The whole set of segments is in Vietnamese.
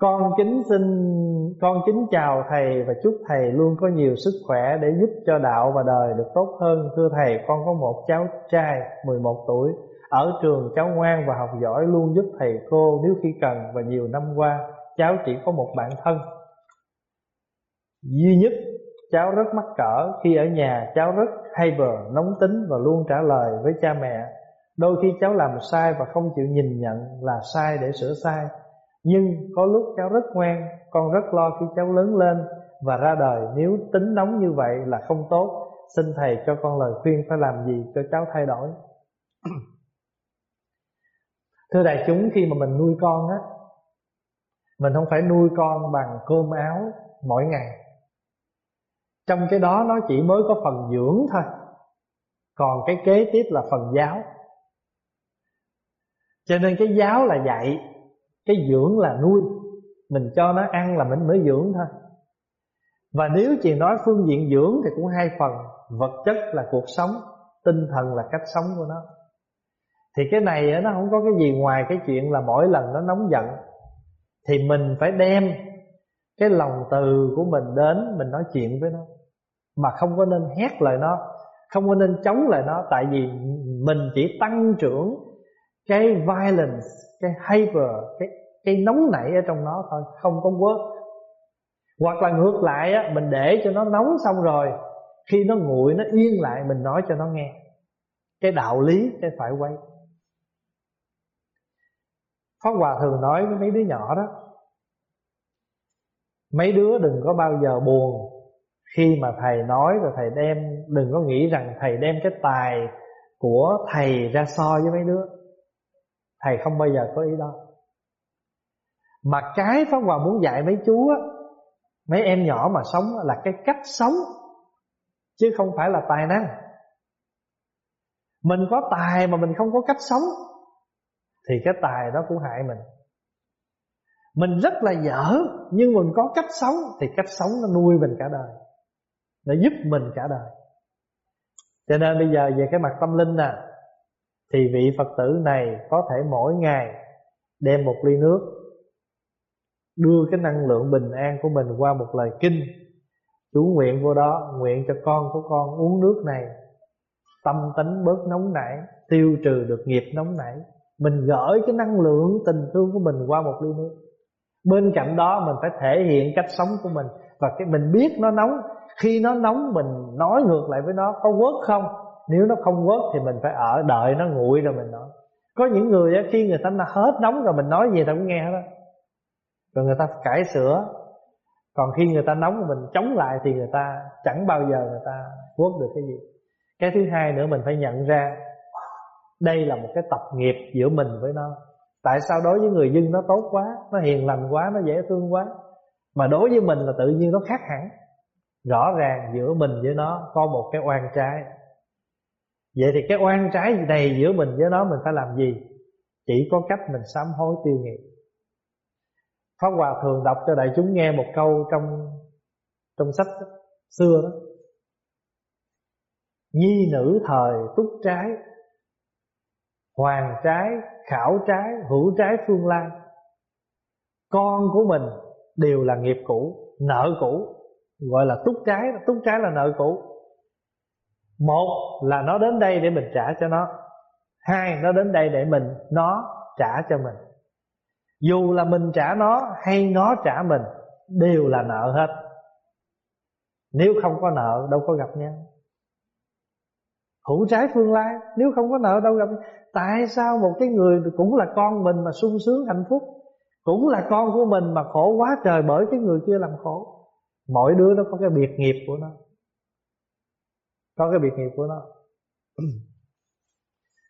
con kính xin con kính chào thầy và chúc thầy luôn có nhiều sức khỏe để giúp cho đạo và đời được tốt hơn. Thưa thầy, con có một cháu trai 11 tuổi ở trường cháu ngoan và học giỏi luôn giúp thầy cô nếu khi cần và nhiều năm qua. Cháu chỉ có một bạn thân. Duy nhất cháu rất mắc cỡ. Khi ở nhà cháu rất hay bờ nóng tính và luôn trả lời với cha mẹ. Đôi khi cháu làm sai và không chịu nhìn nhận là sai để sửa sai nhưng có lúc cháu rất ngoan, con rất lo khi cháu lớn lên. Và ra đời, nếu tính nóng như vậy là không tốt. Xin thầy cho con lời khuyên phải làm gì cho cháu thay đổi. Thưa đại chúng, khi mà mình nuôi con á, mình không phải nuôi con bằng cơm áo mỗi ngày. Trong cái đó nó chỉ mới có phần dưỡng thôi, còn cái kế tiếp là phần giáo. Cho nên cái giáo là dạy cái dưỡng là nuôi. Mình cho nó ăn là mình mới dưỡng thôi. Và nếu chị nói phương diện dưỡng thì cũng hai phần. Vật chất là cuộc sống, tinh thần là cách sống của nó. Thì cái này nó không có cái gì ngoài cái chuyện là mỗi lần nó nóng giận, thì mình phải đem cái lòng từ của mình đến mình nói chuyện với nó. Mà không có nên hét lời nó, không có nên chống lại nó. Tại vì mình chỉ tăng trưởng cái violence cái hyper cái cái nóng nảy ở trong nó thôi, không có quớt. Hoặc là ngược lại á, mình để cho nó nóng xong rồi, khi nó nguội, nó yên lại, mình nói cho nó nghe. Cái đạo lý, cái phải quay Pháp Hòa thường nói với mấy đứa nhỏ đó, Mấy đứa đừng có bao giờ buồn Khi mà thầy nói rồi thầy đem, Đừng có nghĩ rằng thầy đem cái tài của thầy ra so với mấy đứa. Thầy không bao giờ có ý đó. Mà cái Pháp Hòa muốn dạy mấy chú á, Mấy em nhỏ mà sống là cái cách sống, Chứ không phải là tài năng. Mình có tài mà mình không có cách sống, thì cái tài đó cũng hại mình. Mình rất là dở, nhưng mình có cách sống, thì cách sống nó nuôi mình cả đời. Nó giúp mình cả đời. Cho nên bây giờ về cái mặt tâm linh nè thì vị phật tử này có thể mỗi ngày đem một ly nước, đưa cái năng lượng bình an của mình qua một lời kinh. Chú nguyện vô đó, nguyện cho con của con uống nước này. Tâm tính bớt nóng nảy, tiêu trừ được nghiệp nóng nảy. Mình gửi cái năng lượng tình thương của mình qua một ly nước. Bên cạnh đó, mình phải thể hiện cách sống của mình. Và cái mình biết nó nóng, khi nó nóng, mình nói ngược lại với nó có quớt không? Nếu nó không quất thì mình phải ở đợi nó nguội rồi mình nói. Có những người á, khi người ta hết nóng rồi mình nói gì ta cũng nghe đó rồi người ta cải sửa. Còn khi người ta nóng mình chống lại thì người ta chẳng bao giờ người ta quất được cái gì. Cái thứ hai nữa mình phải nhận ra đây là một cái tập nghiệp giữa mình với nó. Tại sao đối với người dân nó tốt quá nó hiền lành quá nó dễ thương quá mà đối với mình là tự nhiên nó khác hẳn. Rõ ràng giữa mình với nó có một cái oan trái vậy thì cái oan trái này giữa mình với nó mình phải làm gì? Chỉ có cách mình sám hối tiêu nghiệp Pháp Hòa thường đọc cho đại chúng nghe một câu trong trong sách đó, xưa đó. Nhi nữ thời túc trái Hoàng trái, khảo trái, hữu trái phương lai. Con của mình đều là nghiệp cũ, nợ cũ Gọi là túc trái, túc trái là nợ cũ. Một là nó đến đây để mình trả cho nó. Hai, nó đến đây để mình, nó trả cho mình. Dù là mình trả nó hay nó trả mình Đều là nợ hết. Nếu không có nợ đâu có gặp nhau. Hữu trái phương lai nếu không có nợ đâu gặp tại sao một cái người cũng là con mình mà sung sướng hạnh phúc? Cũng là con của mình mà khổ quá trời bởi cái người kia làm khổ. Mỗi đứa nó có cái biệt nghiệp của nó có cái biệt nghiệp của nó.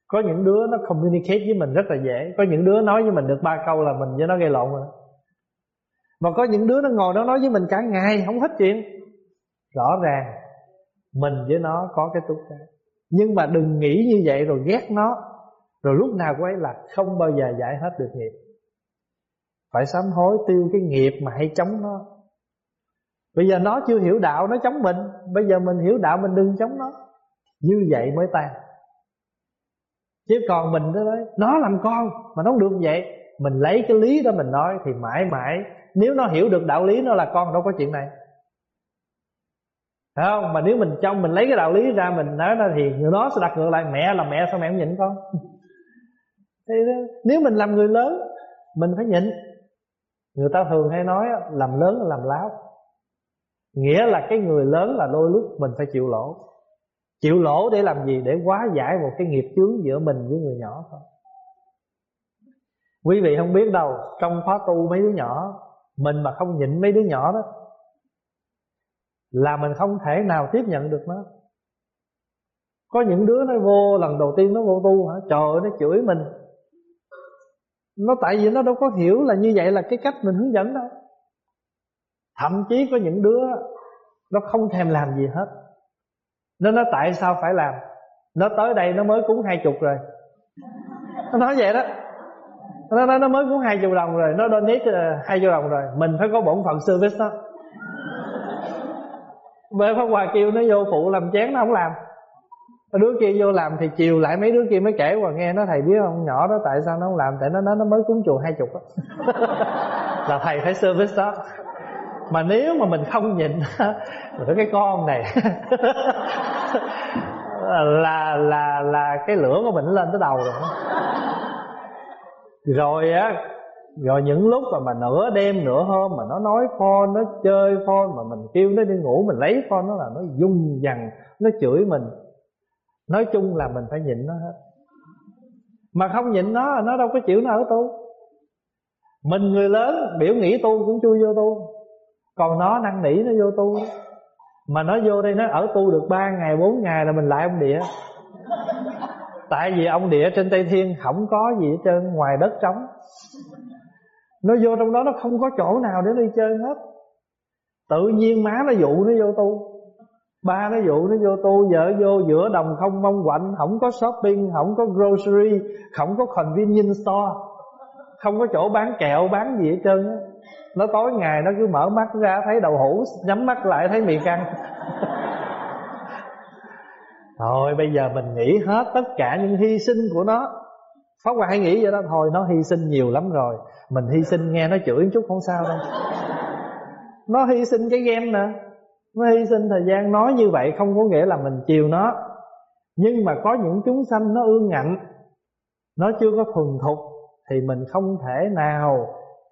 Có những đứa nó communicate với mình rất là dễ. Có những đứa nói với mình được ba câu là mình với nó gây lộn rồi. Mà có những đứa nó ngồi nó nói với mình cả ngày, không hết chuyện. Rõ ràng, mình với nó có cái túc trái nhưng mà đừng nghĩ như vậy rồi ghét nó. Rồi lúc nào cũng ấy là không bao giờ giải hết được nghiệp. Phải sám hối tiêu cái nghiệp mà hay chống nó. Bây giờ nó chưa hiểu đạo, nó chống mình. Bây giờ mình hiểu đạo, mình đừng chống nó. Như vậy mới tan. Chứ còn mình đó đấy Nó làm con, mà nó không được vậy. Mình lấy cái lý đó mình nói Thì mãi mãi, Nếu nó hiểu được đạo lý, nó là con, đâu có chuyện này. Thấy không? Mà nếu mình trong, mình lấy cái đạo lý ra, Mình nói ra thì người sẽ đặt ngược lại, Mẹ là mẹ, sao mẹ không nhịn con? Thì Nếu mình làm người lớn, Mình phải nhịn. Người ta thường hay nói Làm lớn là làm láo. Nghĩa là cái người lớn là đôi lúc mình phải chịu lỗ. Chịu lỗ để làm gì? Để hóa giải một cái nghiệp chướng giữa mình với người nhỏ thôi. Quý vị không biết đâu, Trong khóa tu mấy đứa nhỏ, Mình mà không nhịn mấy đứa nhỏ đó, Là mình không thể nào tiếp nhận được nó. Có những đứa nó vô, lần đầu tiên nó vô tu hả? Trời ơi, nó chửi mình. Nó tại vì nó đâu có hiểu là như vậy là cái cách mình hướng dẫn đâu. Thậm chí có những đứa Nó không thèm làm gì hết. Nó nói, tại sao phải làm? Nó tới đây nó mới cúng hai chục rồi. Nó nói vậy đó. Nó nói, nó mới cúng hai chục đồng rồi, Nó donate ờ, hai chục đồng rồi, Mình phải có bổn phận service đó. Bê Pháp Hòa kêu nó vô phụ làm chén nó không làm. Đứa kia vô làm thì chiều lại mấy đứa kia mới kể qua, nghe nó thầy biết không? Nhỏ đó tại sao nó không làm? Tại nó nó nó mới cúng chùa hai chục á. Là thầy phải service đó mà nếu mà mình không nhịn rồi cái con này là là là cái lửa của mình lên tới đầu rồi. Rồi á, rồi những lúc mà mà nửa đêm, nửa hôm mà nó nói phone, nó chơi phone, mà mình kêu nó đi ngủ, mình lấy phone nó là nó dung dằn, nó chửi mình. Nói chung là mình phải nhịn nó hết. Mà không nhịn nó nó đâu có chịu nó ở tu. Mình người lớn, biểu nghĩ tu cũng chui vô tu còn nó năn nỉ, nó vô tu mà nó vô đây, nó ở tu được ba ngày, bốn ngày là mình lại ông địa. Tại vì ông địa trên tây thiên không có gì hết trơn, ngoài đất trống. Nó vô trong đó, nó không có chỗ nào để đi chơi hết. Tự nhiên má nó dụ nó vô tu. Ba nó dụ nó vô tu, vợ vô giữa đồng không mong quạnh, không có shopping, không có grocery, không có convenience store, không có chỗ bán kẹo, bán gì hết trơn á nó tối ngày nó cứ mở mắt ra, thấy đầu hũ, nhắm mắt lại thấy miệng căng thôi, bây giờ mình nghĩ hết tất cả những hy sinh của nó. Pháp Hòa hay nghĩ vậy đó, Thôi, nó hy sinh nhiều lắm rồi. Mình hy sinh nghe nó chửi chút không sao đâu. Nó hy sinh cái game nè. Nó hy sinh thời gian Nói như vậy không có nghĩa là mình chiều nó. Nhưng mà có những chúng sanh nó ương ngạnh, Nó chưa có thuần thục, Thì mình không thể nào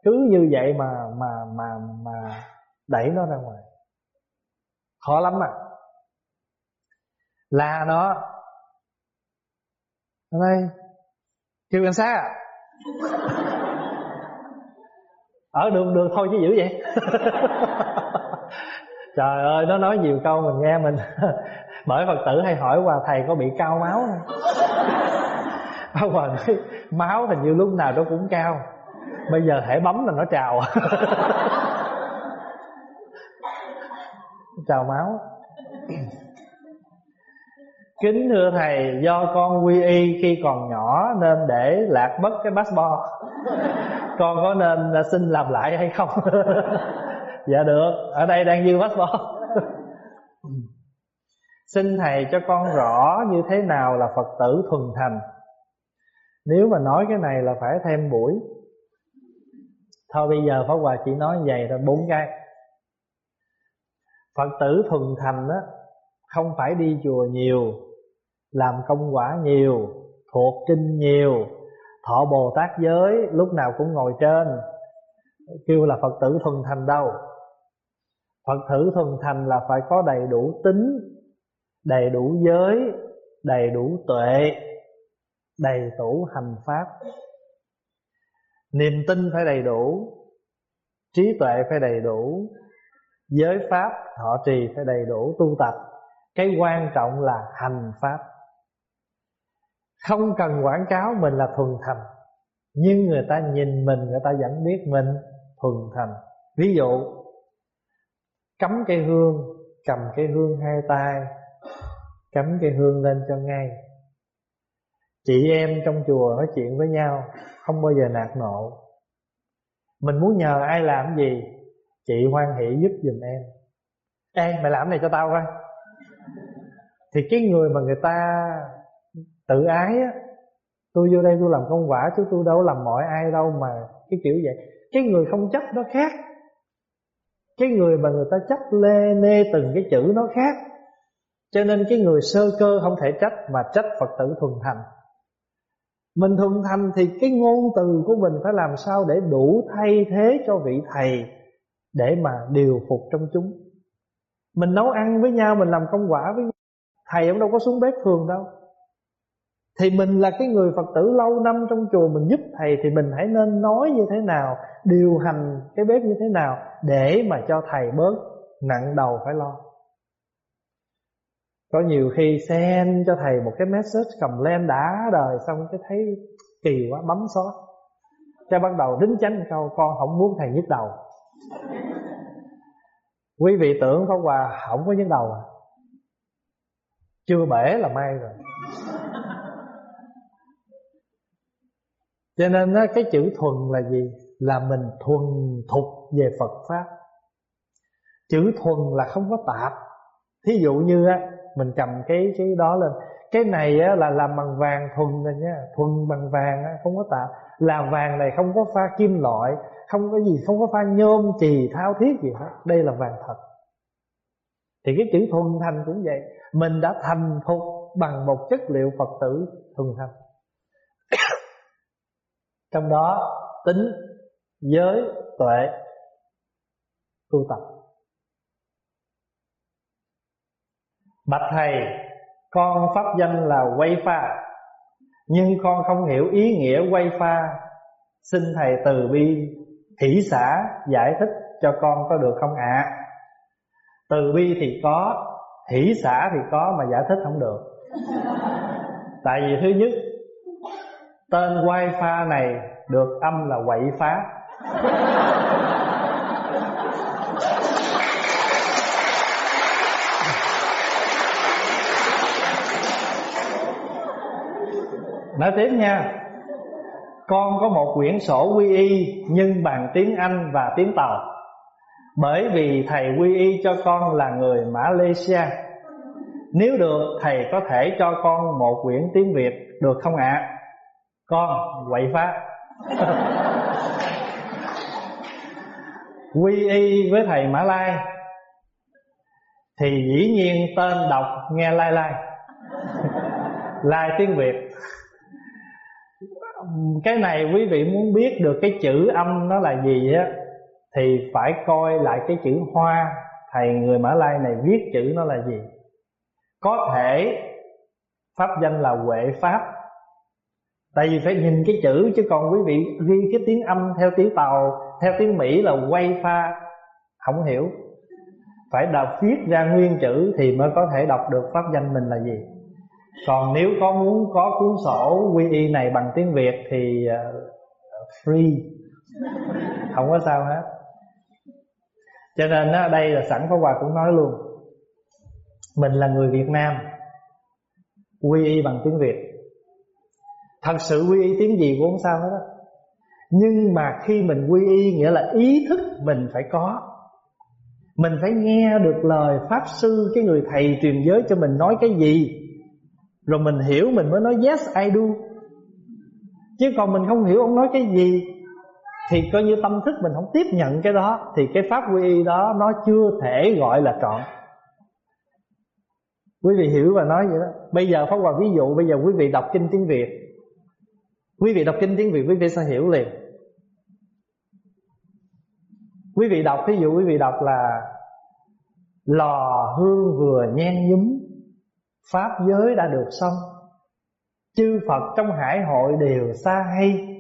cứ như vậy mà mà mà mà đẩy nó ra ngoài. Khó lắm à. Là nó. Ở đây kêu cảnh sát à? Ờ, Ở đường đường thôi chứ dữ vậy. Trời ơi, nó nói nhiều câu mình nghe mình bởi phật tử hay hỏi qua, thầy có bị cao máu không? Ông nói, máu hình như lúc nào nó cũng cao bây giờ hãy bấm là nó trào. Trào máu. Kính thưa thầy do con quy y khi còn nhỏ nên để lạc mất cái passport. Con có nên xin làm lại hay không? Dạ được ở đây đang dư passport. Xin thầy cho con rõ như thế nào là phật tử thuần thành. Nếu mà nói cái này là phải thêm buổi Thôi bây giờ Pháp Hòa chỉ nói vậy thôi, bốn cái. Phật tử thuần thành đó Không phải đi chùa nhiều, Làm công quả nhiều, Thuộc kinh nhiều, Thọ Bồ Tát giới, Lúc nào cũng ngồi trên. Kêu là Phật tử thuần thành đâu? Phật tử thuần thành là phải có đầy đủ tính, Đầy đủ giới, Đầy đủ tuệ, Đầy đủ hành pháp. Niềm tin phải đầy đủ, Trí tuệ phải đầy đủ, Giới pháp, thọ trì phải đầy đủ, tu tập. Cái quan trọng là hành pháp. Không cần quảng cáo mình là thuần thành Nhưng người ta nhìn mình, Người ta vẫn biết mình thuần thành Ví dụ, Cắm cây hương, Cầm cây hương hai tay, Cắm cây hương lên cho ngay. Chị em trong chùa nói chuyện với nhau, Không bao giờ nạt nộ. Mình muốn nhờ ai làm gì, Chị hoan hỷ giúp giùm em. Ê, mày làm này cho tao coi. Thì cái người mà người ta tự ái á, tôi vô đây tôi làm công quả chứ tôi đâu làm mọi ai đâu mà cái kiểu vậy. Cái người không chấp nó khác. Cái người mà người ta chấp lê nê từng cái chữ nó khác. Cho nên cái người sơ cơ không thể trách mà trách phật tử thuần thành mình thuần thành thì cái ngôn từ của mình phải làm sao để đủ thay thế cho vị thầy để mà điều phục trong chúng. Mình nấu ăn với nhau, mình làm công quả với nhau, thầy ông đâu có xuống bếp thường đâu. Thì mình là cái người Phật tử lâu năm trong chùa, Mình giúp thầy thì mình hãy nên nói như thế nào, Điều hành cái bếp như thế nào Để mà cho thầy bớt nặng đầu phải lo. Có nhiều khi send cho thầy một cái message cầm lên đã đời Xong cái thấy kỳ quá, bấm xóa. Cái bắt đầu đính chánh câu, Con không muốn thầy nhức đầu. Quý vị tưởng không Hòa không có nhức đầu à? Chưa bể là may rồi. Cho nên cái chữ thuần là gì? Là mình thuần thục về Phật Pháp. Chữ thuần là không có tạp. Thí dụ như á mình cầm cái cái đó lên. Cái này á, là làm bằng vàng thuần rồi nha. Thuần bằng vàng á, không có tạp Là vàng này không có pha kim loại Không có gì, không có pha nhôm chì thao thiết gì hết. Đây là vàng thật. Thì cái chữ thuần thành cũng vậy. Mình đã thành thục bằng một chất liệu Phật tử thuần thành. Trong đó tính giới tuệ tu tập. Bạch thầy con pháp danh là quay pha. Nhưng con không hiểu ý nghĩa quay pha. Xin thầy từ bi hỷ xã giải thích cho con có được không ạ? À? từ bi thì có hỷ xã thì có mà giải thích không được. Tại vì thứ nhất Tên wifi này được âm là quậy phá Nói tiếp nha. Con có một quyển sổ quy y, Nhưng bằng tiếng Anh và tiếng Tàu. Bởi vì thầy quy y cho con là người Malaysia. Nếu được, thầy có thể cho con một quyển tiếng Việt, Được không ạ? À? con, quậy phá. Quy y với thầy mã lai thì dĩ nhiên tên đọc nghe lai lai. Lai tiếng việt cái này quý vị muốn biết được cái chữ âm nó là gì á, thì phải coi lại cái chữ hoa. Thầy người mã lai này viết chữ nó là gì? Có thể pháp danh là huệ pháp. Tại vì phải nhìn cái chữ, chứ còn quý vị ghi cái tiếng âm theo tiếng Tàu, Theo tiếng Mỹ là quay pha. Không hiểu. Phải đọc viết ra nguyên chữ thì mới có thể đọc được pháp danh mình là gì. Còn nếu có muốn có cuốn sổ quy y này bằng tiếng Việt thì uh, free. Không có sao hết. Cho nên ở đây là sẵn có Hòa cũng nói luôn. Mình là người Việt Nam. Quy y bằng tiếng Việt. Thật sự quy y tiếng gì cũng không sao hết đó Nhưng mà khi mình quy y Nghĩa là ý thức mình phải có. Mình phải nghe được lời Pháp Sư Cái người thầy truyền giới cho mình nói cái gì. Rồi mình hiểu mình mới nói, yes, I do. Chứ còn mình không hiểu ông nói cái gì, Thì coi như tâm thức mình không tiếp nhận cái đó, Thì cái pháp quy y đó Nó chưa thể gọi là trọn. Quý vị hiểu và nói vậy đó. Bây giờ Pháp Hòa ví dụ, Bây giờ quý vị đọc kinh tiếng Việt. Quý vị đọc kinh tiếng Việt, quý vị sẽ hiểu liền. Quý vị đọc, ví dụ quý vị đọc là, Lò hương vừa nhen nhúm Pháp giới đã được xong. Chư Phật trong hải hội đều xa hay.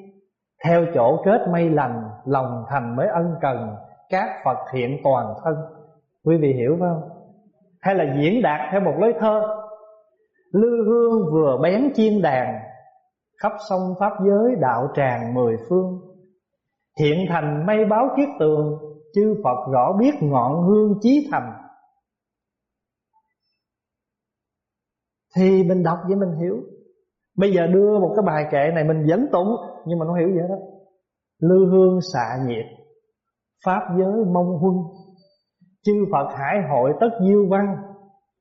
Theo chỗ kết mây lành, Lòng thành mới ân cần, Các Phật hiện toàn thân. Quý vị hiểu không? Hay là diễn đạt theo một lối thơ? Lư hương vừa bén chiên đàn, khắp sông pháp giới đạo tràng mười phương. Hiện thành mây báo kiết tường, chư phật rõ biết ngọn hương chí thành. Thì mình đọc vậy mình hiểu. Bây giờ đưa một cái bài kệ này mình vẫn tụng nhưng mà nó hiểu vậy đó. Lư hương xạ nhiệt, pháp giới mong huân. Chư phật hải hội tất diêu văn,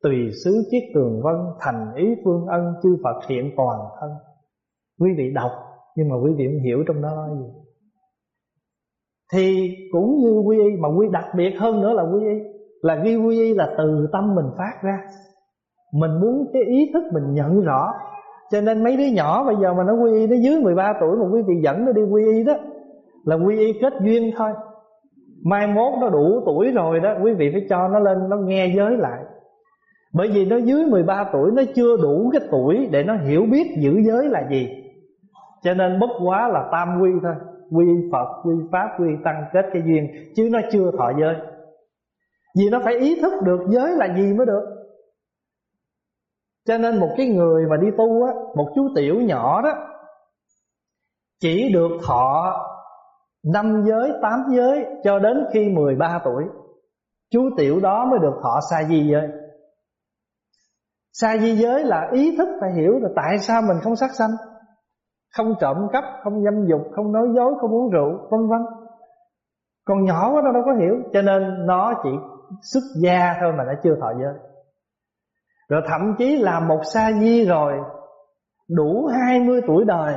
tùy xứ chiếc tường vân thành ý phương ân, chư phật hiện toàn thân. Quý vị đọc, nhưng mà quý vị không hiểu trong đó là gì. Thì cũng như quy y, mà quy đặc biệt hơn nữa là quy y, là ghi quy y là từ tâm mình phát ra mình muốn cái ý thức mình nhận rõ. Cho nên mấy đứa nhỏ bây giờ mà nó quy y nó dưới 13 tuổi mà quý vị dẫn nó đi quy y đó là quy y kết duyên thôi. Mai mốt nó đủ tuổi rồi đó quý vị phải cho nó lên nó nghe giới lại. Bởi vì nó dưới 13 tuổi nó chưa đủ cái tuổi để nó hiểu biết giữ giới là gì. Cho nên bất quá là tam quy thôi. Quy Phật, quy Pháp, quy Tăng kết cái duyên Chứ nó chưa thọ giới. Vì nó phải ý thức được giới là gì mới được. Cho nên một cái người mà đi tu á Một chú tiểu nhỏ đó Chỉ được thọ năm giới, tám giới Cho đến khi 13 tuổi. Chú tiểu đó mới được thọ sa di giới. Sa di giới là ý thức phải hiểu là tại sao mình không sát sanh không trộm cắp không dâm dục không nói dối không uống rượu vân vân. Còn nhỏ quá nó đâu có hiểu cho nên nó chỉ xuất gia thôi mà nó chưa thọ giới rồi thậm chí làm một sa di rồi, đủ 20 tuổi đời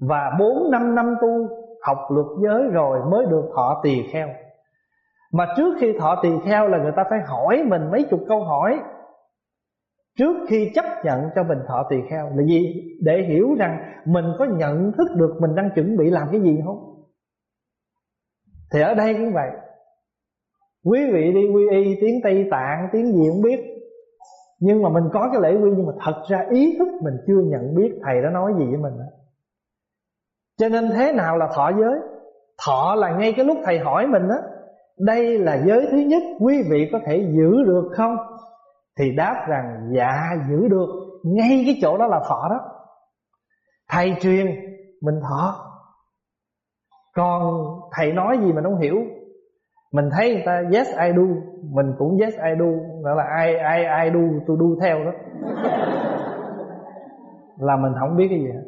và 4 năm năm tu, học luật giới rồi mới được thọ tỳ kheo. Mà trước khi thọ tỳ kheo là người ta phải hỏi mình mấy chục câu hỏi Trước khi chấp nhận cho mình thọ tỳ kheo. Là gì? Để hiểu rằng Mình có nhận thức được mình đang chuẩn bị làm cái gì không? Thì ở đây cũng vậy. Quý vị đi quy y, tiếng Tây Tạng, Tiếng gì không biết. Nhưng mà mình có cái lễ quy, Nhưng mà thật ra ý thức mình chưa nhận biết Thầy đã nói gì với mình đó. Cho nên thế nào là thọ giới? Thọ là ngay cái lúc thầy hỏi mình đó Đây là giới thứ nhất, Quý vị có thể giữ được không? Thì đáp rằng dạ giữ được. Ngay cái chỗ đó là thọ đó. Thầy truyền, Mình thọ. Còn thầy nói gì mình không hiểu. Mình thấy người ta, yes, I do. Mình cũng, yes, I do đó là ai ai ai đu, tôi đu theo đó. Là mình không biết cái gì hết.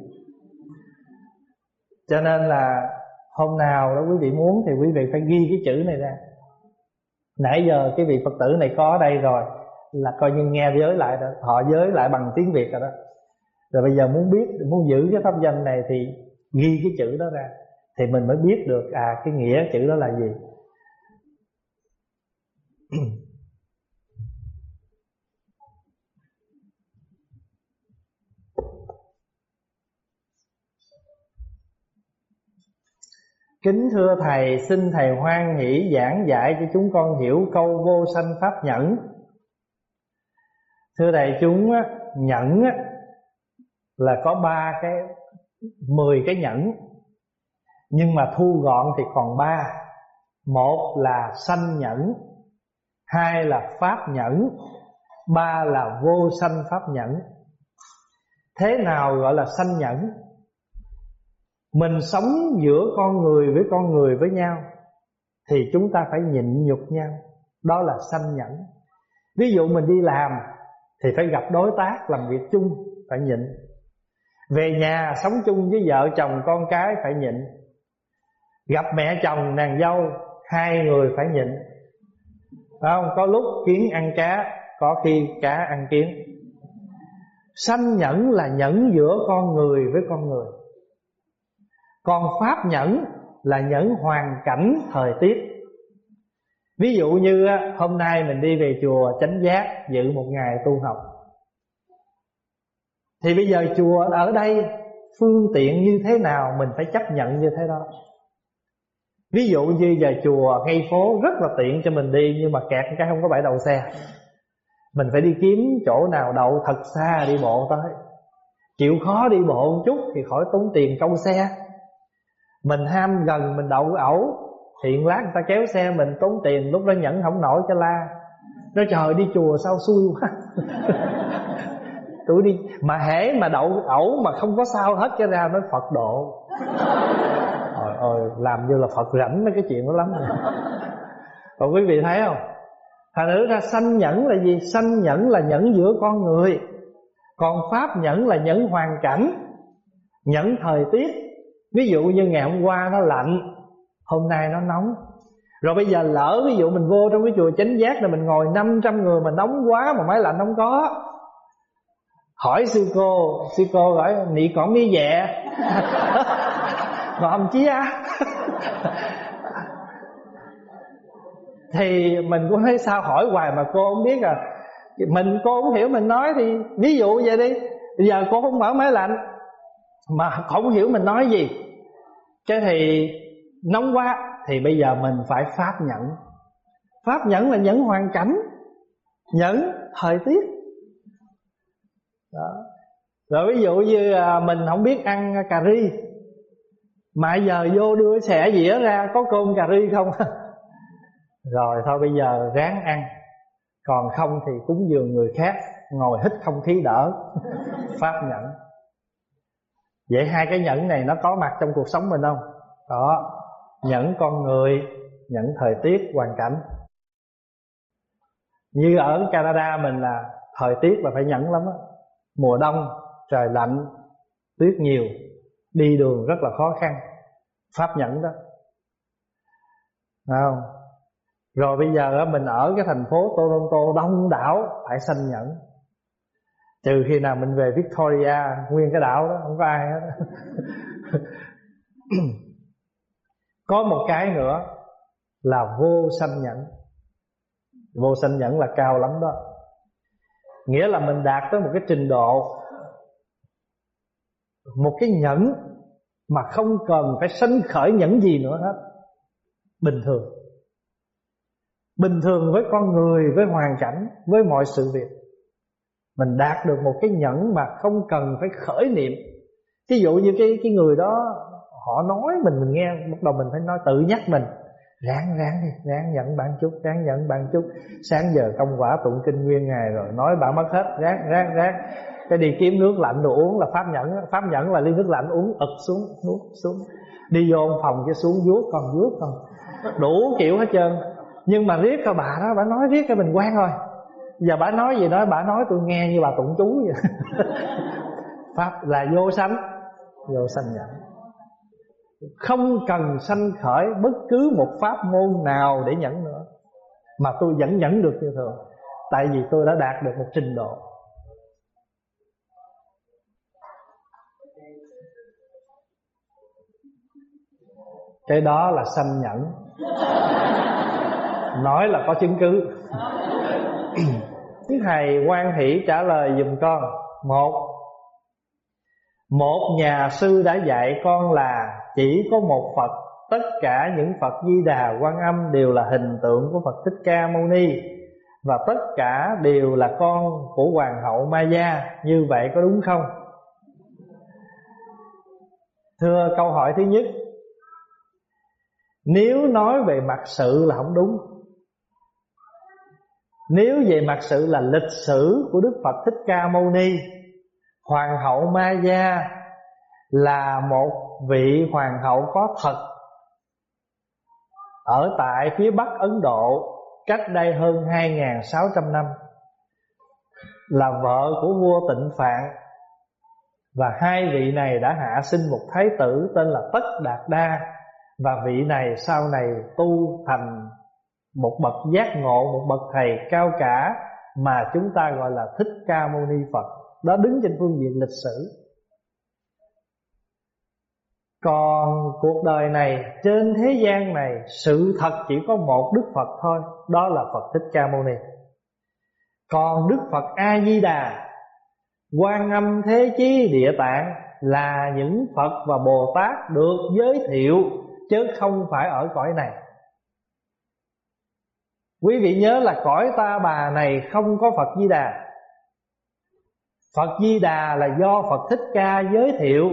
Cho nên là Hôm nào đó quý vị muốn Thì quý vị phải ghi cái chữ này ra. Nãy giờ cái vị Phật tử này có ở đây rồi, là coi như nghe giới lại đó. Họ giới lại bằng tiếng việt rồi đó. Rồi bây giờ muốn biết, muốn giữ cái pháp danh này thì ghi cái chữ đó ra, thì mình mới biết được à cái nghĩa chữ đó là gì. Kính thưa Thầy, xin Thầy hoan hỷ giảng dạy cho chúng con hiểu câu vô sanh pháp nhẫn. Thưa đại chúng nhẫn là có ba cái mười cái nhẫn. Nhưng mà thu gọn thì còn ba. Một là sanh nhẫn hai là pháp nhẫn ba là vô sanh pháp nhẫn. Thế nào gọi là sanh nhẫn? Mình sống giữa con người với con người với nhau thì chúng ta phải nhịn nhục nhau. Đó là sanh nhẫn. Ví dụ mình đi làm thì phải gặp đối tác, làm việc chung, phải nhịn. Về nhà sống chung với vợ chồng con cái phải nhịn. Gặp mẹ chồng, nàng dâu, hai người phải nhịn. Phải không? Có lúc kiến ăn cá, có khi cá ăn kiến. Sanh nhẫn là nhẫn giữa con người với con người còn pháp nhẫn là nhẫn hoàn cảnh thời tiết. Ví dụ như hôm nay mình đi về chùa Chánh Giác Dự một ngày tu học. Thì bây giờ chùa ở đây Phương tiện như thế nào Mình phải chấp nhận như thế đó. Ví dụ như giờ chùa ngay phố Rất là tiện cho mình đi, Nhưng mà kẹt cái không có bãi đậu xe. Mình phải đi kiếm chỗ nào đậu thật xa đi bộ tới. Chịu khó đi bộ một chút Thì khỏi tốn tiền công xe. Mình ham gần, mình đậu ẩu. Thiện lát người ta kéo xe mình tốn tiền, Lúc đó nhẫn không nổi cho la. Nói, trời đi chùa sao xui quá. Tôi đi, Mà hễ mà đậu ẩu mà không có sao hết cái ra, nói Phật độ. Trời ơi, làm như là Phật rảnh mấy cái chuyện đó lắm. Rồi. Còn quý vị thấy không? Thành nữ ra sanh nhẫn là gì? Sanh nhẫn là nhẫn giữa con người. Còn pháp nhẫn là nhẫn hoàn cảnh, Nhẫn thời tiết. Ví dụ như ngày hôm qua nó lạnh, Hôm nay nó nóng. Rồi bây giờ lỡ ví dụ mình vô trong cái chùa chánh giác là mình ngồi 500 người mà nóng quá Mà máy lạnh không có. Hỏi sư cô sư cô gọi, nị còn mi dẹ? Ngòm chí á. Thì mình cũng thấy sao hỏi hoài mà cô không biết à. Mình cô không hiểu mình nói thì ví dụ vậy đi. Bây giờ cô không mở máy lạnh mà không hiểu mình nói gì. Cái thì nóng quá thì bây giờ mình phải pháp nhẫn. Pháp nhẫn là nhẫn hoàn cảnh, nhẫn thời tiết. Đó. rồi ví dụ như à, mình không biết ăn cà ri, mà giờ vô đưa xẻ dĩa ra có cơm cà ri không? Rồi thôi bây giờ ráng ăn. Còn không thì cúng dường người khác, ngồi hít không khí đỡ. Pháp nhẫn vậy hai cái nhẫn này nó có mặt trong cuộc sống mình không? Đó nhẫn con người, nhẫn thời tiết, hoàn cảnh. Như ở Canada mình là thời tiết là phải nhẫn lắm á. Mùa đông, trời lạnh, tuyết nhiều, đi đường rất là khó khăn. Pháp nhẫn đó. Thấy không? Rồi bây giờ mình ở cái thành phố Toronto đông đảo, phải sanh nhẫn trừ khi nào mình về Victoria, nguyên cái đảo đó, không có ai hết. Có một cái nữa là vô sanh nhẫn. Vô sanh nhẫn là cao lắm đó. Nghĩa là mình đạt tới một cái trình độ, một cái nhẫn mà không cần phải sanh khởi nhẫn gì nữa hết. Bình thường. Bình thường với con người, với hoàn cảnh, với mọi sự việc mình đạt được một cái nhẫn mà không cần phải khởi niệm. Ví dụ như cái cái người đó, họ nói mình mình nghe, bắt đầu mình phải nói, tự nhắc mình. Ráng ráng đi, ráng nhận bạn chút, ráng nhận bạn chút. Sáng giờ công quả tụng kinh nguyên ngày rồi, nói bạn mất hết, ráng ráng ráng. Cái đi kiếm nước lạnh đồ uống là pháp nhẫn pháp nhẫn là ly nước lạnh uống, ực xuống, nuốt xuống. Đi vô phòng cái xuống vuốt còn vuốt còn đủ kiểu hết trơn. Nhưng mà riết cái bà đó, bà nói riết cái mình quen rồi giờ bà nói gì nói, bà nói tôi nghe như bà tụng chú vậy. Pháp là vô sanh vô sanh nhận không cần sanh khởi bất cứ một pháp môn nào để nhẫn nữa. Mà tôi vẫn nhẫn được như thường. Tại vì tôi đã đạt được một trình độ. Cái đó là sanh nhẫn. Nói là có chứng cứ. Thầy quan hỷ trả lời dùm con. Một Một nhà sư đã dạy con là Chỉ có một Phật. Tất cả những Phật Di Đà Quan Âm Đều là hình tượng của Phật Thích Ca Mâu Ni. Và tất cả đều là con của Hoàng hậu Maya Như vậy có đúng không? Thưa câu hỏi thứ nhất, Nếu nói về mặt sự là không đúng nếu về mặt sự là lịch sử của Đức Phật Thích Ca Mâu Ni, Hoàng hậu Maya là một vị hoàng hậu có thật. Ở tại phía Bắc Ấn Độ, cách đây hơn 2.600 năm, Là vợ của vua Tịnh Phạn. Và hai vị này đã hạ sinh một thái tử tên là Tất Đạt Đa, Và vị này sau này tu thành một bậc giác ngộ, một bậc thầy cao cả mà chúng ta gọi là thích ca mâu ni phật. Đó đứng trên phương diện lịch sử. Còn cuộc đời này, trên thế gian này, sự thật chỉ có một đức phật thôi, đó là phật thích ca mâu ni. Còn đức phật a di đà quan âm thế chí địa tạng là những phật và bồ tát được giới thiệu, chứ không phải ở cõi này. Quý vị nhớ là cõi ta bà này không có Phật Di Đà. Phật Di Đà là do Phật Thích Ca giới thiệu.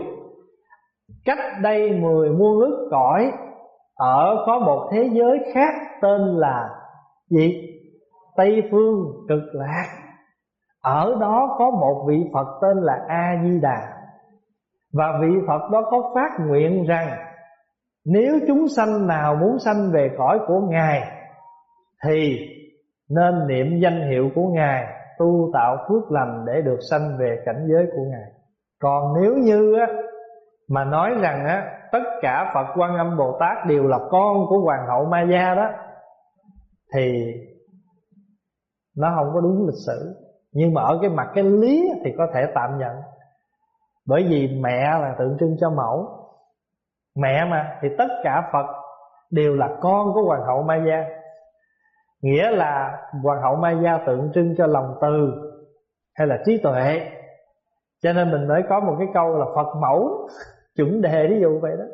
Cách đây mười muôn ức cõi, Ở có một thế giới khác tên là gì? Tây Phương cực lạc. Ở đó có một vị Phật tên là A-di-đà Và vị Phật đó có phát nguyện rằng, Nếu chúng sanh nào muốn sanh về cõi của Ngài thì nên niệm danh hiệu của ngài, tu tạo phước lành để được sanh về cảnh giới của ngài. Còn nếu như á, mà nói rằng á, tất cả Phật Quan Âm Bồ Tát đều là con của hoàng hậu ma gia đó, thì nó không có đúng lịch sử. Nhưng mà ở cái mặt cái lý thì có thể tạm nhận. Bởi vì mẹ là tượng trưng cho mẫu. Mẹ mà, thì tất cả phật đều là con của hoàng hậu ma gia nghĩa là hoàng hậu mai gia tượng trưng cho lòng từ hay là trí tuệ. Cho nên mình mới có một cái câu là phật mẫu chuẩn đề ví dụ vậy đó.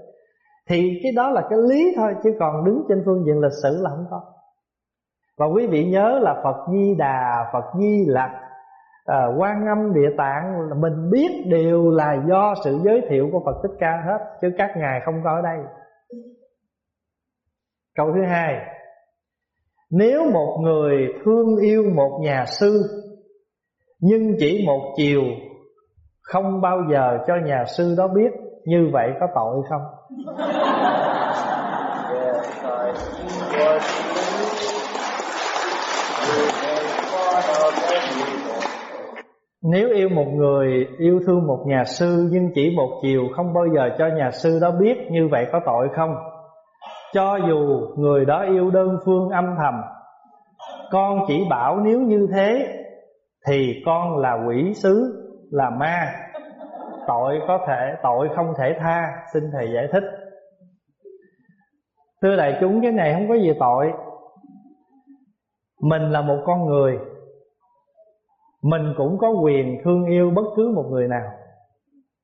Thì cái đó là cái lý thôi chứ còn đứng trên phương diện lịch sử là không có. Và quý vị nhớ là phật di đà phật di lặc à, quan âm địa tạng mình biết đều là do sự giới thiệu của phật thích ca hết chứ các ngài không có ở đây. Câu thứ hai nếu một người thương yêu một nhà sư, nhưng chỉ một chiều, không bao giờ cho nhà sư đó biết như vậy có tội không? Nếu yêu một người, Yêu thương một nhà sư, Nhưng chỉ một chiều, không bao giờ cho nhà sư đó biết Như vậy có tội không? Cho dù người đó yêu đơn phương âm thầm, Con chỉ bảo nếu như thế, Thì con là quỷ sứ, Là ma. Tội có thể, Tội không thể tha, Xin Thầy giải thích. Thưa đại chúng, cái này không có gì tội. Mình là một con người. Mình cũng có quyền thương yêu bất cứ một người nào,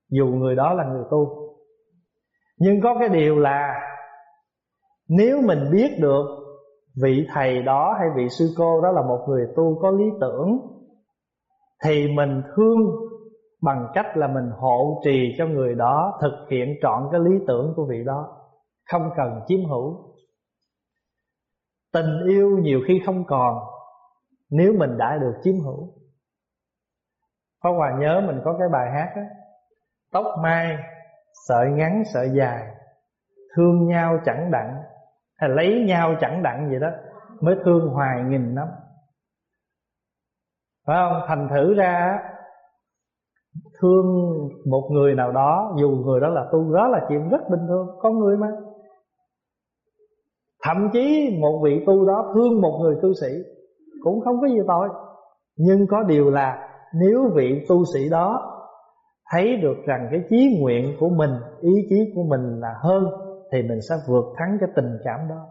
Dù người đó là người tu. Nhưng có cái điều là nếu mình biết được Vị thầy đó hay vị sư cô đó là một người tu có lý tưởng, Thì mình thương bằng cách là mình hộ trì cho người đó, thực hiện trọn cái lý tưởng của vị đó. Không cần chiếm hữu. Tình yêu nhiều khi không còn nếu mình đã được chiếm hữu. Pháp Hòa nhớ mình có cái bài hát đó Tóc mai Sợi ngắn sợi dài, Thương nhau chẳng đặng hay lấy nhau chẳng đặng vậy đó, Mới thương hoài nghìn lắm Phải không? Thành thử ra, Thương một người nào đó, Dù người đó là tu, đó là chuyện rất bình thường, Con người mà. Thậm chí một vị tu đó thương một người tu sĩ, Cũng không có gì tội. Nhưng có điều là, Nếu vị tu sĩ đó Thấy được rằng cái chí nguyện của mình, Ý chí của mình là hơn thì mình sẽ vượt thắng cái tình cảm đó.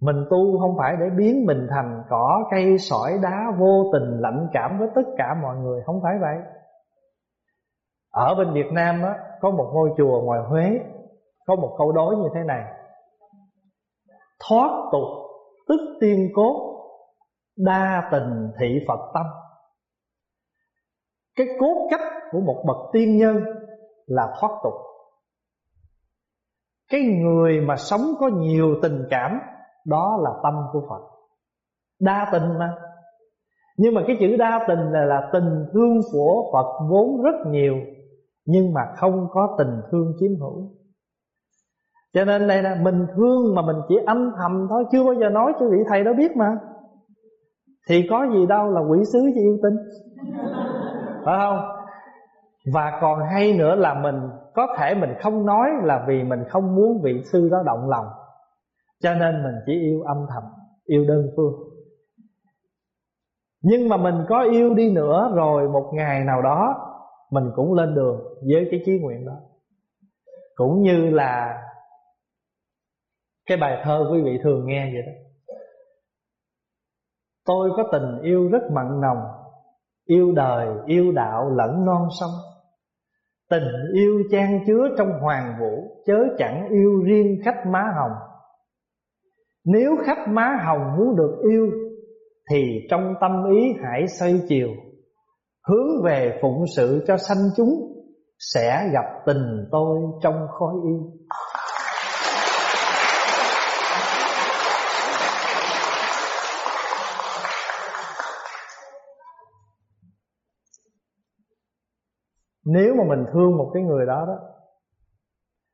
Mình tu không phải để biến mình thành cỏ cây sỏi đá Vô tình lạnh cảm với tất cả mọi người Không phải vậy. Ở bên Việt Nam á, có một ngôi chùa ngoài Huế Có một câu đối như thế này. Thoát tục tức tiên cốt đa tình thị phật tâm. Cái cốt cách của một bậc tiên nhân là thoát tục cái người mà sống có nhiều tình cảm đó là tâm của phật. Đa tình mà. Nhưng mà cái chữ đa tình là, là tình thương của phật vốn rất nhiều nhưng mà không có tình thương chiếm hữu. Cho nên đây là mình thương mà mình chỉ âm thầm thôi Chưa bao giờ nói cho vị thầy đó biết mà. Thì có gì đâu là quỷ sứ cho yêu tinh. Phải không? Và còn hay nữa là mình Có thể mình không nói là vì mình không muốn vị sư đó động lòng. Cho nên mình chỉ yêu âm thầm Yêu đơn phương. Nhưng mà mình có yêu đi nữa Rồi một ngày nào đó Mình cũng lên đường với cái chí nguyện đó. Cũng như là cái bài thơ quý vị thường nghe vậy đó. Tôi có tình yêu rất mặn nồng Yêu đời, yêu đạo lẫn non sông. Tình yêu chan chứa trong hoàng vũ, Chớ chẳng yêu riêng khách má hồng. Nếu khách má hồng muốn được yêu, Thì trong tâm ý hãy xây chiều. Hướng về phụng sự cho sanh chúng, Sẽ gặp tình tôi trong khói yêu. Nếu mà mình thương một cái người đó đó,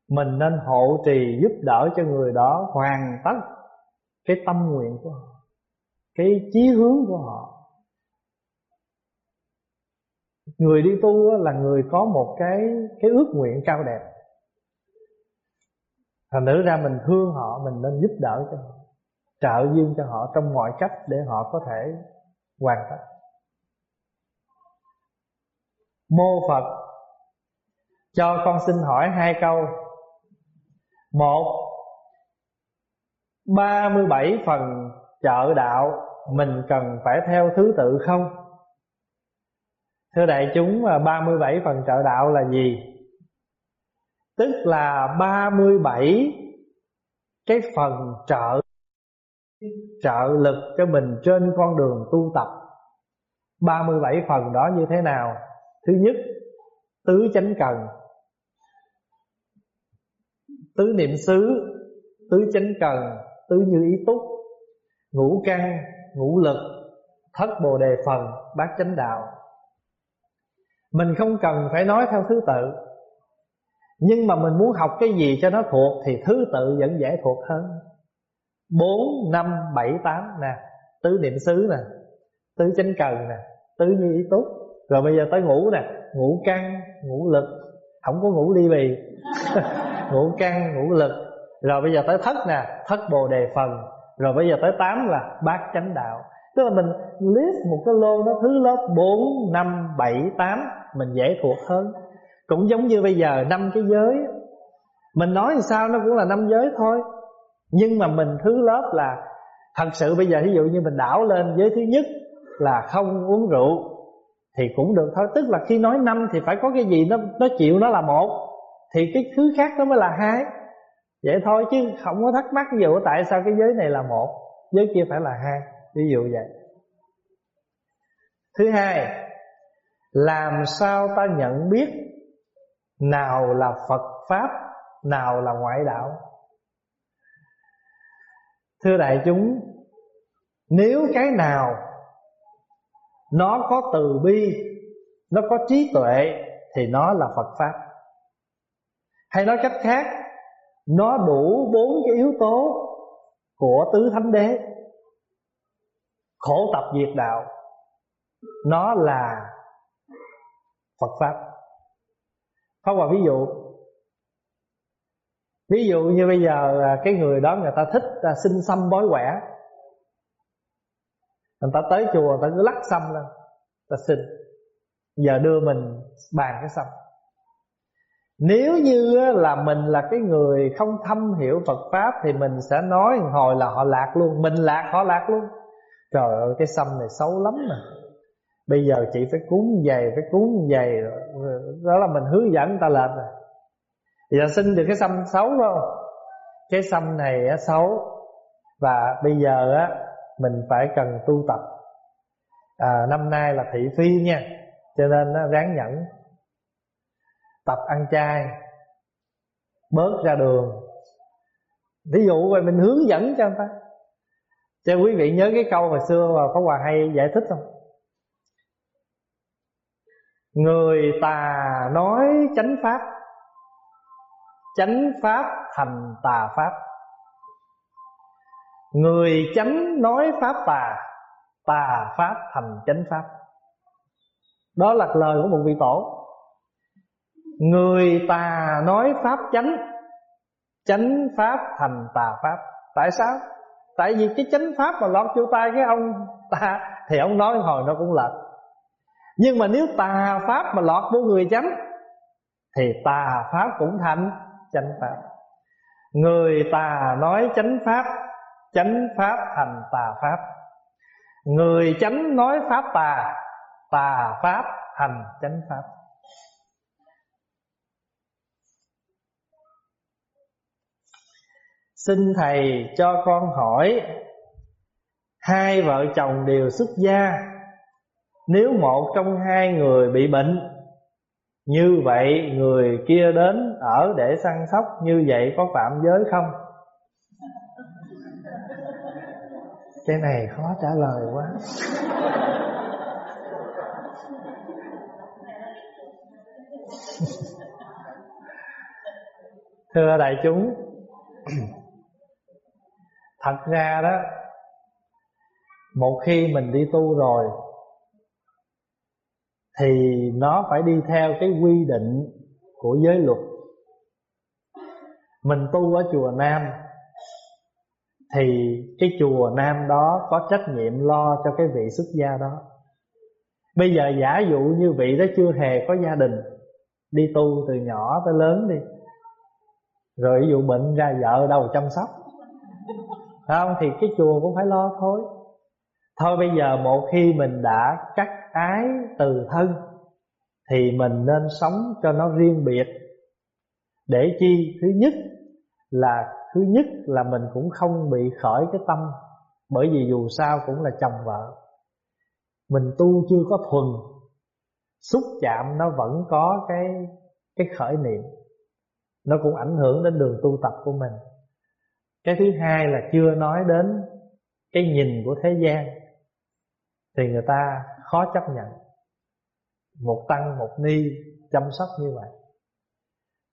Mình nên hộ trì giúp đỡ cho người đó hoàn tất Cái tâm nguyện của họ, Cái chí hướng của họ. Người đi tu là người có một cái cái ước nguyện cao đẹp. Thành nữ ra mình thương họ, Mình nên giúp đỡ cho họ, Trợ duyên cho họ trong mọi cách Để họ có thể hoàn tất. Mô Phật cho con xin hỏi hai câu Một 37 phần trợ đạo Mình cần phải theo thứ tự không? Thưa đại chúng à, 37 phần trợ đạo là gì? Tức là 37 Cái phần trợ Trợ lực cho mình trên con đường tu tập 37 phần đó như thế nào? Thứ nhất, Tứ chánh cần Tứ niệm xứ Tứ chánh cần Tứ như ý túc Ngũ căn Ngũ lực Thất bồ đề phần Bát chánh đạo. Mình không cần phải nói theo thứ tự Nhưng mà mình muốn học cái gì cho nó thuộc Thì thứ tự vẫn dễ thuộc hơn. 4, 5, 7, 8 nè Tứ niệm xứ nè Tứ chánh cần nè Tứ như ý túc. Rồi bây giờ tới ngũ nè Ngũ căng ngũ lực Không có ngũ ly bì. Ngũ căn, ngũ lực. Rồi bây giờ tới thất nè Thất bồ đề phần. Rồi bây giờ tới tám là bát chánh đạo. Tức là mình list một cái lô nó thứ lớp 4, 5, 7, 8 Mình dễ thuộc hơn. Cũng giống như bây giờ năm cái giới. Mình nói sao nó cũng là năm giới thôi. Nhưng mà mình thứ lớp là Thật sự bây giờ ví dụ như mình đảo lên giới thứ nhất Là không uống rượu Thì cũng được thôi. Tức là khi nói năm thì phải có cái gì nó nó chịu nó là một. Thì cái thứ khác nó mới là hai. Vậy thôi chứ không có thắc mắc dù tại sao cái giới này là một, Giới kia phải là hai? Ví dụ vậy. Thứ hai, Làm sao ta nhận biết Nào là Phật Pháp, Nào là ngoại đạo? Thưa đại chúng, Nếu cái nào Nó có từ bi, Nó có trí tuệ, Thì nó là Phật Pháp. Hay nói cách khác Nó đủ bốn cái yếu tố Của tứ thánh đế. Khổ tập diệt đạo Nó là Phật Pháp. Không vào ví dụ Ví dụ như bây giờ cái người đó người ta thích à, xin xăm bói quẻ. Người ta tới chùa người ta cứ lắc xăm lên Ta xin Giờ đưa mình bàn cái xăm. Nếu như là mình là cái người không thâm hiểu Phật Pháp Thì mình sẽ nói hồi là họ lạc luôn Mình lạc họ lạc luôn. Trời ơi cái xâm này xấu lắm mà. Bây giờ chị phải cúng giày Phải cúng giày Đó là mình hướng dẫn người ta lên rồi. Giờ xin được cái xâm xấu không Cái xâm này á, xấu. Và bây giờ á Mình phải cần tu tập. À, Năm nay là thị phi nha. Cho nên á, ráng nhẫn. Tập ăn chay, Bớt ra đường. Ví dụ vậy mình hướng dẫn cho người ta. Cho quý vị nhớ cái câu hồi xưa mà Pháp Hòa hay giải thích không? Người tà nói chánh pháp Chánh pháp thành tà pháp. Người chánh nói pháp tà Tà pháp thành chánh pháp. Đó là lời của một vị tổ. Người tà nói pháp chánh Chánh pháp thành tà pháp. Tại sao? Tại vì cái chánh pháp mà lọt vô tay cái ông ta Thì ông nói hồi nó cũng lệch. Nhưng mà nếu tà pháp mà lọt vô người chánh, Thì tà pháp cũng thành chánh pháp. Người tà nói chánh pháp Chánh pháp thành tà pháp. Người chánh nói pháp tà Tà pháp thành chánh pháp. Xin thầy cho con hỏi. Hai vợ chồng đều xuất gia. Nếu một trong hai người bị bệnh, Như vậy người kia đến ở để săn sóc Như vậy có phạm giới không? Cái này khó trả lời quá. Thưa đại chúng thật ra đó, một khi mình đi tu rồi, thì nó phải đi theo cái quy định của giới luật. Mình tu ở chùa nam, thì cái chùa nam đó có trách nhiệm lo cho cái vị xuất gia đó. Bây giờ giả dụ như vị đó chưa hề có gia đình, Đi tu từ nhỏ tới lớn đi, Rồi ví dụ bệnh ra vợ đâu chăm sóc. Phải không? Thì cái chùa cũng phải lo thôi Thôi bây giờ một khi mình đã cắt ái từ thân, Thì mình nên sống cho nó riêng biệt Để chi? Thứ nhất là, Thứ nhất là mình cũng không bị khởi cái tâm, Bởi vì dù sao cũng là chồng vợ Mình tu chưa có thuần, Xúc chạm nó vẫn có cái cái khởi niệm Nó cũng ảnh hưởng đến đường tu tập của mình cái thứ hai là chưa nói đến Cái nhìn của thế gian, Thì người ta khó chấp nhận. Một tăng, một ni, chăm sóc như vậy.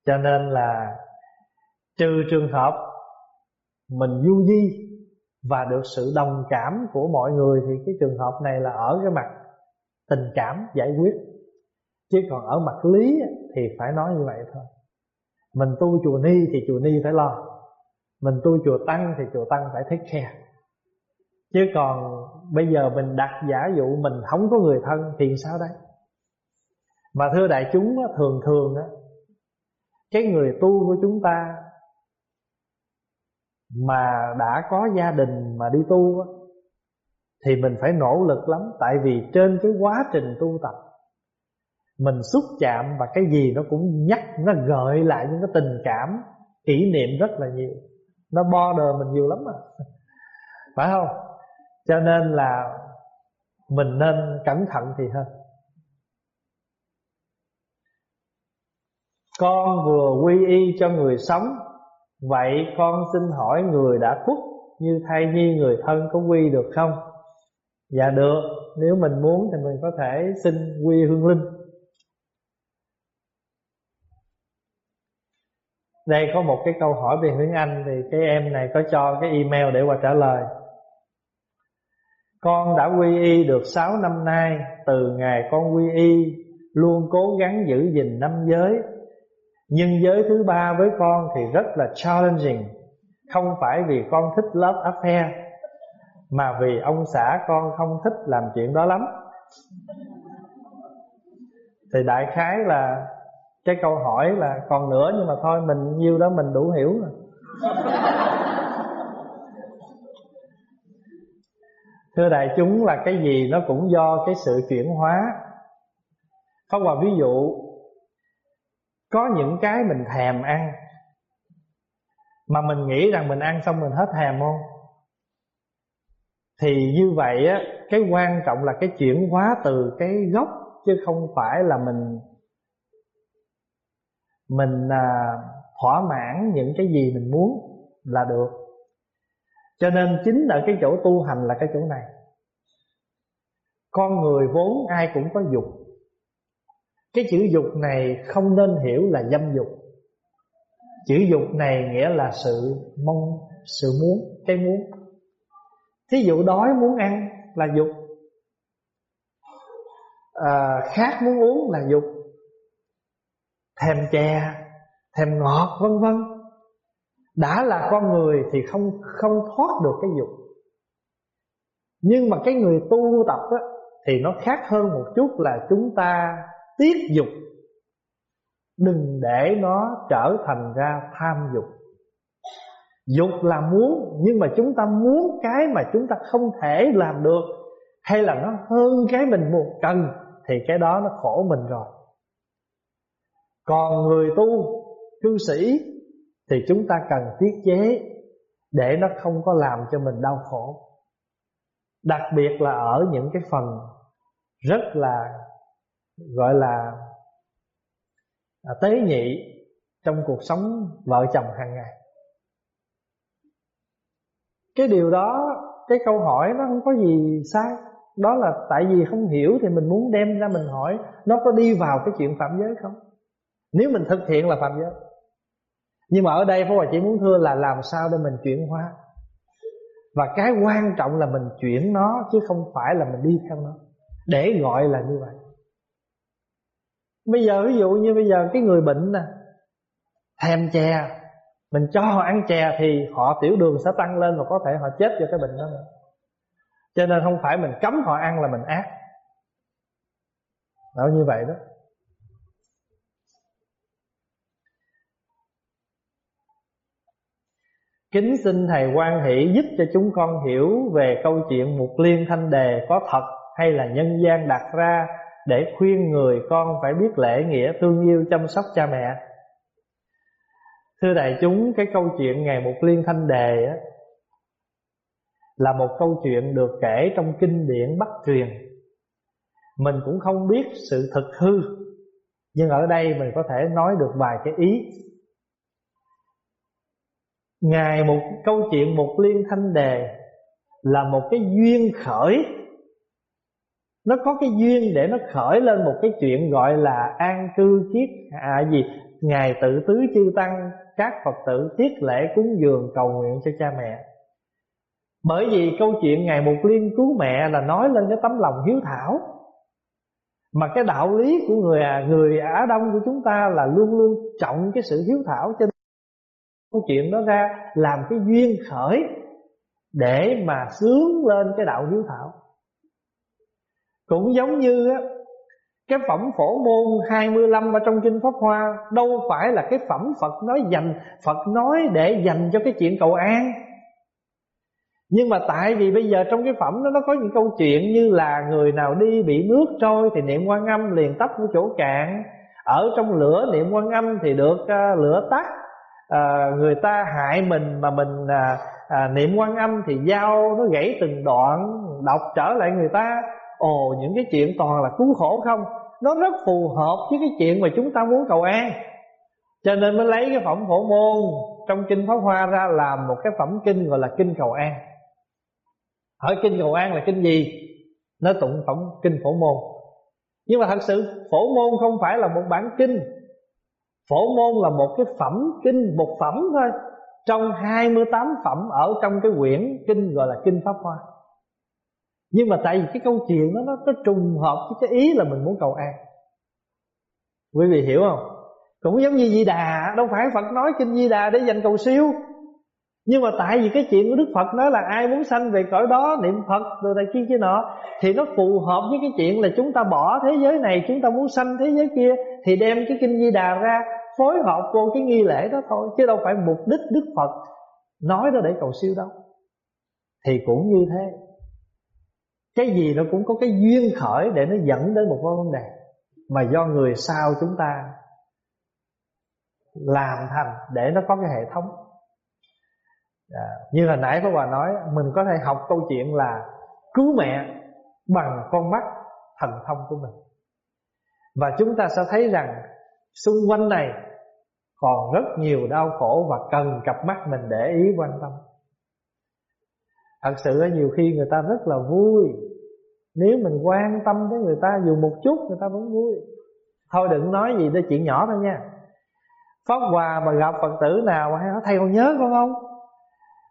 Cho nên là Trừ trường hợp Mình du di Và được sự đồng cảm của mọi người, Thì cái trường hợp này là ở cái mặt Tình cảm giải quyết. Chứ còn ở mặt lý Thì phải nói như vậy thôi. Mình tu chùa ni thì chùa ni phải lo. Mình tu chùa tăng thì chùa tăng phải take care. Chứ còn bây giờ mình đặt giả dụ mình không có người thân thì sao đây? Mà thưa đại chúng thường thường á, Cái người tu của chúng ta Mà đã có gia đình mà đi tu á, Thì mình phải nỗ lực lắm. Tại vì trên cái quá trình tu tập, Mình xúc chạm và cái gì nó cũng nhắc, Nó gợi lại những cái tình cảm, Kỷ niệm rất là nhiều. Nó bo đờ mình nhiều lắm mà. Phải không? Cho nên là Mình nên cẩn thận thì hơn. Con vừa quy y cho người sống, Vậy con xin hỏi người đã khuất Như thai nhi người thân có quy được không? Dạ được, Nếu mình muốn thì mình có thể xin quy hương linh. Đây có một cái câu hỏi về tiếng Anh, Thì cái em này có cho cái email để qua trả lời. Con đã quy y được 6 năm nay, Từ ngày con quy y, Luôn cố gắng giữ gìn năm giới. Nhưng giới thứ ba với con thì rất là challenging, Không phải vì con thích love affair, Mà vì ông xã con không thích làm chuyện đó lắm. Thì đại khái là cái câu hỏi là còn nữa nhưng mà thôi mình nhiêu đó mình đủ hiểu rồi. Thưa đại chúng là cái gì nó cũng do cái sự chuyển hóa. Không vào ví dụ có những cái mình thèm ăn mà mình nghĩ rằng mình ăn xong mình hết thèm không? Thì như vậy á cái quan trọng là cái chuyển hóa từ cái gốc chứ không phải là mình mình à, thỏa mãn những cái gì mình muốn là được. Cho nên chính ở cái chỗ tu hành là cái chỗ này. Con người vốn ai cũng có dục. Cái chữ dục này không nên hiểu là dâm dục. Chữ dục này nghĩa là sự mong sự muốn cái muốn. Thí dụ đói muốn ăn là dục. À, khát muốn uống là dục thèm chè thèm ngọt vân vân. Đã là con người thì không không thoát được cái dục. Nhưng mà cái người tu tập á, thì nó khác hơn một chút là chúng ta tiết dục. Đừng để nó trở thành ra tham dục. Dục là muốn nhưng mà chúng ta muốn cái mà chúng ta không thể làm được hay là nó hơn cái mình muốn cần thì cái đó nó khổ mình rồi còn người tu cư sĩ thì chúng ta cần tiết chế để nó không có làm cho mình đau khổ. Đặc biệt là ở những cái phần rất là gọi là à, tế nhị trong cuộc sống vợ chồng hàng ngày. Cái điều đó cái câu hỏi nó không có gì sai. Đó là tại vì không hiểu thì mình muốn đem ra mình hỏi nó có đi vào cái chuyện phạm giới không? Nếu mình thực hiện là phạm giới Nhưng mà ở đây Pháp Hòa chỉ muốn thưa là làm sao để mình chuyển hóa. Và cái quan trọng là mình chuyển nó, Chứ không phải là mình đi theo nó. Để gọi là như vậy. Bây giờ ví dụ như bây giờ cái người bệnh nè, Thèm chè, Mình cho họ ăn chè thì họ tiểu đường sẽ tăng lên Và có thể họ chết do cái bệnh đó nữa. Cho nên không phải mình cấm họ ăn là mình ác. Đó như vậy đó. Kính xin Thầy quan hỷ giúp cho chúng con hiểu về câu chuyện một Liên Thanh Đề có thật hay là nhân gian đặt ra để khuyên người con phải biết lễ nghĩa thương yêu chăm sóc cha mẹ. Thưa đại chúng, cái câu chuyện ngày một Liên Thanh Đề á, là một câu chuyện được kể trong kinh điển Bắc truyền. Mình cũng không biết sự thật hư, nhưng ở đây mình có thể nói được vài cái ý Ngài một câu chuyện một liên thanh đề Là một cái duyên khởi. Nó có cái duyên để nó khởi lên một cái chuyện gọi là an cư kiết à gì? Ngài tự tứ chư tăng Các Phật tử tiết lễ cúng dường cầu nguyện cho cha mẹ. Bởi vì câu chuyện Ngài Mục Liên cứu mẹ là nói lên cái tấm lòng hiếu thảo. Mà cái đạo lý của người à, người Á Đông của chúng ta là luôn luôn trọng cái sự hiếu thảo cho câu chuyện đó ra làm cái duyên khởi để mà sướng lên cái đạo hiếu thảo. Cũng giống như á cái phẩm phổ môn 25 ở trong kinh Pháp Hoa Đâu phải là cái phẩm Phật nói dành Phật nói để dành cho cái chuyện cầu an. Nhưng mà tại vì bây giờ trong cái phẩm đó Nó có những câu chuyện như là Người nào đi bị nước trôi Thì niệm quan âm liền tắt của chỗ cạn Ở trong lửa niệm quan âm Thì được uh, lửa tắt à, người ta hại mình mà mình à, à, niệm quan âm thì dao nó gãy từng đoạn đọc trở lại người ta. Ồ những cái chuyện toàn là cứu khổ không? Nó rất phù hợp với cái chuyện mà chúng ta muốn cầu an. Cho nên mới lấy cái phẩm phổ môn trong kinh pháp hoa ra làm một cái phẩm kinh gọi là kinh cầu an. Hỏi kinh cầu an là kinh gì? Nó tụng phẩm kinh phổ môn. Nhưng mà thật sự phổ môn không phải là một bản kinh. Phổ môn là một cái phẩm kinh Một phẩm thôi. Trong 28 phẩm ở trong cái quyển kinh gọi là Kinh Pháp Hoa. Nhưng mà tại vì cái câu chuyện đó Nó, nó trùng hợp với cái ý là mình muốn cầu an. Quý vị hiểu không? Cũng giống như Di Đà Đâu phải Phật nói Kinh Di Đà để dành cầu siêu. Nhưng mà tại vì cái chuyện của Đức Phật nói là ai muốn sanh về cõi đó niệm Phật rồi này kia kia nọ thì nó phù hợp với cái chuyện là chúng ta bỏ thế giới này chúng ta muốn sanh thế giới kia thì đem cái kinh Di Đà ra phối hợp vô cái nghi lễ đó thôi chứ đâu phải mục đích Đức Phật nói đó để cầu siêu đâu. Thì cũng như thế. Cái gì nó cũng có cái duyên khởi để nó dẫn đến một vấn đề mà do người sau chúng ta làm thành để nó có cái hệ thống. À, như hồi nãy Pháp Hòa nói mình có thể học câu chuyện là cứu mẹ bằng con mắt thần thông của mình. Và chúng ta sẽ thấy rằng xung quanh này còn rất nhiều đau khổ và cần cặp mắt mình để ý quan tâm. Thật sự nhiều khi người ta rất là vui. Nếu mình quan tâm tới người ta, dù một chút người ta vẫn vui. Thôi đừng nói gì tới chuyện nhỏ thôi nha. Pháp Hòa mà gặp Phật tử nào hay nói, thầy con nhớ con không?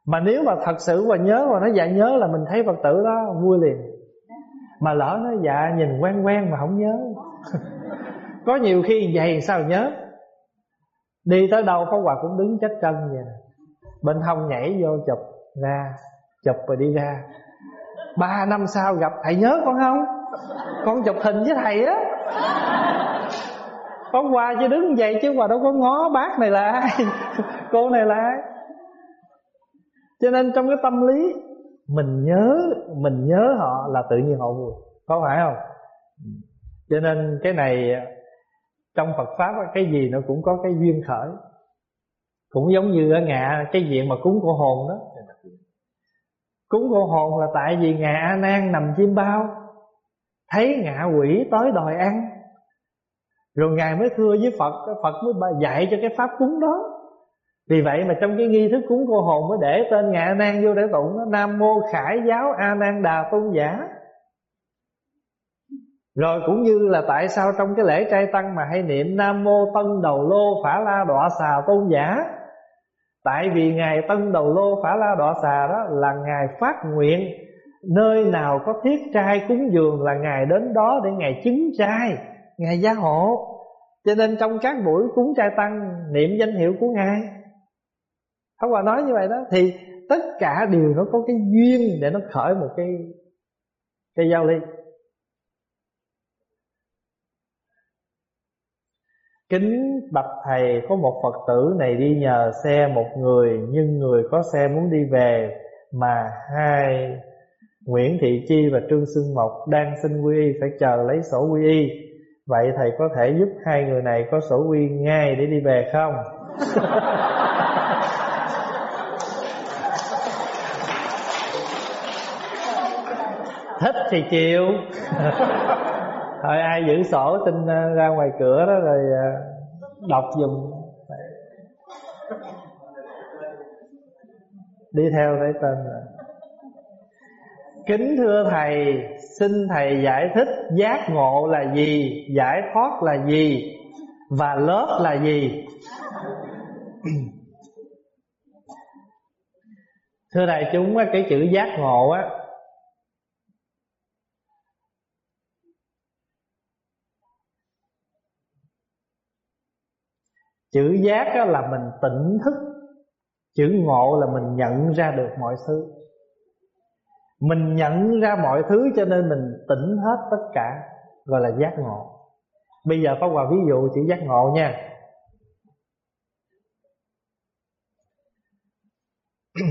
Mà nếu mà thật sự mà nhớ mà nó dạ nhớ là mình thấy Phật tử đó, vui liền. Mà lỡ nó dạ nhìn quen quen mà không nhớ. Có nhiều khi, vậy sao nhớ? Đi tới đâu Pháp Hòa cũng đứng chết chân vậy Bên hông nhảy vô chụp ra, Chụp rồi đi ra. Ba năm sau gặp, thầy nhớ con không? Con chụp hình với thầy á. Pháp Hòa chỉ đứng vậy chứ Hòa đâu có ngó bác này là ai, Cô này là ai. Cho nên trong cái tâm lý, Mình nhớ Mình nhớ họ là tự nhiên họ vui. Có phải không? Cho nên cái này trong Phật pháp cái gì nó cũng có cái duyên khởi. Cũng giống như ở ngạ cái diện mà cúng cô hồn đó. Cúng cô hồn là tại vì ngạ a nan nằm chim bao. Thấy ngạ quỷ tới đòi ăn. Rồi ngài mới thưa với phật phật mới dạy cho cái pháp cúng đó. Vì vậy mà trong cái nghi thức cúng cô hồn mới để tên ngạ a nan vô để tụng đó nam mô khải giáo a nan đà tôn giả rồi cũng như là tại sao trong cái lễ trai tăng mà hay niệm Nam Mô Tân Đầu Lô Phả La Đọa Xà Tôn Giả? Tại vì Ngài Tân Đầu Lô Phả La Đọa Xà đó là Ngài phát nguyện, Nơi nào có thiết trai cúng dường là Ngài đến đó để Ngài chứng trai, Ngài gia hộ. Cho nên trong các buổi cúng trai tăng, niệm danh hiệu của Ngài Không Hòa nói như vậy đó, Thì tất cả đều nó có cái duyên để nó khởi một cái cái giao ly. Kính bạch thầy, có một Phật tử này đi nhờ xe một người, Nhưng người có xe muốn đi về, Mà hai Nguyễn Thị Chi và Trương Sương Mộc đang xin quy y phải chờ lấy sổ quy y Vậy thầy có thể giúp hai người này có sổ quy ngay để đi về không? Thích thì chịu Thôi ai giữ sổ xin ờ, ra ngoài cửa đó rồi ờ, đọc dùm Đi theo lấy tên rồi Kính thưa Thầy, Xin Thầy giải thích giác ngộ là gì, Giải thoát là gì, Và lớp là gì? Thưa đại chúng Cái chữ giác ngộ á Chữ giác là mình tỉnh thức. Chữ ngộ là mình nhận ra được mọi thứ. Mình nhận ra mọi thứ cho nên mình tỉnh hết tất cả, Gọi là giác ngộ. Bây giờ Pháp Hòa ví dụ chữ giác ngộ nha.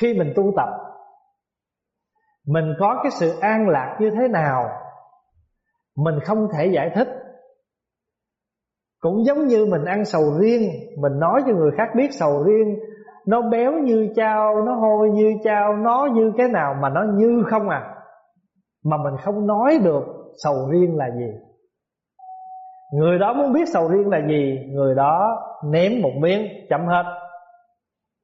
Khi mình tu tập, Mình có cái sự an lạc như thế nào, Mình không thể giải thích. Cũng giống như mình ăn sầu riêng, Mình nói cho người khác biết sầu riêng, nó béo như trao Nó hôi như trao Nó như cái nào mà nó như không à? Mà mình không nói được Sầu riêng là gì. Người đó muốn biết sầu riêng là gì, Người đó ném một miếng, chấm hết.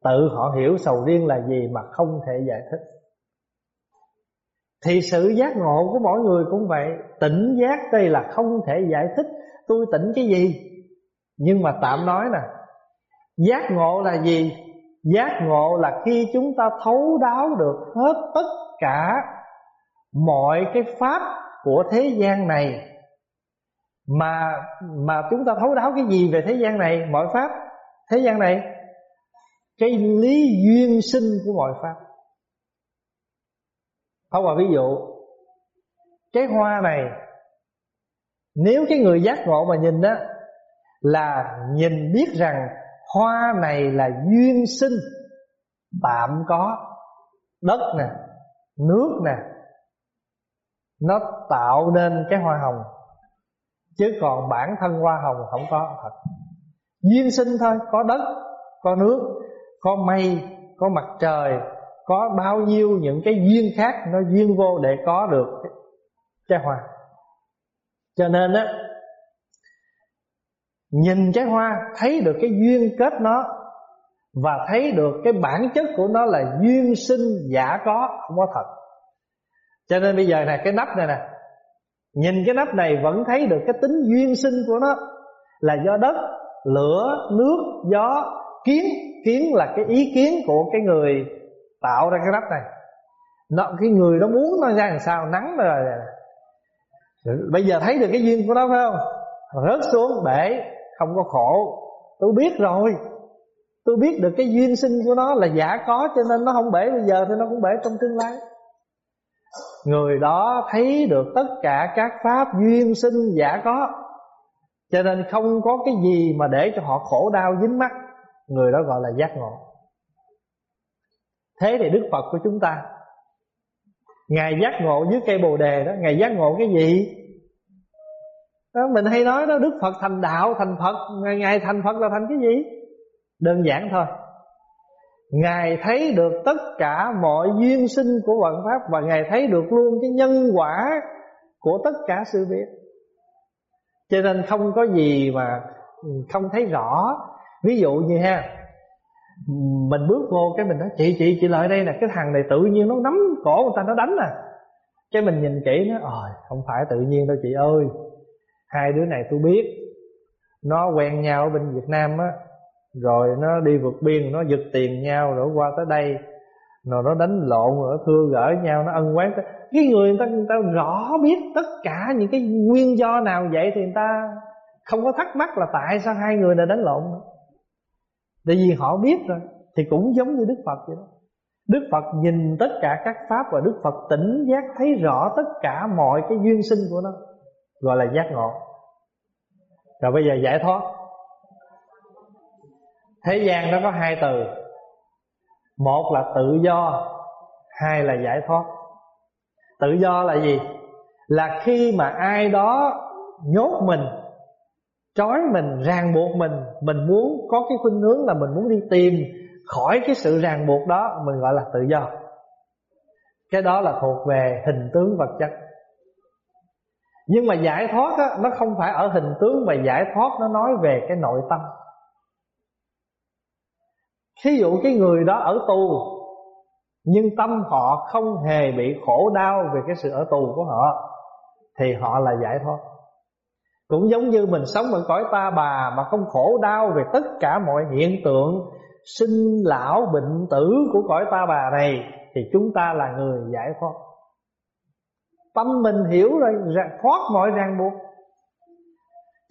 Tự họ hiểu sầu riêng là gì Mà không thể giải thích. Thì sự giác ngộ của mỗi người cũng vậy, Tỉnh giác đây là không thể giải thích Tôi tỉnh cái gì? Nhưng mà tạm nói nè Giác ngộ là gì? Giác ngộ là khi chúng ta thấu đáo được hết tất cả mọi cái pháp của thế gian này. Mà mà chúng ta thấu đáo cái gì về thế gian này, mọi pháp. Thế gian này cái lý duyên sinh của mọi pháp. Thông qua ví dụ cái hoa này nếu cái người giác ngộ mà nhìn đó là nhìn biết rằng Hoa này là duyên sinh Tạm có Đất nè Nước nè Nó tạo nên cái hoa hồng. Chứ còn bản thân hoa hồng không có thật. Duyên sinh thôi Có đất, có nước Có mây, có mặt trời Có bao nhiêu những cái duyên khác Nó duyên vô để có được cái hoa. Cho nên á Nhìn cái hoa thấy được cái duyên kết nó Và thấy được cái bản chất của nó là duyên sinh giả có Không có thật. Cho nên bây giờ nè cái nắp này nè Nhìn cái nắp này vẫn thấy được cái tính duyên sinh của nó Là do đất, lửa, nước, gió, kiến. Kiến là cái ý kiến của cái người tạo ra cái nắp này. Nó, Cái người đó muốn nó ra làm sao nắng rồi Bây giờ thấy được cái duyên của nó, phải không? Rớt xuống bể, không có khổ. Tôi biết rồi. Tôi biết được cái duyên sinh của nó là giả có, cho nên nó không bể bây giờ, thì nó cũng bể trong tương lai. Người đó thấy được tất cả các pháp duyên sinh giả có. Cho nên không có cái gì mà để cho họ khổ đau dính mắt. Người đó gọi là giác ngộ. Thế thì đức phật của chúng ta ngài giác ngộ dưới cây bồ đề đó. Ngài giác ngộ cái gì? Đó, mình hay nói đó Đức Phật thành đạo thành Phật. Ngài thành Phật là thành cái gì? Đơn giản thôi. Ngài thấy được tất cả mọi duyên sinh của vận pháp Và Ngài thấy được luôn cái nhân quả của tất cả sự việc. Cho nên không có gì mà không thấy rõ. Ví dụ như ha mình bước vô cái mình nói Chị chị chị lại đây nè. Cái thằng này tự nhiên nó nắm cổ người ta nó đánh nè Cái mình nhìn kỹ nó Ôi không phải tự nhiên đâu chị ơi. Hai đứa này tôi biết. Nó quen nhau ở bên Việt Nam á rồi nó đi vượt biên nó giật tiền nhau rồi qua tới đây. Rồi nó đánh lộn rồi nó thưa gỡ nhau nó ân quán cái người người ta, người ta rõ biết tất cả những cái nguyên do nào vậy thì người ta không có thắc mắc là tại sao hai người này đánh lộn nữa tại vì họ biết rồi, thì cũng giống như Đức Phật vậy đó. Đức Phật nhìn tất cả các pháp và Đức Phật tỉnh giác thấy rõ tất cả mọi cái duyên sinh của nó, gọi là giác ngộ. Rồi bây giờ giải thoát. Thế gian nó có hai từ. Một là tự do, hai là giải thoát. Tự do là gì? Là khi mà ai đó nhốt mình trói mình ràng buộc mình mình muốn có cái khuynh hướng là mình muốn đi tìm khỏi cái sự ràng buộc đó mình gọi là tự do. Cái đó là thuộc về hình tướng vật chất. Nhưng mà giải thoát á, nó không phải ở hình tướng mà giải thoát nó nói về cái nội tâm. Thí dụ cái người đó ở tù Nhưng tâm họ không hề bị khổ đau Về cái sự ở tù của họ Thì họ là giải thoát. Cũng giống như mình sống ở cõi ta bà Mà không khổ đau về tất cả mọi hiện tượng Sinh lão bệnh tử của cõi ta bà này, Thì chúng ta là người giải thoát. Tâm mình hiểu rồi thoát mọi ràng buộc.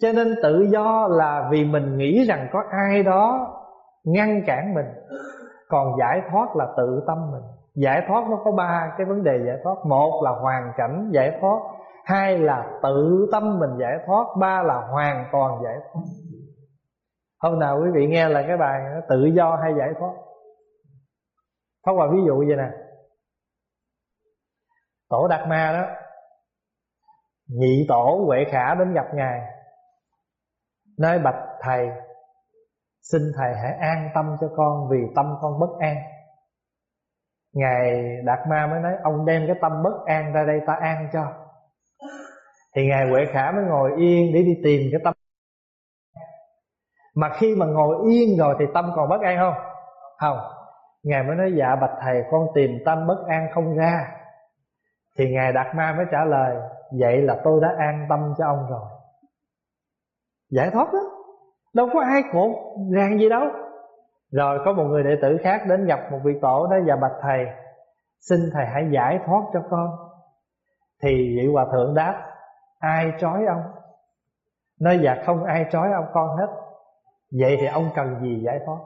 Cho nên tự do là vì mình nghĩ rằng có ai đó ngăn cản mình. Còn giải thoát là tự tâm mình. Giải thoát nó có ba cái vấn đề giải thoát. Một là hoàn cảnh giải thoát hai là tự tâm mình giải thoát, ba là hoàn toàn giải thoát. Hôm nào quý vị nghe là cái bài nó tự do hay giải thoát? Pháp Hòa ví dụ vậy nè. Tổ Đạt Ma đó, Nhị tổ Huệ Khả đến gặp Ngài. Nói, bạch thầy, Xin Thầy hãy an tâm cho con Vì tâm con bất an. Ngài Đạt Ma mới nói, Ông đem cái tâm bất an ra đây ta an cho. Thì Ngài Huệ Khả mới ngồi yên Để đi tìm cái tâm. Mà khi mà ngồi yên rồi Thì tâm còn bất an không? Không. Ngài mới nói dạ bạch thầy, con tìm tâm bất an không ra. Thì Ngài Đạt Ma mới trả lời, Vậy là tôi đã an tâm cho ông rồi. Giải thoát đó. Đâu có ai khổ ràng gì đâu. Rồi có một người đệ tử khác đến gặp một vị tổ đó Và bạch thầy, Xin thầy hãy giải thoát cho con. Thì vị hòa thượng đáp Ai trói ông? Nói dạ không ai trói ông, con hết. Vậy thì ông cần gì giải thoát?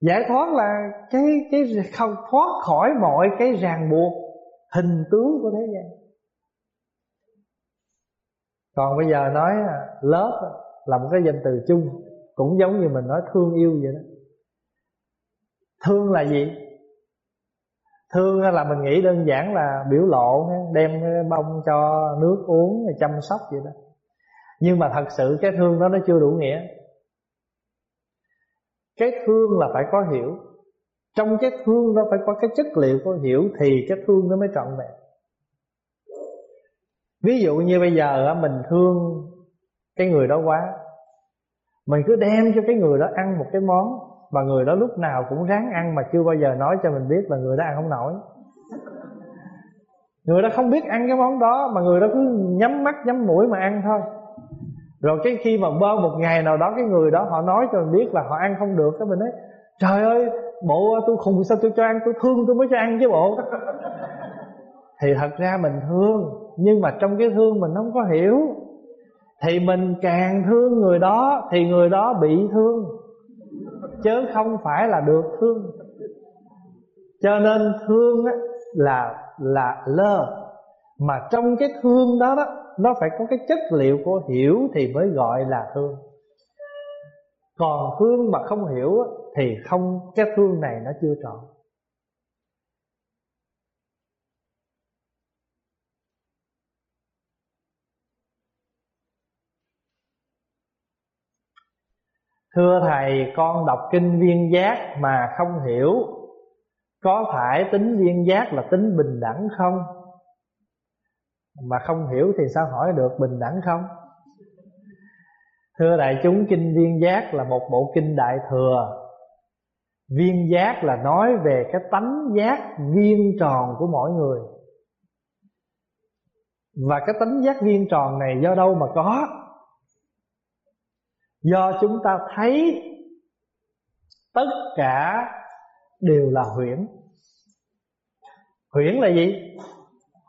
Giải thoát là cái cái không thoát khỏi mọi cái ràng buộc hình tướng của thế gian. Còn bây giờ nói à, lớp là một cái danh từ chung, cũng giống như mình nói thương yêu vậy đó. Thương là gì? Thương là mình nghĩ đơn giản là biểu lộ đem bông cho nước uống chăm sóc vậy đó. Nhưng mà thật sự cái thương đó nó chưa đủ nghĩa. Cái thương là phải có hiểu. Trong cái thương nó phải có cái chất liệu có hiểu thì cái thương nó mới trọn vẹn. Ví dụ như bây giờ mình thương cái người đó quá, mình cứ đem cho cái người đó ăn một cái món mà người đó lúc nào cũng ráng ăn mà chưa bao giờ nói cho mình biết là người đó ăn không nổi. Người đó không biết ăn cái món đó mà người đó cứ nhắm mắt, nhắm mũi mà ăn thôi. Rồi cái khi mà bơ một ngày nào đó cái người đó họ nói cho mình biết là họ ăn không được, cái mình nói, trời ơi, bộ tôi khùng sao tôi cho ăn, tôi thương tôi mới cho ăn chứ bộ. Thì thật ra mình thương, nhưng mà trong cái thương mình không có hiểu. Thì mình càng thương người đó, thì người đó bị thương chứ không phải là được thương. Cho nên thương á, là là lơ. Mà trong cái thương đó đó nó phải có cái chất liệu của hiểu thì mới gọi là thương. Còn thương mà không hiểu á, thì không cái thương này nó chưa trọn. Thưa Thầy, con đọc kinh viên giác mà không hiểu, Có phải tính viên giác là tính bình đẳng không? Mà không hiểu thì sao hỏi được bình đẳng không? Thưa đại chúng, kinh viên giác là một bộ kinh đại thừa Viên giác là nói về cái tánh giác viên tròn của mỗi người Và cái tánh giác viên tròn này do đâu mà có Do chúng ta thấy Tất cả đều là huyễn. Huyễn là gì?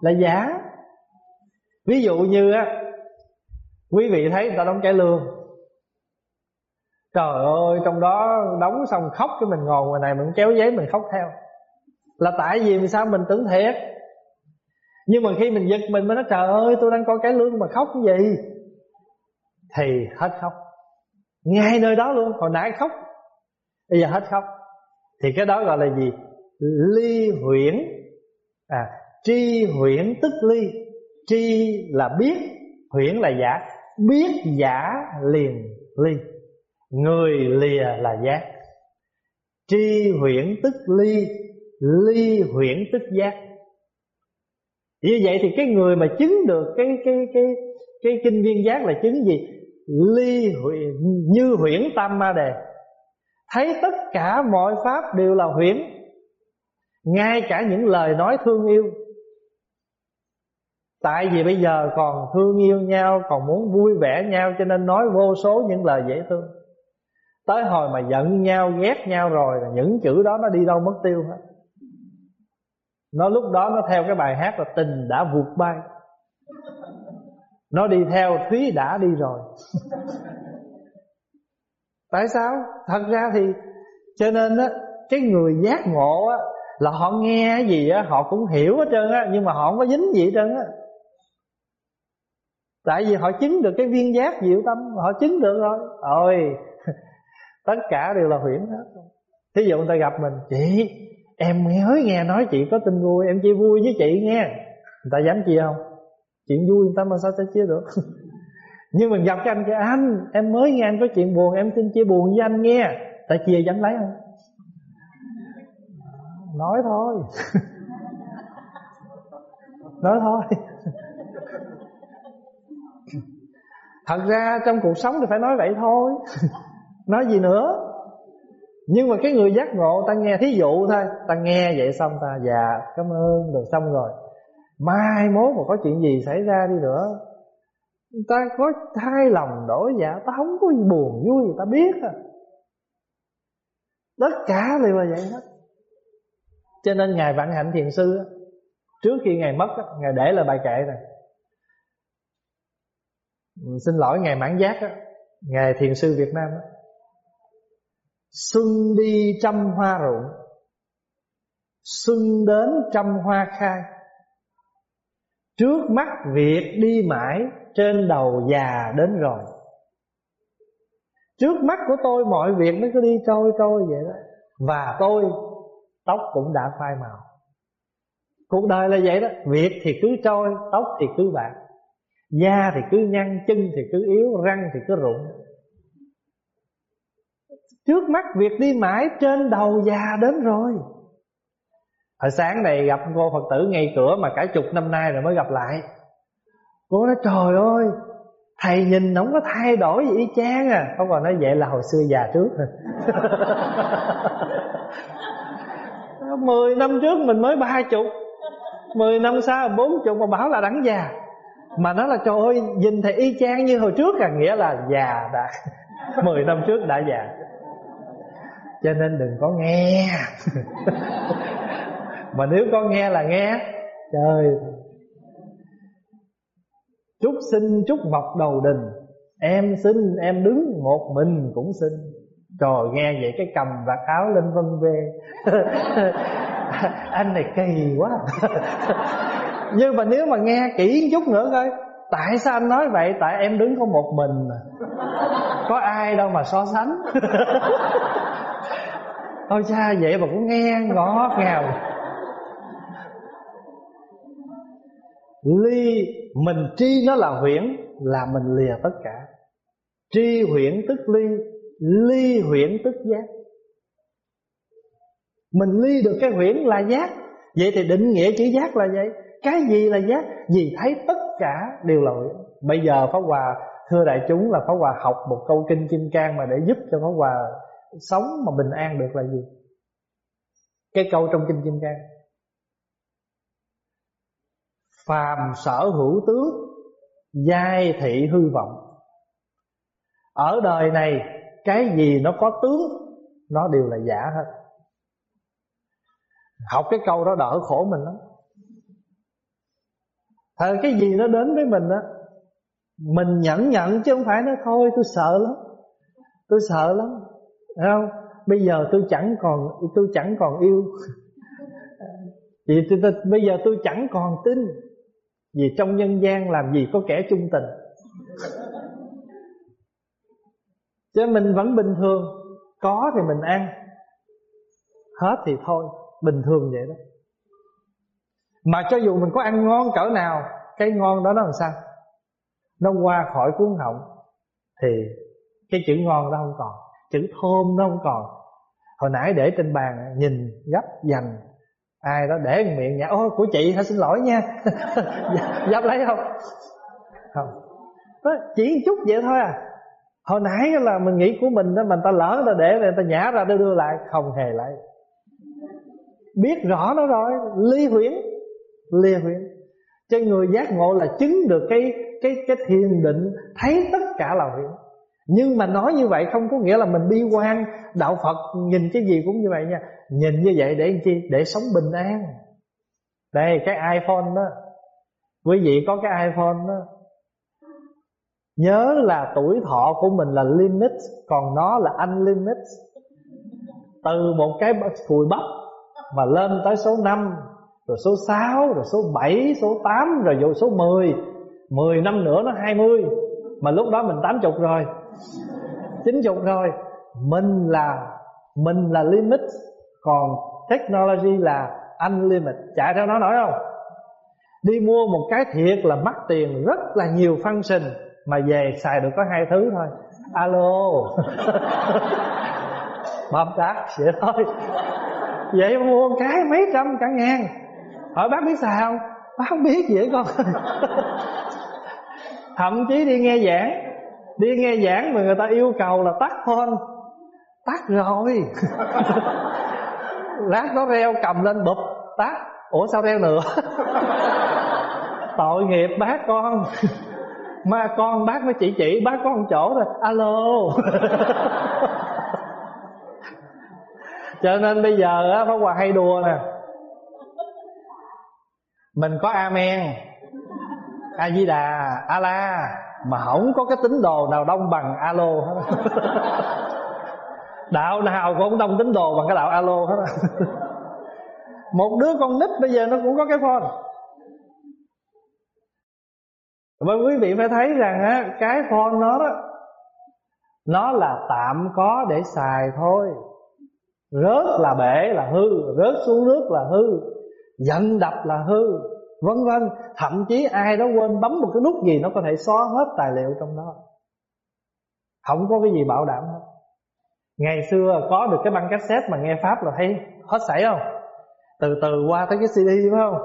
Là giả Ví dụ như á, Quý vị thấy người ta đóng cải lương. Trời ơi, trong đó đóng xong khóc cái mình ngồi ngoài này, mình kéo giấy mình khóc theo. Là tại vì sao mình tưởng thiệt. Nhưng mà khi mình giật mình mới nói, trời ơi, tôi đang coi cái lương mà khóc cái gì? Thì hết khóc ngay nơi đó luôn, hồi nãy khóc. Bây giờ hết khóc. Thì cái đó gọi là gì? Ly huyễn. À tri huyễn tức ly. Tri là biết, huyễn là giả. Biết giả liền ly. Người lìa là giác. Tri huyễn tức ly ly huyễn tức giác. Như vậy thì cái người mà chứng được cái cái cái cái kinh viên giác là chứng gì? Ly huyễn như huyễn tam ma đề. Thấy tất cả mọi pháp đều là huyễn, ngay cả những lời nói thương yêu. Tại vì bây giờ còn thương yêu nhau, còn muốn vui vẻ nhau, cho nên nói vô số những lời dễ thương. Tới hồi mà giận nhau, ghét nhau rồi là những chữ đó nó đi đâu mất tiêu hết. Nó lúc đó nó theo cái bài hát là tình đã vụt bay nó đi theo thúy đã đi rồi. Tại sao? Thật ra thì cho nên á cái người giác ngộ á là họ nghe cái gì á họ cũng hiểu hết trơn á nhưng mà họ không có dính gì hết trơn á. Tại vì họ chứng được cái viên giác diệu tâm họ chứng được rồi. Ôi tất cả đều là huyễn hết. Thí dụ người ta gặp mình chị em mới nghe nói chị có tin vui em chia vui với chị nghe. Người ta dám chia không chuyện vui người ta mà sao ta chia được? Nhưng mình gặp cái anh kia anh, em mới nghe anh có chuyện buồn, em xin chia buồn với anh nghe. Ta chia dám lấy không? Nói thôi. Nói thôi. Thật ra trong cuộc sống thì phải nói vậy thôi. Nói gì nữa? Nhưng mà cái người giác ngộ, ta nghe thí dụ thôi. Ta nghe vậy xong ta dạ cảm ơn, được xong rồi mai mốt mà có chuyện gì xảy ra đi nữa. Ta có thay lòng đổi dạ ta không có gì buồn vui gì ta biết à. Tất cả đều là vậy hết cho nên ngài vạn hạnh thiền sư trước khi ngài mất ngài để là bài kệ này xin lỗi ngài mãn giác ngài thiền sư việt nam. Xuân đi trăm hoa rụng Xuân đến trăm hoa khai. Trước mắt việc đi mãi Trên đầu già đến rồi. Trước mắt của tôi mọi việc nó cứ đi trôi trôi vậy đó. Và tôi tóc cũng đã phai màu. Cuộc đời là vậy đó. Việc thì cứ trôi, tóc thì cứ bạc. Da thì cứ nhăn, chân thì cứ yếu, răng thì cứ rụng. Trước mắt việc đi mãi trên đầu già đến rồi. Hồi sáng này gặp cô Phật tử ngay cửa mà cả chục năm nay rồi mới gặp lại. Cô nói, trời ơi, Thầy nhìn không có thay đổi gì y chang à. Không còn nói, vậy là hồi xưa già trước Mười năm trước mình mới ba chục, Mười năm sau bốn chục mà bảo là đẳng già. Mà nó là, trời ơi, Nhìn thầy y chang như hồi trước à. Nghĩa là già đã, Mười năm trước đã già. Cho nên đừng có nghe. mà nếu con nghe là nghe. Trời. Chúc xin chúc mọc đầu đình. Em xin em đứng, một mình cũng xin trời, nghe vậy cái cầm vạt áo lên vân về anh này kỳ quá. Nhưng mà nếu mà nghe kỹ chút nữa coi, tại sao anh nói vậy? Tại em đứng có một mình có ai đâu mà so sánh. Ôi cha, vậy mà cũng nghe ngọt ngào. Ly, Mình tri nó là huyễn, Là mình lìa tất cả. Tri huyễn tức ly Ly huyễn tức giác. Mình ly được cái huyễn là giác. Vậy thì định nghĩa chữ giác là vậy Cái gì là giác? Vì thấy tất cả đều là huyễn. Bây giờ Pháp Hòa, Thưa đại chúng, là Pháp Hòa học một câu kinh Kim Cang Mà để giúp cho Pháp Hòa sống mà bình an được là gì? Cái câu trong kinh kim cang phàm sở hữu tướng giai thị hư vọng. Ở đời này cái gì nó có tướng nó đều là giả hết. Học cái câu đó đỡ khổ mình lắm. Thật cái gì nó đến với mình á Mình nhẫn nhận chứ không phải nó thôi tôi sợ lắm Tôi sợ lắm. Thấy không? Bây giờ tôi chẳng còn tôi chẳng còn yêu. Vì tôi, bây giờ tôi chẳng còn tin. Vì trong nhân gian làm gì có kẻ trung tình. Chứ mình vẫn bình thường. Có thì mình ăn. Hết thì thôi. Bình thường vậy đó. Mà cho dù mình có ăn ngon cỡ nào, Cái ngon đó nó làm sao? Nó qua khỏi cuốn họng. Thì cái chữ ngon đó không còn. Chữ thơm nó không còn. Hồi nãy để trên bàn Nhìn gấp dành. Ai đó để miệng nhả Ô của chị thôi xin lỗi nha. Dạ, dám lấy không? Không. Đó, Chỉ chút vậy thôi à. Hồi nãy là mình nghĩ của mình đó mình ta lỡ người ta để người ta nhả ra đưa, đưa lại Không hề lấy. Biết rõ nó rồi Ly huyễn Ly huyễn Cho người giác ngộ là chứng được cái cái cái thiền định Thấy tất cả là huyễn nhưng mà nói như vậy không có nghĩa là mình bi quan. Đạo Phật nhìn cái gì cũng như vậy nha. Nhìn như vậy để làm chi? Để sống bình an. Đây, cái iPhone đó. Quý vị có cái iPhone đó. Nhớ là tuổi thọ của mình là limit Còn nó là unlimit Từ một cái cùi bắp Mà lên tới số 5 Rồi số 6 Rồi số 7 Số 8 Rồi vô số 10 10 năm nữa nó 20 Mà lúc đó mình 80 rồi. 90 rồi Mình là Mình là limit. Còn technology là unlimited. Chạy theo nó nổi không? Đi mua một cái thiệt là mất tiền Rất là nhiều function mà về xài được có hai thứ thôi. Alo. Bấm đắt vậy thôi. Vậy mua cái mấy trăm cả ngàn. Hỏi bác biết xài không? Bác không biết vậy con. Thậm chí đi nghe giảng đi nghe giảng mà người ta yêu cầu là tắt phone tắt rồi. Lát nó reo cầm lên bụp, tắt. Ủa sao reo nữa? Tội nghiệp bác con. Mà con bác mới chỉ chỉ, bác có một chỗ rồi alo. Cho nên bây giờ á, Pháp Hòa hay đùa nè. Mình có amen. A di đà, a la mà không có cái tín đồ nào đông bằng alo hết. Đạo nào cũng đông tín đồ bằng cái đạo alo hết. Một đứa con nít bây giờ nó cũng có cái phone. Và quý vị phải thấy rằng á cái phone nó đó nó là tạm có để xài thôi. Rớt là bể là hư rớt xuống nước là hư giận đập là hư vân vân. Thậm chí ai đó quên bấm một cái nút gì nó có thể xóa hết tài liệu trong đó. Không có cái gì bảo đảm hết. Ngày xưa có được cái băng cassette mà nghe pháp là thấy hết sảy không? Từ từ qua tới cái cd phải không?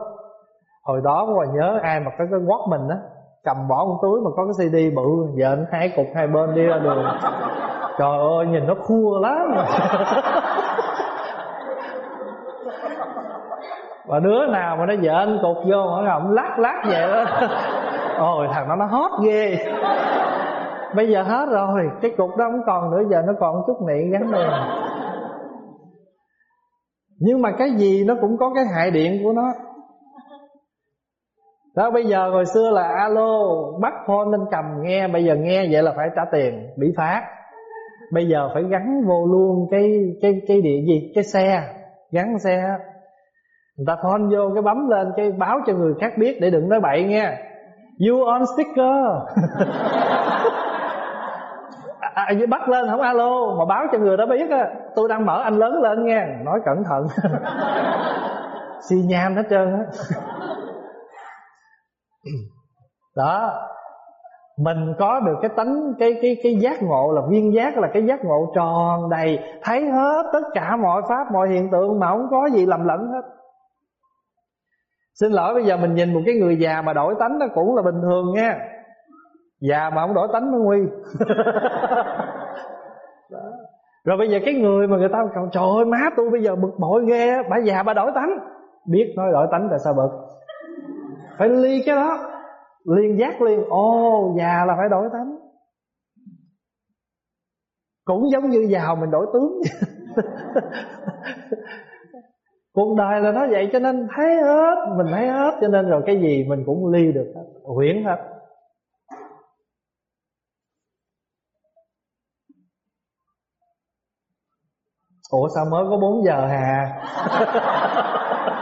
Hồi đó mà nhớ ai mà có cái mình á, cầm bỏ một túi mà có cái cd bự dện hai cục hai bên đi ra đường. Trời ơi, nhìn nó khua lắm. và đứa nào mà nó dện cục vô mà ổng lắc lắc vậy đó. Ôi thằng đó nó hot ghê. Bây giờ hết rồi cái cục đó không còn nữa giờ nó còn chút nị gắn lên nhưng mà cái gì nó cũng có cái hại điện của nó. Đó bây giờ hồi xưa là alo bắt phone lên cầm nghe bây giờ nghe vậy là phải trả tiền bị phạt. Bây giờ phải gắn vô luôn cái cái cái địa gì? Cái xe gắn xe người ta phone vô cái bấm lên cái báo cho người khác biết để đừng nói bậy nghe. You on sticker à, à, bắt lên không alo mà báo cho người đó biết á tôi đang mở anh lớn lên nghe. Nói cẩn thận. Xi nham hết trơn á. Đó. Mình có được cái tánh cái cái cái giác ngộ là viên giác là cái giác ngộ tròn đầy thấy hết tất cả mọi pháp mọi hiện tượng mà không có gì lầm lẫn hết xin lỗi, bây giờ mình nhìn một cái người già mà đổi tánh nó cũng là bình thường nha. Già mà không đổi tánh nó nguy. Rồi bây giờ cái người mà người ta cầu trời ơi, má tôi bây giờ bực bội ghê bà già bà đổi tánh. Biết nói đổi tánh tại sao bực? Phải ly cái đó. Liên giác liền. Ô già là phải đổi tánh. Cũng giống như giàu mình đổi tướng. cuộc đời là nó vậy cho nên thấy hết, mình thấy hết, cho nên rồi cái gì mình cũng ly được hết huyễn hết. Ủa sao mới có 4 giờ hà?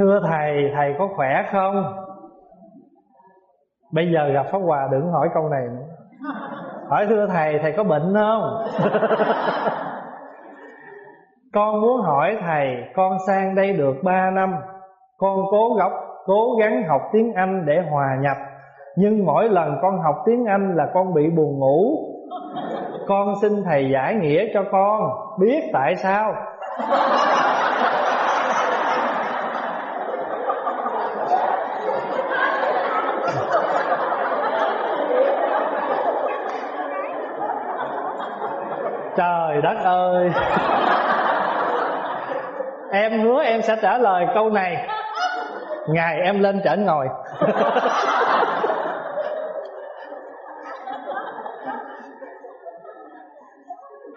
Thưa thầy, thầy có khỏe không? Bây giờ gặp Pháp Hòa đừng hỏi câu này nữa. Hỏi thưa thầy, thầy có bệnh không? con muốn hỏi thầy, con sang đây được 3 năm. Con cố gắng, cố gắng học tiếng Anh để hòa nhập. Nhưng mỗi lần con học tiếng Anh là con bị buồn ngủ. Con xin thầy giải nghĩa cho con. Biết tại sao? Trời đất ơi. Em hứa em sẽ trả lời câu này. Ngày em lên trển ngồi.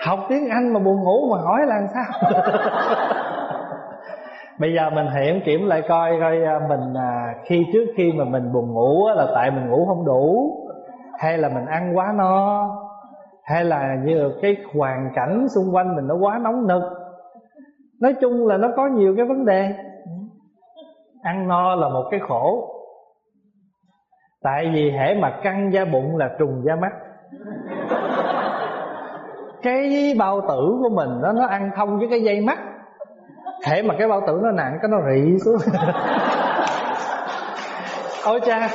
Học tiếng Anh mà buồn ngủ mà hỏi là làm sao? Bây giờ mình hiện kiểm lại coi coi à, mình à, khi trước khi mà mình buồn ngủ là tại mình ngủ không đủ hay là mình ăn quá no? Hay là như cái hoàn cảnh xung quanh mình nó quá nóng nực. Nói chung là nó có nhiều cái vấn đề. Ăn no là một cái khổ. Tại vì hễ mà căng da bụng là trùng da mắt. Cái bao tử của mình nó nó ăn thông với cái dây mắt. Hễ mà cái bao tử nó nặng, cái nó rị xuống. Ôi cha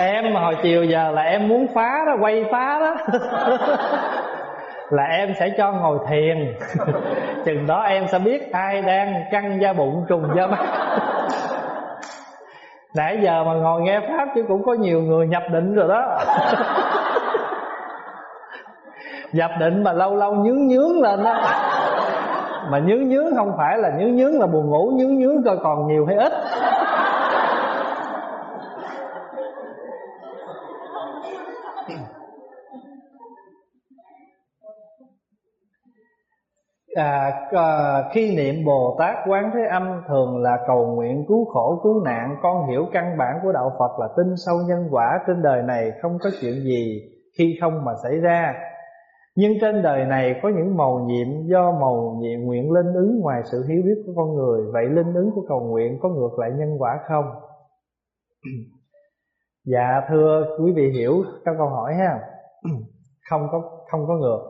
em mà hồi chiều giờ là em muốn phá đó, quay phá đó. Là em sẽ cho ngồi thiền. Chừng đó em sẽ biết ai đang căng da bụng trùng da mắt. Nãy giờ mà ngồi nghe pháp chứ cũng có nhiều người nhập định rồi đó. Nhập định mà lâu lâu nhướng nhướng lên đó. Mà nhướng nhướng không phải là nhướng nhướng là buồn ngủ, nhướng nhướng coi còn nhiều hay ít. À, à, khi niệm Bồ Tát Quán Thế Âm thường là cầu nguyện cứu khổ cứu nạn. Con hiểu căn bản của đạo Phật là tin sâu nhân quả trên đời này không có chuyện gì khi không mà xảy ra. Nhưng trên đời này có những màu nhiệm do màu nhiệm nguyện linh ứng ngoài sự hiểu biết của con người. Vậy linh ứng của cầu nguyện có ngược lại nhân quả không? Dạ thưa quý vị hiểu các câu hỏi ha. Không có không có ngược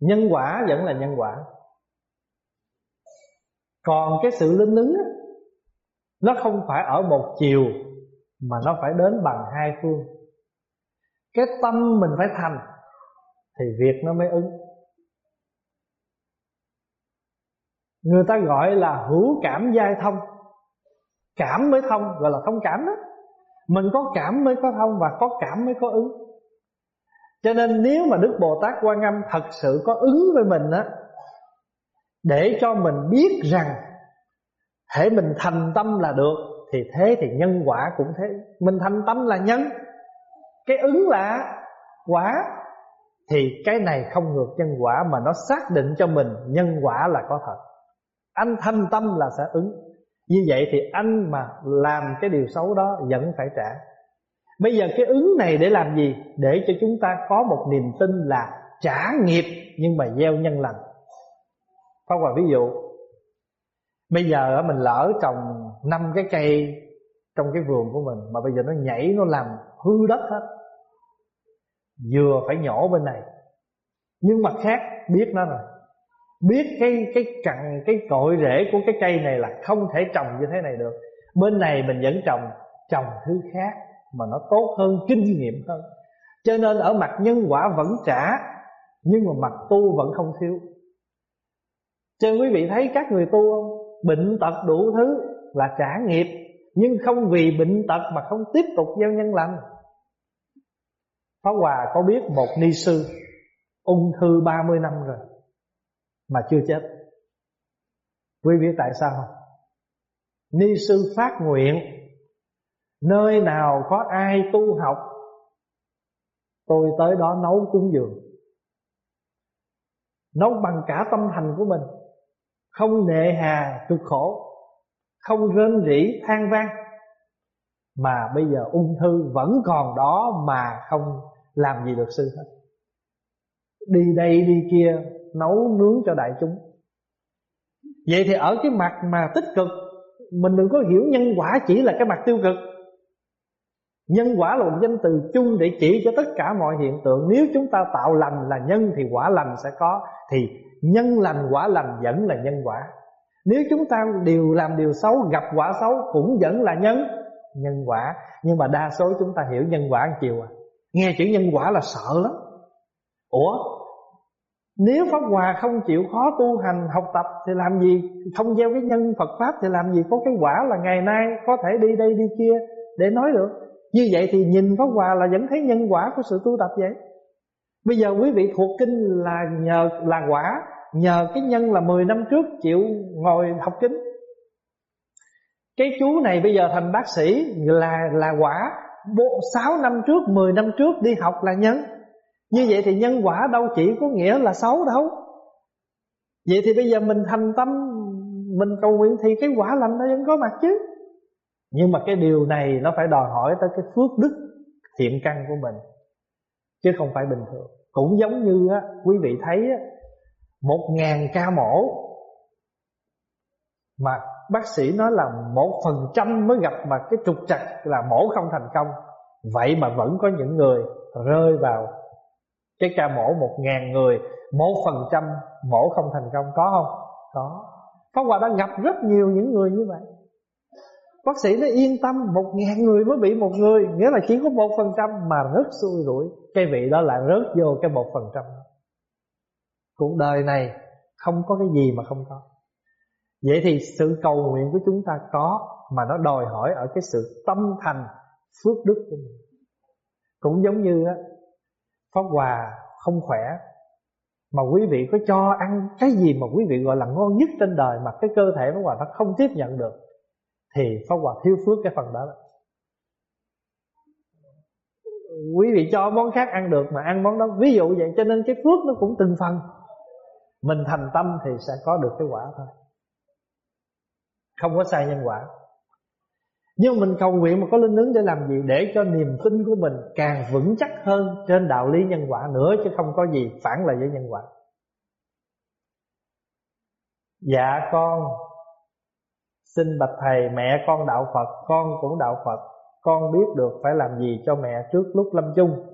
nhân quả vẫn là nhân quả. Còn cái sự linh ứng á, nó không phải ở một chiều mà nó phải đến bằng hai phương. Cái tâm mình phải thành thì việc nó mới ứng. Người ta gọi là hữu cảm giai thông. Cảm mới thông gọi là thông cảm đó. Mình có cảm mới có thông và có cảm mới có ứng cho nên nếu mà Đức Bồ Tát Quan Âm thật sự có ứng với mình á, Để cho mình biết rằng Thể mình thành tâm là được, Thì thế thì nhân quả cũng thế. Mình thành tâm là nhân. Cái ứng là quả, Thì cái này không ngược nhân quả Mà nó xác định cho mình nhân quả là có thật. Anh thành tâm là sẽ ứng. Như vậy thì anh mà làm cái điều xấu đó Vẫn phải trả. Bây giờ cái ứng này để làm gì? Để cho chúng ta có một niềm tin là trả nghiệp nhưng mà gieo nhân lành. Pháp Hòa ví dụ, Bây giờ mình lỡ trồng năm cái cây trong cái vườn của mình Mà bây giờ nó nhảy, nó làm hư đất hết. Vừa phải nhổ bên này. Nhưng mặt khác, biết nó rồi. Biết cái cái cặn, cái cội rễ của cái cây này là không thể trồng như thế này được. Bên này mình vẫn trồng trồng thứ khác mà nó tốt hơn, kinh nghiệm hơn cho nên ở mặt nhân quả vẫn trả, nhưng mà mặt tu vẫn không thiếu cho nên quý vị thấy các người tu không bệnh tật đủ thứ là trả nghiệp, nhưng không vì bệnh tật mà không tiếp tục gieo nhân lành Pháp Hòa có biết một ni sư ung thư 30 năm rồi mà chưa chết. Quý biết tại sao không? Ni sư phát nguyện Nơi nào có ai tu học, Tôi tới đó nấu cúng dường. Nấu bằng cả tâm thành của mình. Không nệ hà, cực khổ. Không rên rỉ, than vang. Mà bây giờ ung thư vẫn còn đó Mà không làm gì được sư hết. Đi đây đi kia, Nấu nướng cho đại chúng. Vậy thì ở cái mặt mà tích cực, Mình đừng có hiểu nhân quả chỉ là cái mặt tiêu cực. Nhân quả là một danh từ chung để chỉ cho tất cả mọi hiện tượng. Nếu chúng ta tạo lành là nhân thì quả lành sẽ có, Thì nhân lành quả lành vẫn là nhân quả. Nếu chúng ta đều làm điều xấu, gặp quả xấu cũng vẫn là nhân Nhân quả. Nhưng mà đa số chúng ta hiểu nhân quả một chiều à. Nghe chữ nhân quả là sợ lắm. Ủa, Nếu Pháp Hòa không chịu khó tu hành, học tập Thì làm gì? Không gieo cái nhân Phật Pháp Thì làm gì? Có cái quả là ngày nay Có thể đi đây đi kia Để nói được như vậy thì nhìn Pháp Hòa là vẫn thấy nhân quả của sự tu tập vậy. Bây giờ quý vị thuộc kinh là nhờ là quả Nhờ cái nhân là 10 năm trước chịu ngồi học kinh Cái chú này bây giờ thành bác sĩ là là quả. Bộ 6 năm trước, 10 năm trước đi học là nhân. Như vậy thì nhân quả đâu chỉ có nghĩa là xấu đâu. Vậy thì bây giờ mình thành tâm Mình cầu nguyện thì cái quả lành nó vẫn có mặt chứ nhưng mà cái điều này nó phải đòi hỏi tới cái phước đức thiện căn của mình chứ không phải bình thường. Cũng giống như á, quý vị thấy á, một ngàn ca mổ mà bác sĩ nói là một phần trăm mới gặp mà cái trục trặc là mổ không thành công vậy mà vẫn có những người rơi vào cái ca mổ một ngàn người một phần trăm mổ không thành công. Có không? Có. Pháp Hòa đã gặp rất nhiều những người như vậy. Bác sĩ nó yên tâm, Một ngàn người mới bị một người. Nghĩa là chỉ có một phần trăm mà rất xui rủi. Cái vị đó lại rớt vô cái một phần trăm Cuộc đời này Không có cái gì mà không có. Vậy thì sự cầu nguyện của chúng ta có Mà nó đòi hỏi ở cái sự tâm thành Phước đức của mình. Cũng giống như á, Pháp Hòa không khỏe, Mà quý vị có cho ăn Cái gì mà quý vị gọi là ngon nhất trên đời Mà cái cơ thể Pháp Hòa nó không tiếp nhận được thì Pháp Hòa thiếu phước cái phần đó, đó. Quý vị cho món khác ăn được mà ăn món đó ví dụ vậy cho nên cái phước nó cũng từng phần. Mình thành tâm thì sẽ có được cái quả thôi. Không có sai nhân quả. Nhưng mình cầu nguyện mà có linh ứng để làm gì? Để cho niềm tin của mình càng vững chắc hơn Trên đạo lý nhân quả nữa Chứ không có gì phản lại với nhân quả. Dạ con. Xin bạch thầy mẹ con đạo Phật Con cũng đạo Phật. Con biết được phải làm gì cho mẹ trước lúc lâm chung.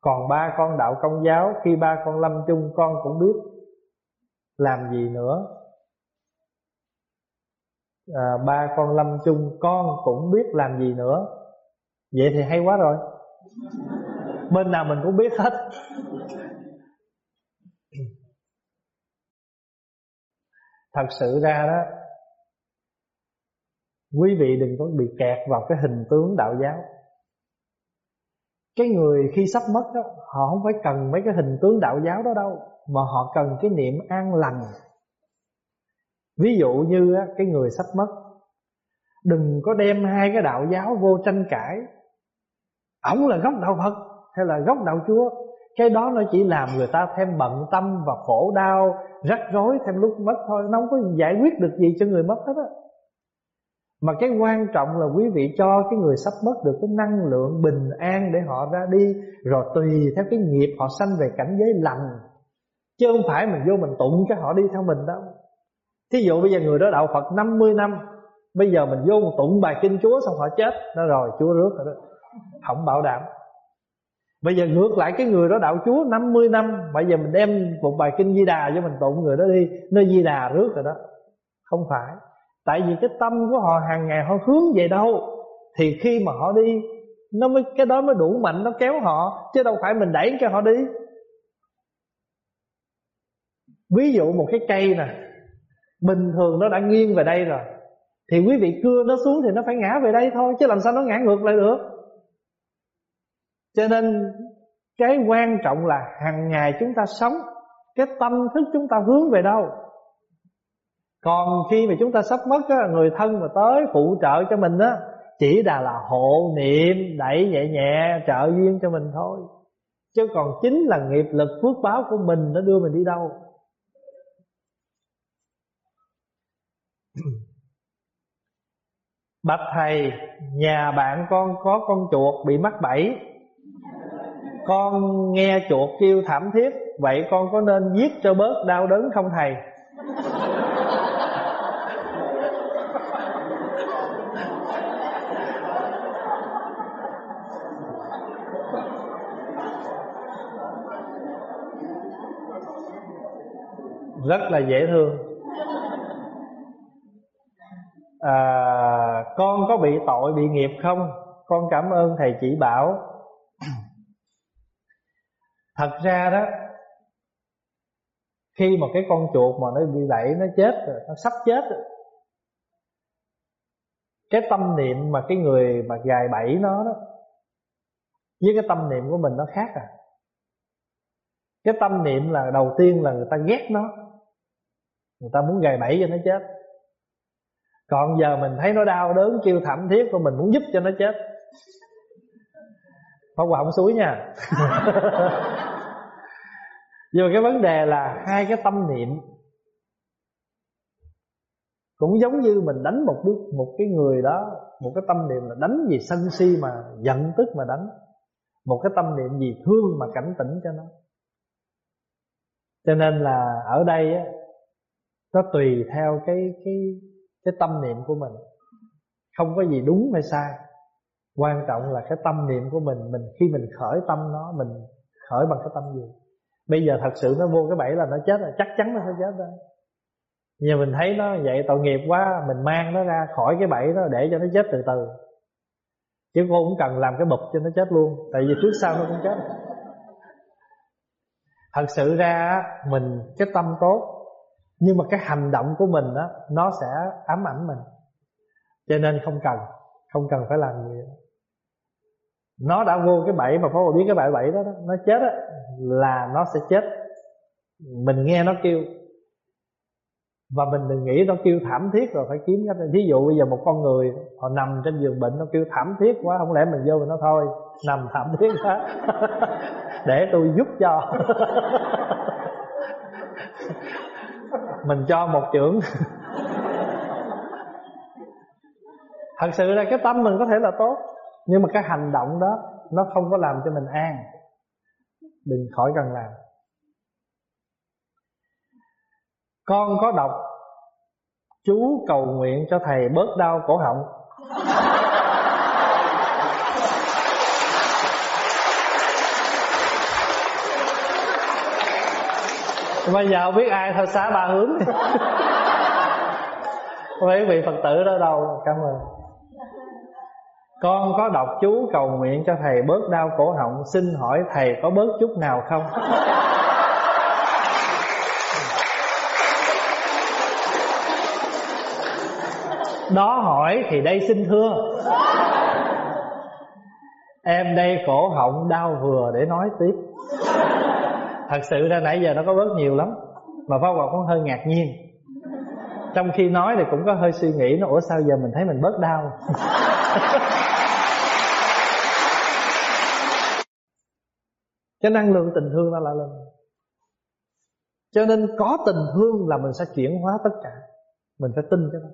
Còn ba con đạo công giáo Khi ba con lâm chung con cũng biết Làm gì nữa. À, Ba con lâm chung Con cũng biết làm gì nữa. Vậy thì hay quá rồi. Bên nào mình cũng biết hết. Thật sự ra đó Quý vị đừng có bị kẹt vào cái hình tướng đạo giáo. Cái người khi sắp mất đó, Họ không phải cần mấy cái hình tướng đạo giáo đó đâu, Mà họ cần cái niệm an lành. Ví dụ như cái người sắp mất, Đừng có đem hai cái đạo giáo vô tranh cãi. Ổng là gốc đạo Phật Hay là gốc đạo Chúa? Cái đó nó chỉ làm người ta thêm bận tâm Và khổ đau, Rắc rối thêm lúc mất thôi. Nó không có giải quyết được gì cho người mất hết á mà cái quan trọng là quý vị cho cái người sắp mất được cái năng lượng bình an để họ ra đi, Rồi tùy theo cái nghiệp họ sanh về cảnh giới lành. Chứ không phải mình vô mình tụng cái họ đi theo mình đâu. Thí dụ bây giờ người đó đạo Phật 50 năm, Bây giờ mình vô mình tụng bài kinh Chúa xong họ chết, Nó rồi Chúa rước rồi đó. Không bảo đảm. Bây giờ ngược lại cái người đó đạo Chúa 50 năm, Bây giờ mình đem một bài kinh Di Đà cho mình tụng, người đó đi Nơi Di Đà rước rồi đó. Không phải. Tại vì cái tâm của họ hàng ngày họ hướng về đâu, Thì khi mà họ đi, nó mới, Cái đó mới đủ mạnh, nó kéo họ, Chứ đâu phải mình đẩy cho họ đi. Ví dụ một cái cây nè, Bình thường nó đã nghiêng về đây rồi, Thì quý vị cưa nó xuống Thì nó phải ngã về đây thôi, Chứ làm sao nó ngã ngược lại được? Cho nên, Cái quan trọng là hàng ngày chúng ta sống, Cái tâm thức chúng ta hướng về đâu? Còn khi mà chúng ta sắp mất á, Người thân mà tới phụ trợ cho mình á Chỉ là là hộ niệm Đẩy nhẹ nhẹ trợ duyên cho mình thôi. Chứ còn chính là nghiệp lực phước báo của mình Nó đưa mình đi đâu? Bạch thầy Nhà bạn con có con chuột bị mắc bẫy. Con nghe chuột kêu thảm thiết Vậy con có nên giết cho bớt đau đớn không thầy? Rất là dễ thương. À, Con có bị tội bị nghiệp không? Con cảm ơn thầy chỉ bảo. Thật ra đó Khi mà cái con chuột mà nó bị đẩy Nó chết rồi, nó sắp chết rồi Cái tâm niệm mà cái người mà gài bẫy nó đó Với cái tâm niệm của mình nó khác à. Cái tâm niệm là đầu tiên là người ta ghét nó. Người ta muốn gài bẫy cho nó chết. Còn giờ mình thấy nó đau đớn kêu thảm thiết Của mình muốn giúp cho nó chết. Không qua không suối nha. Nhưng mà cái vấn đề là Hai cái tâm niệm Cũng giống như mình đánh một đứa, một cái người đó Một cái tâm niệm là đánh vì sân si mà Giận tức mà đánh. Một cái tâm niệm vì thương mà cảnh tỉnh cho nó. Cho nên là ở đây á nó tùy theo cái cái cái tâm niệm của mình. Không có gì đúng hay sai. Quan trọng là cái tâm niệm của mình mình khi mình khởi tâm nó, mình khởi bằng cái tâm gì. Bây giờ thật sự nó vô cái bẫy là nó chết rồi, chắc chắn nó sẽ chết rồi. Giờ mình thấy nó vậy, tội nghiệp quá, mình mang nó ra khỏi cái bẫy đó để cho nó chết từ từ. Chứ cô cũng cần làm cái bụp cho nó chết luôn, tại vì trước sau nó cũng chết. Thật sự ra mình, cái tâm tốt nhưng mà cái hành động của mình đó nó sẽ ám ảnh mình. Cho nên không cần không cần phải làm gì. Đó. nó đã vô cái bẫy mà phải biết cái bẫy bẫy đó, đó nó chết đó, là nó sẽ chết. Mình nghe nó kêu. Và mình đừng nghĩ nó kêu thảm thiết rồi phải kiếm cách. Ví dụ bây giờ một con người họ nằm trên giường bệnh nó kêu thảm thiết quá không lẽ mình vô mình nó thôi nằm thảm thiết quá. Để tôi giúp cho. mình cho một trưởng thật sự là cái tâm mình có thể là tốt nhưng mà cái hành động đó nó không có làm cho mình an. Đừng khỏi cần làm. Con có đọc chú cầu nguyện cho thầy bớt đau cổ họng bây giờ không biết ai thôi xá ba hướng. Mấy vị phật tử đó đâu cảm ơn. Con có đọc chú cầu nguyện cho thầy bớt đau cổ họng Xin hỏi thầy có bớt chút nào không? Đó hỏi thì đây xin thưa. Em đây cổ họng đau vừa để nói tiếp thật sự ra nãy giờ nó có bớt nhiều lắm, mà pháp hòa cũng hơi ngạc nhiên. Trong khi nói thì cũng có hơi suy nghĩ nó ủa, sao giờ mình thấy mình bớt đau? Cái năng lượng tình thương nó lại lên cho nên có tình thương là mình sẽ chuyển hóa tất cả. Mình phải tin cái đó.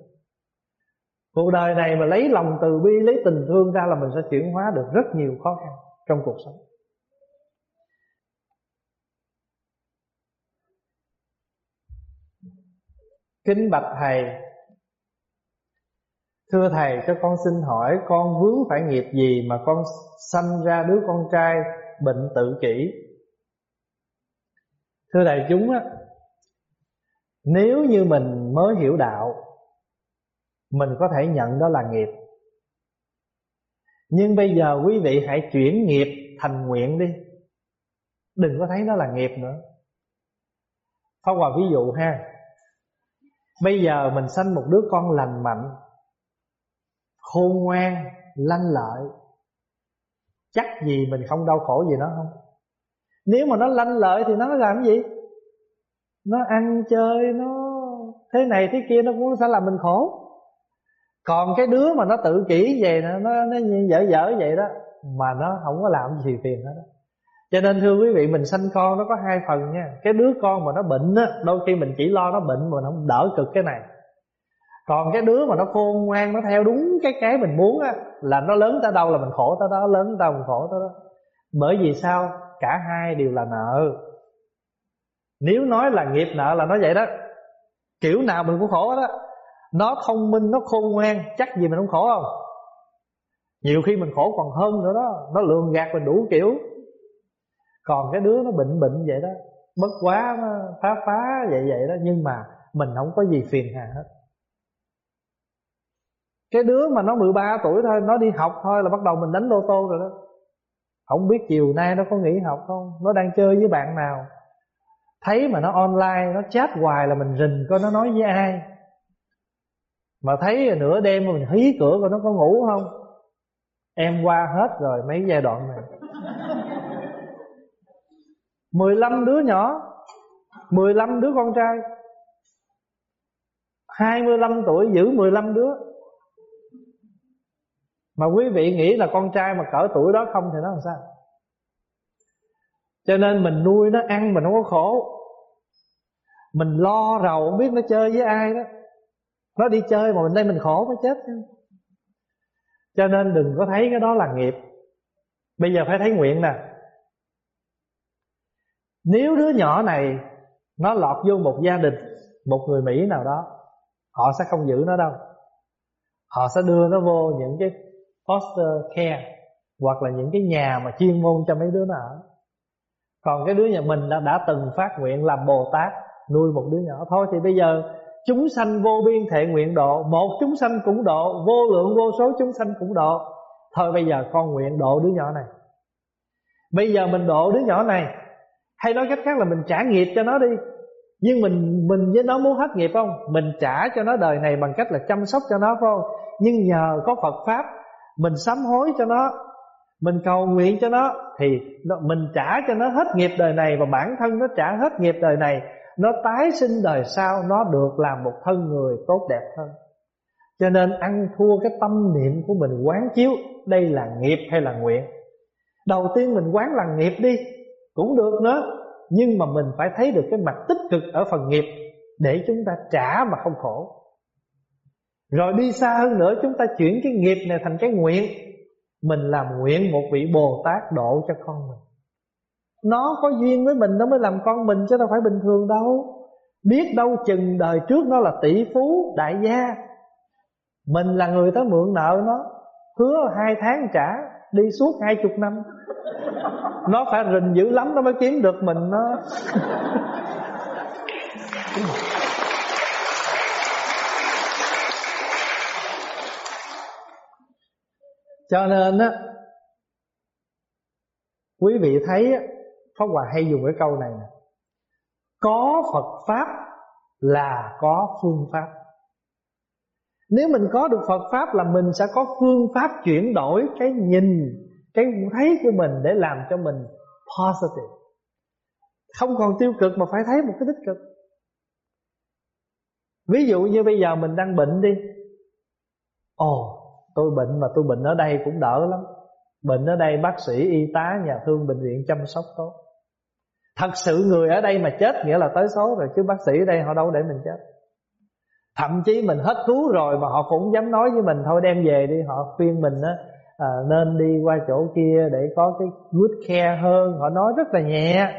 Cuộc đời này mà lấy lòng từ bi, lấy tình thương ra là mình sẽ chuyển hóa được rất nhiều khó khăn trong cuộc sống. Kính bạch thầy. Thưa thầy cho con xin hỏi, Con vướng phải nghiệp gì mà con sanh ra đứa con trai Bệnh tự kỷ? Thưa đại chúng á, Nếu như mình mới hiểu đạo, Mình có thể nhận đó là nghiệp. Nhưng bây giờ quý vị hãy chuyển nghiệp thành nguyện đi. Đừng có thấy nó là nghiệp nữa. Pháp Hòa ví dụ ha Bây giờ mình sanh một đứa con lành mạnh Khôn ngoan Lanh lợi. Chắc gì mình không đau khổ gì nó không? Nếu mà nó lanh lợi thì nó làm cái gì? Nó ăn chơi nó thế này thế kia nó cũng sẽ làm mình khổ. Còn cái đứa mà nó tự kỷ vậy nó nó, nó dở dở vậy đó mà nó không có làm gì phiền hết đó cho nên, thưa quý vị, mình sanh con nó có hai phần nha. Cái đứa con mà nó bệnh á, đôi khi mình chỉ lo nó bệnh mà nó không đỡ cực cái này. Còn cái đứa mà nó khôn ngoan, nó theo đúng cái cái mình muốn á, là nó lớn tới đâu là mình khổ tới đó, lớn tới đâu mình khổ tới đó. Bởi vì sao? Cả hai đều là nợ. Nếu nói là nghiệp nợ là nó vậy đó. Kiểu nào mình cũng khổ đó nó thông minh, nó khôn ngoan, chắc gì mình không khổ không? Nhiều khi mình khổ còn hơn nữa đó. Nó lường gạt mình đủ kiểu còn cái đứa nó bệnh bệnh vậy đó bất quá nó phá phá vậy vậy đó, nhưng mà mình không có gì phiền hà hết. Cái đứa mà nó 13 tuổi thôi, Nó đi học thôi là bắt đầu mình đánh lô tô rồi đó. Không biết chiều nay nó có nghỉ học không, Nó đang chơi với bạn nào. Thấy mà nó online, Nó chat hoài là mình rình coi nó nói với ai. Mà thấy nửa đêm mà mình hí cửa coi nó có ngủ không. Em qua hết rồi mấy giai đoạn này. 15 đứa nhỏ 15 đứa con trai 25 tuổi giữ 15 đứa. Mà quý vị nghĩ là con trai mà cỡ tuổi đó không thì nó làm sao? Cho nên mình nuôi nó ăn mình không có khổ. Mình lo rầu không biết nó chơi với ai đó. Nó đi chơi mà mình đây mình khổ mới chết. Cho nên đừng có thấy cái đó là nghiệp. Bây giờ phải thấy nguyện nè. Nếu đứa nhỏ này Nó lọt vô một gia đình Một người Mỹ nào đó Họ sẽ không giữ nó đâu. Họ sẽ đưa nó vô những cái foster care hoặc là những cái nhà mà chuyên môn cho mấy đứa nó ở. Còn cái đứa nhà mình đã, đã từng phát nguyện làm bồ tát nuôi một đứa nhỏ. Thôi thì bây giờ chúng sanh vô biên thệ nguyện độ một chúng sanh cũng độ vô lượng vô số chúng sanh cũng độ. Thôi bây giờ con nguyện độ đứa nhỏ này. Bây giờ mình độ đứa nhỏ này hay nói cách khác là mình trả nghiệp cho nó đi. Nhưng mình mình với nó muốn hết nghiệp không? Mình trả cho nó đời này bằng cách là chăm sóc cho nó, phải không? Nhưng nhờ có phật pháp, mình sám hối cho nó, mình cầu nguyện cho nó, thì mình trả cho nó hết nghiệp đời này và bản thân nó trả hết nghiệp đời này, nó tái sinh đời sau, nó được làm một thân người tốt đẹp hơn. Cho nên ăn thua cái tâm niệm của mình quán chiếu, đây là nghiệp hay là nguyện? Đầu tiên mình quán là nghiệp đi cũng được nữa. Nhưng mà mình phải thấy được cái mặt tích cực ở phần nghiệp để chúng ta trả mà không khổ. Rồi đi xa hơn nữa chúng ta chuyển cái nghiệp này thành cái nguyện. Mình làm nguyện một vị Bồ Tát độ cho con mình. Nó có duyên với mình nó mới làm con mình chứ đâu phải bình thường đâu. Biết đâu chừng đời trước nó là tỷ phú, đại gia. Mình là người tới mượn nợ nó Hứa hai tháng trả. Đi suốt hai chục năm. Nó phải rình dữ lắm nó mới kiếm được mình nó. Cho nên á, Quý vị thấy Pháp Hòa hay dùng cái câu này nè. Có Phật Pháp là có phương pháp. Nếu mình có được Phật Pháp là mình sẽ có phương pháp chuyển đổi cái nhìn Cái thấy của mình để làm cho mình positive. Không còn tiêu cực mà phải thấy một cái tích cực. Ví dụ như bây giờ mình đang bệnh đi. Ồ Tôi bệnh mà tôi bệnh ở đây cũng đỡ lắm. Bệnh ở đây bác sĩ, y tá, nhà thương, bệnh viện chăm sóc tốt. Thật sự người ở đây mà chết nghĩa là tới số rồi Chứ bác sĩ ở đây họ đâu để mình chết. Thậm chí mình hết cứu rồi mà họ cũng dám nói với mình Thôi đem về đi. Họ khuyên mình á à, nên đi qua chỗ kia để có cái good care hơn. Họ nói rất là nhẹ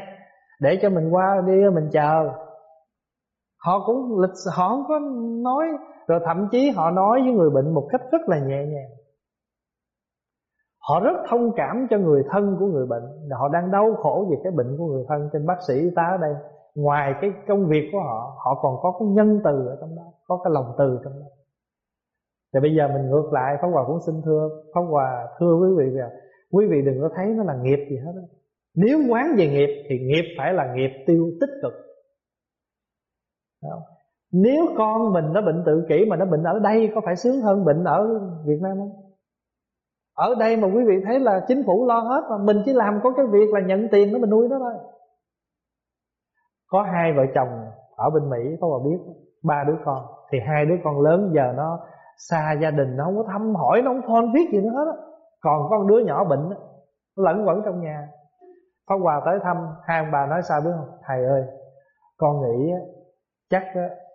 Để cho mình qua đi mình chờ. Họ cũng lịch họ không có nói rồi thậm chí họ nói với người bệnh một cách rất là nhẹ nhàng. Họ rất thông cảm cho người thân của người bệnh Họ đang đau khổ về cái bệnh của người thân Trên bác sĩ y tá ở đây. Ngoài cái công việc của họ Họ còn có cái nhân từ ở trong đó, Có cái lòng từ trong đó Thì bây giờ mình ngược lại, Pháp Hòa cũng xin thưa, Pháp Hòa thưa quý vị là Quý vị đừng có thấy nó là nghiệp gì hết đó. Nếu quán về nghiệp Thì nghiệp phải là nghiệp tiêu tích cực không? nếu con mình nó bệnh tự kỷ mà nó bệnh ở đây, Có phải sướng hơn bệnh ở Việt Nam không? ở đây mà quý vị thấy là chính phủ lo hết mà mình chỉ làm có cái việc là nhận tiền đó mình nuôi nó thôi có hai vợ chồng ở bên Mỹ có bà biết ba đứa con. Thì hai đứa con lớn giờ nó xa gia đình nó không có thăm hỏi nó không phone viết gì nữa hết á. Còn có đứa nhỏ bệnh đó, nó lẫn quẩn trong nhà. Pháp Hòa tới thăm hai ông bà nói sao biết không? Thầy ơi con nghĩ chắc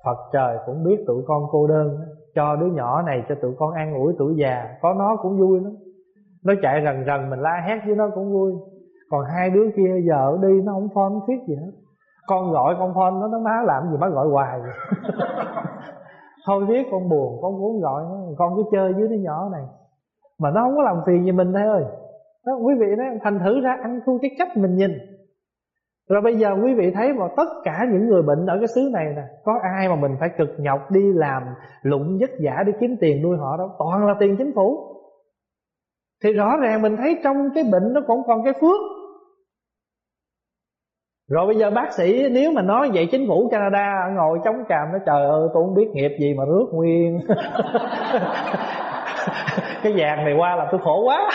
Phật trời cũng biết tụi con cô đơn cho đứa nhỏ này cho tụi con an ủi tuổi già có nó cũng vui lắm. Nó chạy rần rần mình la hét với nó cũng vui. Còn hai đứa kia giờ đi nó không phone viết gì hết con gọi con phone nó nó má làm gì má gọi hoài thôi biết con buồn con muốn gọi con cứ chơi với đứa nhỏ này. Mà nó không có làm phiền gì mình thôi ơi. Đó, quý vị nói thành thử ra ăn thua cái cách mình nhìn. Rồi bây giờ quý vị thấy mà tất cả những người bệnh ở cái xứ này nè Có ai mà mình phải cực nhọc đi làm Lụng vất vả để kiếm tiền nuôi họ đâu? Toàn là tiền chính phủ. Thì rõ ràng mình thấy trong cái bệnh nó cũng còn cái phước rồi bây giờ bác sĩ, nếu mà nói vậy chính phủ Canada ngồi chống càm nó Trời ơi, tôi không biết nghiệp gì mà rước nguyên. Cái vàng này qua là tôi khổ quá.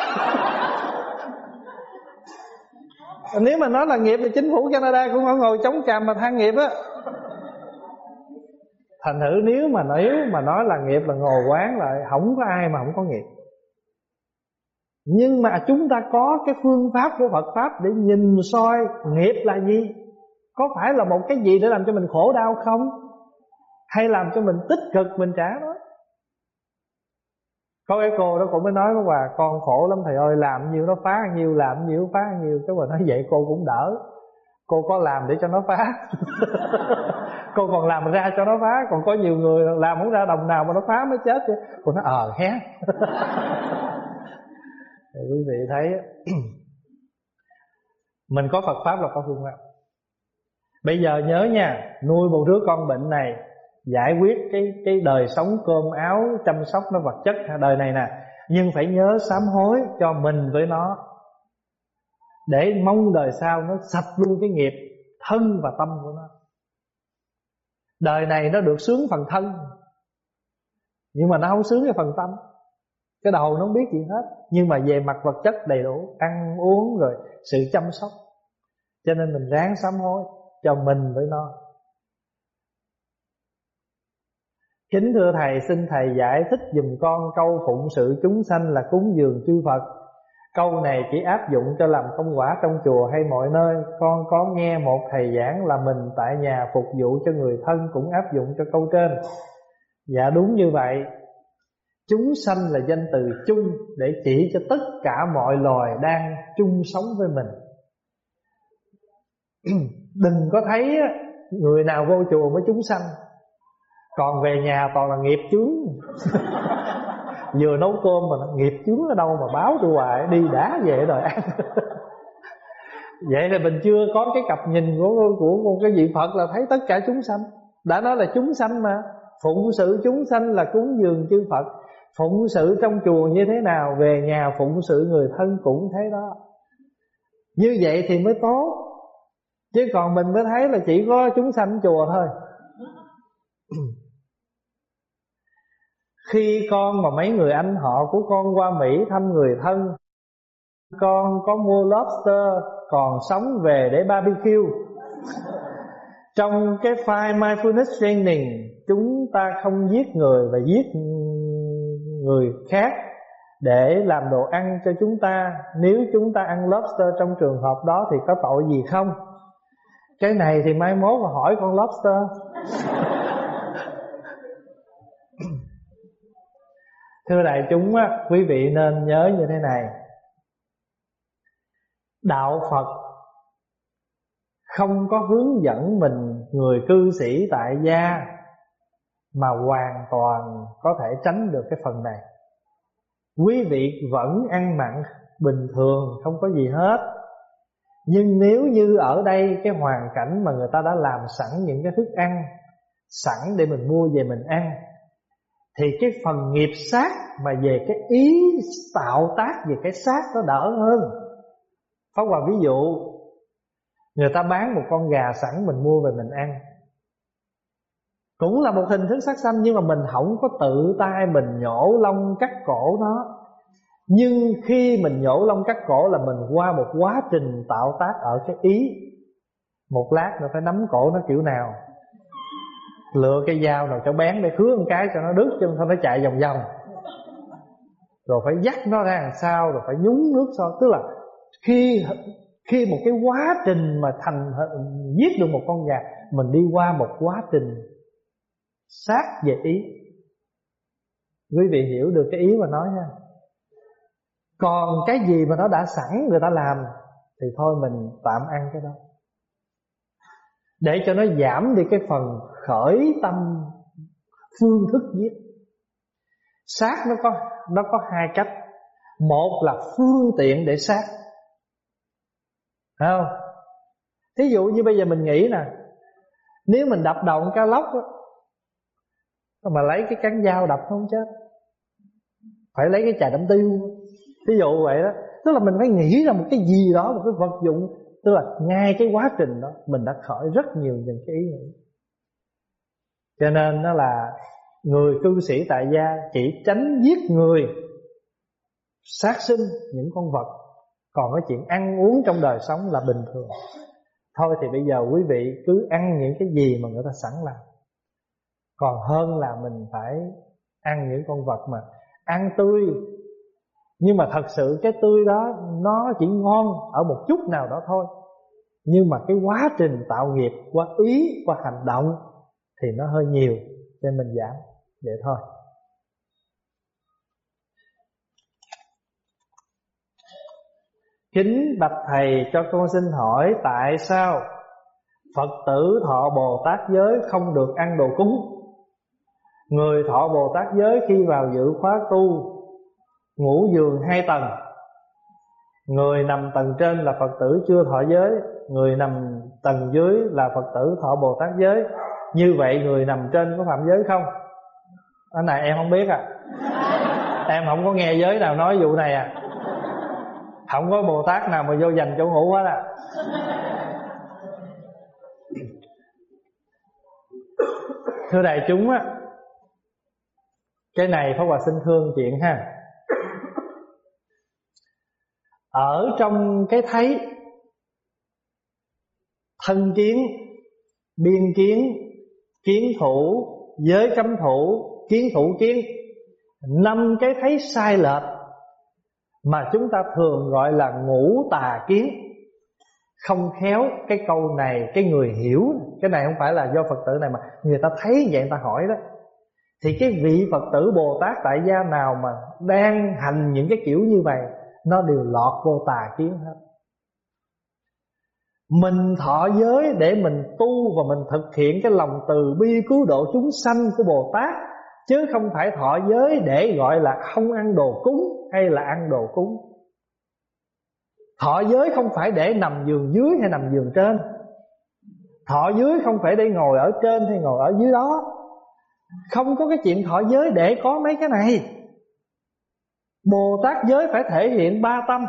Nếu mà nói là nghiệp thì chính phủ Canada cũng không ngồi chống càm mà than nghiệp á. Thành thử nếu mà nếu mà nói là nghiệp là ngồi quán lại, không có ai mà không có nghiệp nhưng mà chúng ta có cái phương pháp của Phật pháp để nhìn soi, nghiệp là gì? Có phải là một cái gì để làm cho mình khổ đau không? Hay làm cho mình tích cực, mình trả nó có cái cô đó cũng mới nói với bà con khổ lắm thầy ơi, làm nhiều nó phá nhiều, làm nhiều phá nhiều. Cái bà nói, vậy cô cũng đỡ. Cô có làm để cho nó phá. Cô còn làm ra cho nó phá, còn có nhiều người làm không ra đồng nào mà nó phá mới chết chứ. Cô nói ờ hé. thì quý vị thấy mình có Phật pháp là có phương pháp. Bây giờ nhớ nha, nuôi một đứa con bệnh này giải quyết cái cái đời sống cơm áo, chăm sóc nó vật chất đời này nè. Nhưng phải nhớ sám hối cho mình với nó. Để mong đời sau nó sạch luôn cái nghiệp thân và tâm của nó. Đời này nó được sướng phần thân, nhưng mà nó không sướng cái phần tâm cái đầu nó không biết gì hết nhưng mà về mặt vật chất đầy đủ ăn uống rồi sự chăm sóc cho nên mình ráng sám hối cho mình với nó Kính thưa Thầy, xin Thầy giải thích dùm con câu phụng sự chúng sanh là cúng dường chư Phật. Câu này chỉ áp dụng cho làm công quả trong chùa hay mọi nơi. Con có nghe một thầy giảng là mình tại nhà phục vụ cho người thân cũng áp dụng cho câu trên. Dạ đúng như vậy. Chúng sanh là danh từ chung để chỉ cho tất cả mọi loài đang chung sống với mình. Đừng có thấy người nào vô chùa mới chúng sanh. Còn về nhà toàn là nghiệp chướng. Vừa nấu cơm mà nghiệp chướng ở đâu mà báo tôi hoài, đi đá về rồi. Ăn vậy là mình chưa có cái cặp nhìn của của của cái vị phật là thấy tất cả chúng sanh. Đã nói là chúng sanh mà, phụng sự chúng sanh là cúng dường chư phật phụng sự trong chùa như thế nào, về nhà phụng sự người thân cũng thế đó. Như vậy thì mới tốt. Chứ còn mình mới thấy là chỉ có chúng sanh chùa thôi. Khi con mà mấy người anh họ của con qua Mỹ thăm người thân, Con có mua lobster còn sống về để barbecue. Trong cái file mindfulness training, Chúng ta không giết người và giết người khác Để làm đồ ăn cho chúng ta. Nếu chúng ta ăn lobster trong trường hợp đó thì có tội gì không? Cái này thì mai mốt mà hỏi con lobster. Thưa đại chúng á, quý vị nên nhớ như thế này. Đạo Phật không có hướng dẫn mình người cư sĩ tại gia. Mà hoàn toàn có thể tránh được cái phần này. Quý vị vẫn ăn mặn bình thường, không có gì hết. Nhưng nếu như ở đây cái hoàn cảnh mà người ta đã làm sẵn những cái thức ăn Sẵn để mình mua về mình ăn, thì cái phần nghiệp sát mà về cái ý tạo tác, về cái xác nó đỡ hơn. Pháp Hòa ví dụ, Người ta bán một con gà sẵn mình mua về mình ăn cũng là một hình thức sát sanh, Nhưng mà mình không có tự tay mình nhổ lông cắt cổ nó. Nhưng khi mình nhổ lông cắt cổ là mình qua một quá trình tạo tác ở cái ý. Một lát nữa phải nắm cổ nó kiểu nào. Lựa cây dao nào cho bén để khứa một cái cho nó đứt cho nó chạy vòng vòng. Rồi phải dắt nó ra làm sao, Rồi phải nhúng nước so Tức là khi khi một cái quá trình mà thành, giết được một con gà, Mình đi qua một quá trình sát về ý. Quý vị hiểu được cái ý mà nói ha. Còn cái gì mà nó đã sẵn người ta làm Thì thôi mình tạm ăn cái đó. Để cho nó giảm đi cái phần khởi tâm phương thức giết. Sát nó có nó có hai cách. Một là phương tiện để sát. Thấy không? Thí dụ như bây giờ mình nghĩ nè Nếu mình đập đầu con cá lóc đó, mà lấy cái cán dao đập không chết Phải lấy cái chà đâm tiêu. Ví dụ vậy đó. Tức là mình phải nghĩ ra một cái gì đó, Một cái vật dụng. Tức là ngay cái quá trình đó, Mình đã khởi rất nhiều những cái ý nghĩ. Cho nên nó là Người cư sĩ tại gia Chỉ tránh giết người, Sát sinh những con vật. Còn cái chuyện ăn uống trong đời sống là bình thường. Thôi thì bây giờ quý vị cứ ăn những cái gì mà người ta sẵn làm. Còn hơn là mình phải ăn những con vật mà. Ăn tươi. Nhưng mà thật sự cái tươi đó nó chỉ ngon ở một chút nào đó thôi. Nhưng mà cái quá trình tạo nghiệp qua ý, qua hành động Thì nó hơi nhiều cho nên mình giảm. Vậy thôi. Kính bạch thầy cho con xin hỏi tại sao Phật tử thọ Bồ Tát giới không được ăn đồ cúng? Người thọ Bồ Tát giới khi vào dự khóa tu Ngủ giường hai tầng. Người nằm tầng trên là Phật tử chưa thọ giới, Người nằm tầng dưới là Phật tử thọ Bồ Tát giới. Như vậy người nằm trên có phạm giới không? Cái này em không biết à. Em không có nghe giới nào nói vụ này à. Không có bồ tát nào mà vô dành chỗ ngủ hết à. Thưa đại chúng á cái này pháp hòa xin thương chuyện ha. Ở trong cái thấy, thân kiến, biên kiến kiến thủ, giới cấm thủ, kiến thủ kiến, năm cái thấy sai lệch mà chúng ta thường gọi là ngũ tà kiến. Không khéo cái câu này, cái người hiểu, cái này không phải là do phật tử này mà người ta thấy vậy, người ta hỏi đó thì cái vị phật tử bồ tát tại gia nào mà đang hành những cái kiểu như vậy, nó đều lọt vô tà kiến hết. Mình thọ giới để mình tu và mình thực hiện cái lòng từ bi cứu độ chúng sanh của Bồ Tát, Chứ không phải thọ giới để gọi là không ăn đồ cúng hay là ăn đồ cúng. Thọ giới không phải để nằm giường dưới hay nằm giường trên. Thọ dưới không phải để ngồi ở trên hay ngồi ở dưới đó. Không có cái chuyện thọ giới để có mấy cái này. Bồ Tát giới phải thể hiện ba tâm.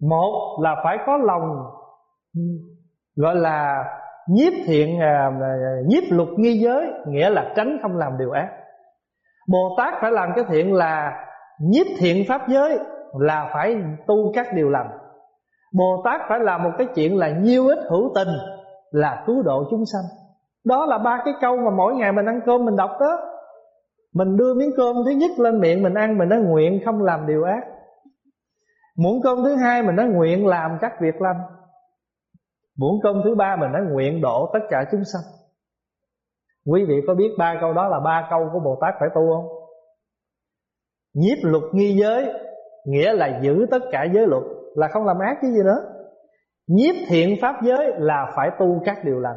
Một là phải có lòng, Gọi là nhiếp thiện à, à, nhiếp luật nghi giới, Nghĩa là tránh không làm điều ác. Bồ Tát phải làm cái thiện là nhiếp thiện pháp giới, là phải tu các điều lành. Bồ Tát phải làm một cái chuyện là nhiêu ích hữu tình, là cứu độ chúng sanh. Đó là ba cái câu mà mỗi ngày mình ăn cơm mình đọc đó. Mình đưa miếng cơm thứ nhất lên miệng mình ăn, Mình nói, nguyện không làm điều ác. Muỗng cơm thứ hai mình nói, nguyện làm các việc lành. Muỗng cơm thứ ba mình nói, nguyện độ tất cả chúng sanh. Quý vị có biết ba câu đó là ba câu của Bồ Tát phải tu không? Nhiếp luật nghi giới, Nghĩa là giữ tất cả giới luật, Là không làm ác cái gì nữa. Nhiếp thiện pháp giới là phải tu các điều lành.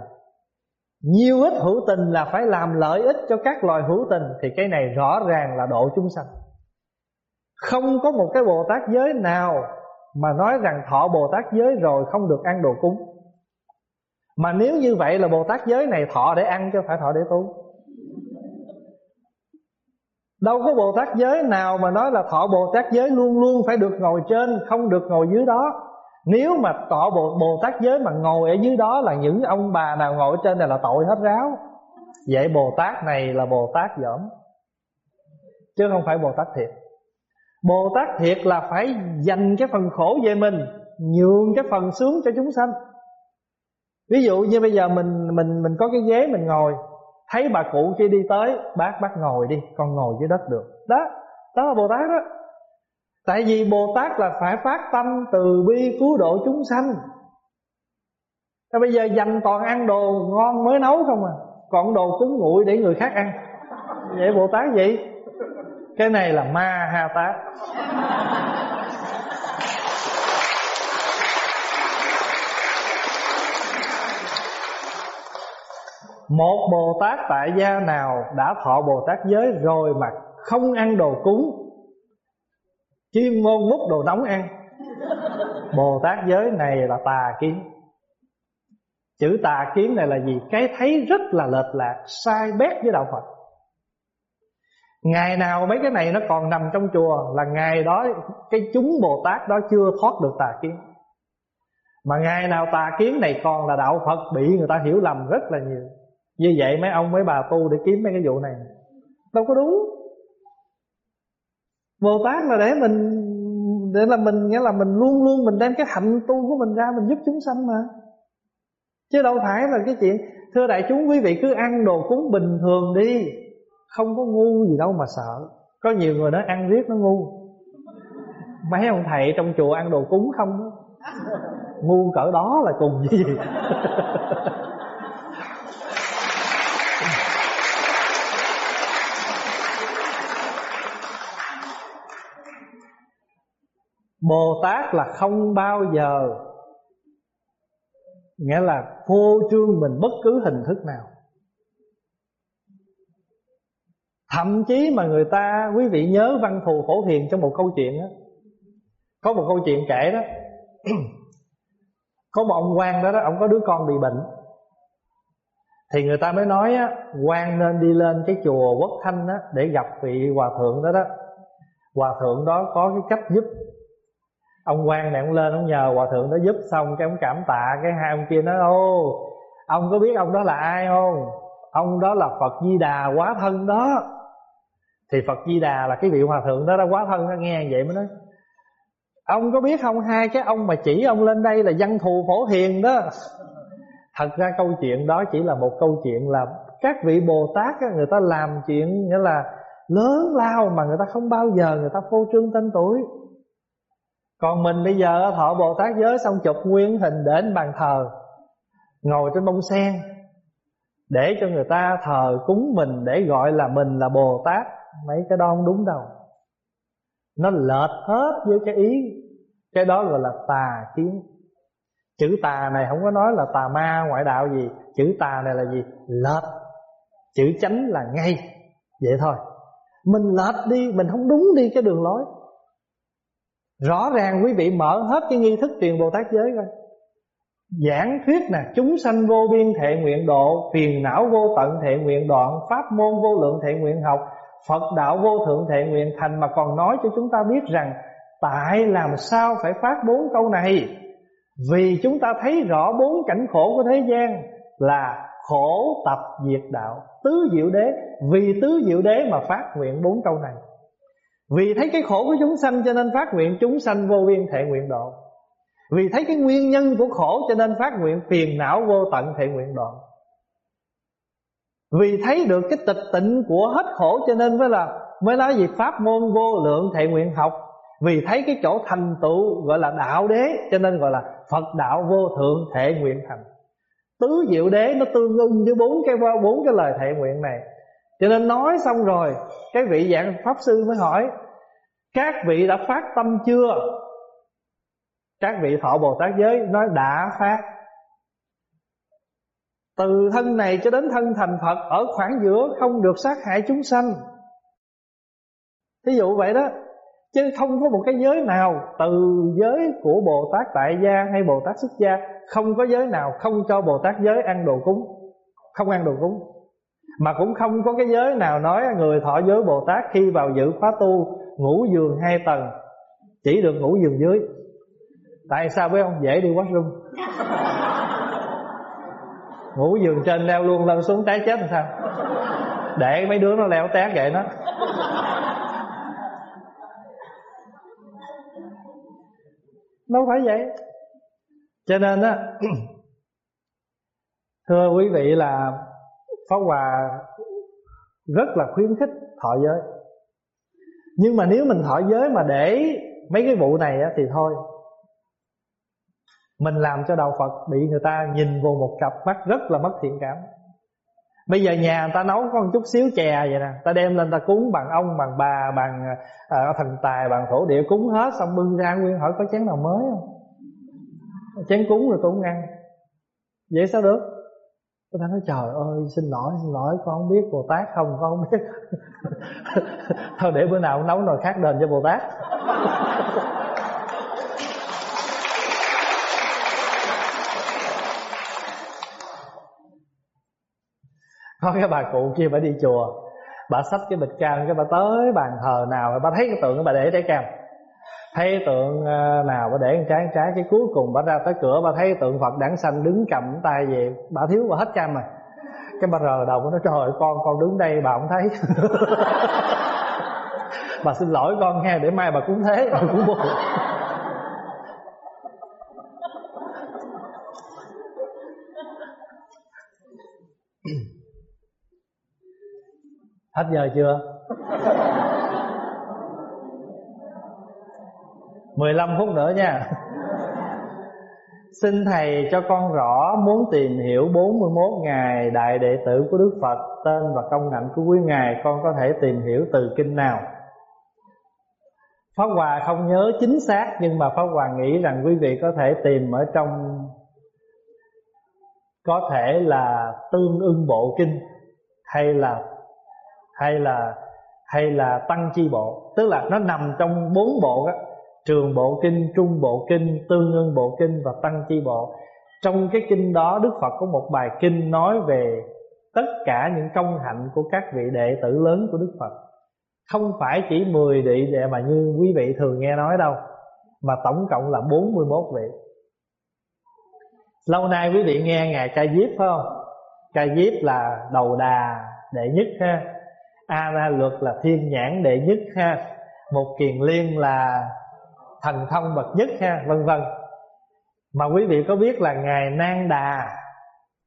Nhiều ít hữu tình là phải làm lợi ích cho các loài hữu tình, Thì cái này rõ ràng là độ chúng sanh. Không có một cái Bồ Tát giới nào Mà nói rằng thọ Bồ Tát giới rồi không được ăn đồ cúng. Mà nếu như vậy là Bồ Tát giới này thọ để ăn chứ phải thọ để tu. Đâu có Bồ Tát giới nào mà nói là thọ Bồ Tát giới luôn luôn phải được ngồi trên, Không được ngồi dưới đó. Nếu mà tọa Bồ, Bồ Tát giới mà ngồi ở dưới đó là những ông bà nào ngồi trên này là tội hết ráo. Vậy Bồ Tát này là Bồ Tát dởm Chứ không phải Bồ Tát thiệt. Bồ Tát thiệt là phải dành cái phần khổ về mình Nhường cái phần sướng cho chúng sanh. Ví dụ như bây giờ mình mình mình có cái ghế mình ngồi Thấy bà cụ kia đi tới Bác bác ngồi đi Con ngồi dưới đất được. Đó Đó là Bồ Tát đó. Tại vì Bồ Tát là phải phát tâm từ bi cứu độ chúng sanh. Thế bây giờ dành toàn ăn đồ ngon mới nấu không à? Còn đồ cúng nguội để người khác ăn. Vậy Bồ Tát vậy? Cái này là ma ha tát. Một Bồ Tát tại gia nào đã thọ Bồ Tát giới rồi mà không ăn đồ cúng Chuyên môn múc đồ nóng ăn. Bồ Tát giới này là tà kiến. Chữ tà kiến này là gì? Cái thấy rất là lệch lạc, Sai bét với đạo Phật. Ngày nào mấy cái này nó còn nằm trong chùa Là ngày đó Cái chúng Bồ Tát đó chưa thoát được tà kiến. Mà ngày nào tà kiến này còn là đạo Phật Bị người ta hiểu lầm rất là nhiều. Như vậy mấy ông mấy bà tu để kiếm mấy cái vụ này. Đâu có đúng. Bồ Tát là để mình, Để là mình, nghĩa là mình luôn luôn Mình đem cái hạnh tu của mình ra Mình giúp chúng sanh mà. Chứ đâu phải là cái chuyện, Thưa đại chúng, quý vị cứ ăn đồ cúng bình thường đi. Không có ngu gì đâu mà sợ. Có nhiều người nói ăn riết nó ngu. Mấy ông thầy trong chùa ăn đồ cúng không. Ngu cỡ đó là cùng gì? Bồ Tát là không bao giờ Nghĩa là phô trương mình bất cứ hình thức nào. Thậm chí mà người ta Quý vị nhớ văn thù phổ thiền trong một câu chuyện đó Có một câu chuyện kể đó. Có một ông quan đó, đó Ông có đứa con bị bệnh. Thì người ta mới nói á, quan nên đi lên cái chùa Quốc Thanh á, Để gặp vị hòa thượng đó đó. Hòa thượng đó có cái cách giúp ông quan này ông lên ông nhờ hòa thượng đó giúp xong cái ông cảm tạ cái hai ông kia nói ô ông có biết ông đó là ai không? Ông đó là phật di đà quá thân đó. Thì phật di đà là cái vị hòa thượng đó đã quá thân nó nghe vậy mới nói ông có biết không hai cái ông mà chỉ ông lên đây là văn thù phổ hiền đó. Thật ra câu chuyện đó chỉ là một câu chuyện là các vị bồ tát á, người ta làm chuyện nghĩa là lớn lao mà người ta không bao giờ người ta phô trương tên tuổi còn mình bây giờ thọ Bồ Tát giới xong chụp nguyên hình đến bàn thờ, Ngồi trên bông sen, Để cho người ta thờ cúng mình, Để gọi là mình là Bồ Tát, Mấy cái đó không đúng đâu. Nó lệch hết với cái ý, Cái đó gọi là tà kiến. Chữ tà này không có nói là tà ma ngoại đạo gì, Chữ tà này là gì? Lệch. Chữ chánh là ngay, Vậy thôi. Mình lệch đi, Mình không đúng đi cái đường lối. Rõ ràng quý vị mở hết cái nghi thức truyền Bồ Tát giới coi. Giảng thuyết nè, Chúng sanh vô biên thệ nguyện độ, Phiền não vô tận thệ nguyện đoạn, Pháp môn vô lượng thệ nguyện học, Phật đạo vô thượng thệ nguyện thành Mà còn nói cho chúng ta biết rằng, Tại làm sao phải phát bốn câu này? Vì chúng ta thấy rõ bốn cảnh khổ của thế gian Là khổ, tập, diệt đạo. Tứ diệu đế, Vì tứ diệu đế mà phát nguyện bốn câu này vì thấy cái khổ của chúng sanh cho nên phát nguyện chúng sanh vô biên thệ nguyện độ. Vì thấy cái nguyên nhân của khổ cho nên phát nguyện phiền não vô tận thệ nguyện độ. Vì thấy được cái tịch tịnh của hết khổ cho nên mới là, Mới nói gì, pháp môn vô lượng thệ nguyện học. Vì thấy cái chỗ thành tựu gọi là đạo đế, Cho nên gọi là Phật đạo vô thượng thệ nguyện thành. Tứ diệu đế nó tương ưng với bốn cái bốn cái lời thệ nguyện này cho nên nói xong rồi, Cái vị dạng Pháp Sư mới hỏi, Các vị đã phát tâm chưa? Các vị thọ Bồ Tát giới Nói, đã phát. Từ thân này cho đến thân thành Phật, Ở khoảng giữa không được sát hại chúng sanh. Thí dụ vậy đó. Chứ không có một cái giới nào Từ giới của Bồ Tát Tại Gia hay Bồ Tát Xuất Gia, Không có giới nào không cho Bồ Tát giới ăn đồ cúng, Không ăn đồ cúng mà cũng không có cái giới nào nói người thọ giới Bồ Tát khi vào dự khóa tu ngủ giường hai tầng chỉ được ngủ giường dưới. Tại sao biết không? Dễ đi washroom. ngủ giường trên leo luôn lên xuống té chết làm sao? Để mấy đứa nó leo té vậy nó. đâu phải vậy cho nên á thưa quý vị là pháp hòa rất là khuyến khích thọ giới. Nhưng mà nếu mình thọ giới mà để mấy cái vụ này á, thì thôi. Mình làm cho đạo Phật bị người ta nhìn vô một cặp mắt rất là mất thiện cảm. Bây giờ nhà người ta nấu có một chút xíu chè vậy nè Ta đem lên ta cúng bằng ông, bằng bà, bằng à, thần tài, bằng thổ địa Cúng hết xong bưng ra nguyên hỏi có chén nào mới không? Chén cúng rồi tôi cũng ăn. Vậy sao được? Tôi ta nói, trời ơi, xin lỗi xin lỗi, con không biết Bồ Tát không, con không biết. Thôi để bữa nào nấu nồi khác đền cho Bồ Tát. Có cái bà cụ kia bà đi chùa, bà xách cái bịch cam cái bà tới bàn thờ nào, bà thấy cái tượng bà để trái cam thấy tượng à, nào bà để trái trái, cái cuối cùng bà ra tới cửa, bà thấy tượng phật đản sanh đứng cầm tay về. Bà thiếu bà hết trăm rồi à. cái bà rờ đầu nó, trời con con đứng đây bà không thấy. Bà xin lỗi con nghe, để mai bà cũng thế. Bà cũng buồn. Hết giờ chưa? 15 phút nữa nha. Xin Thầy cho con rõ muốn tìm hiểu 41 ngày Đại đệ tử của Đức Phật, Tên và công hạnh của quý Ngài, Con có thể tìm hiểu từ kinh nào? Pháp Hòa không nhớ chính xác, Nhưng mà Pháp Hòa nghĩ rằng quý vị có thể tìm ở trong, Có thể là tương ưng bộ kinh, Hay là hay là hay là tăng chi bộ. Tức là nó nằm trong bốn bộ đó trường bộ kinh, trung bộ kinh tương ưng bộ kinh và tăng chi bộ. Trong cái kinh đó, đức phật có một bài kinh nói về tất cả những công hạnh của các vị đệ tử lớn của đức phật. Không phải chỉ 10 vị đệ mà như quý vị thường nghe nói đâu, mà tổng cộng là 41 vị. Lâu nay quý vị nghe ngài ca diếp, phải không? Ca diếp là đầu đà đệ nhất ha. A la luật là thiên nhãn đệ nhất ha. Một kiền liên là thần thông bậc nhất ha vân vân. Mà quý vị có biết là ngài nan đà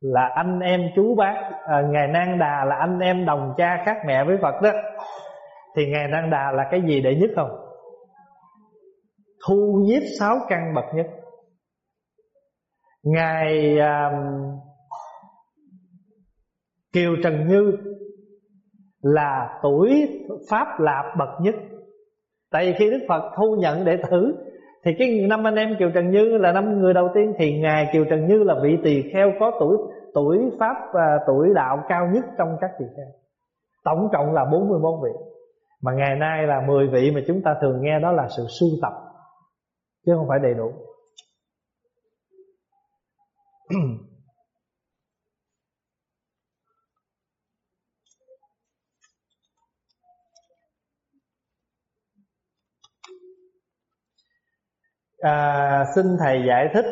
là anh em chú bác à, ngài nan đà là anh em đồng cha khác mẹ với phật đó. Thì ngài nan đà là cái gì đệ nhất không? Thu nhiếp sáu căn bậc nhất. Ngài à, kiều trần như là tuổi pháp lạp bậc nhất tại vì khi đức phật thu nhận đệ tử, thì cái năm anh em kiều trần như là năm người đầu tiên thì ngài kiều trần như là vị tỳ kheo có tuổi tuổi pháp và tuổi đạo cao nhất trong các tỳ kheo. Tổng cộng là 41 vị. Mà ngày nay là 10 vị mà chúng ta thường nghe đó là sự sưu tập, chứ không phải đầy đủ. à, xin thầy giải thích.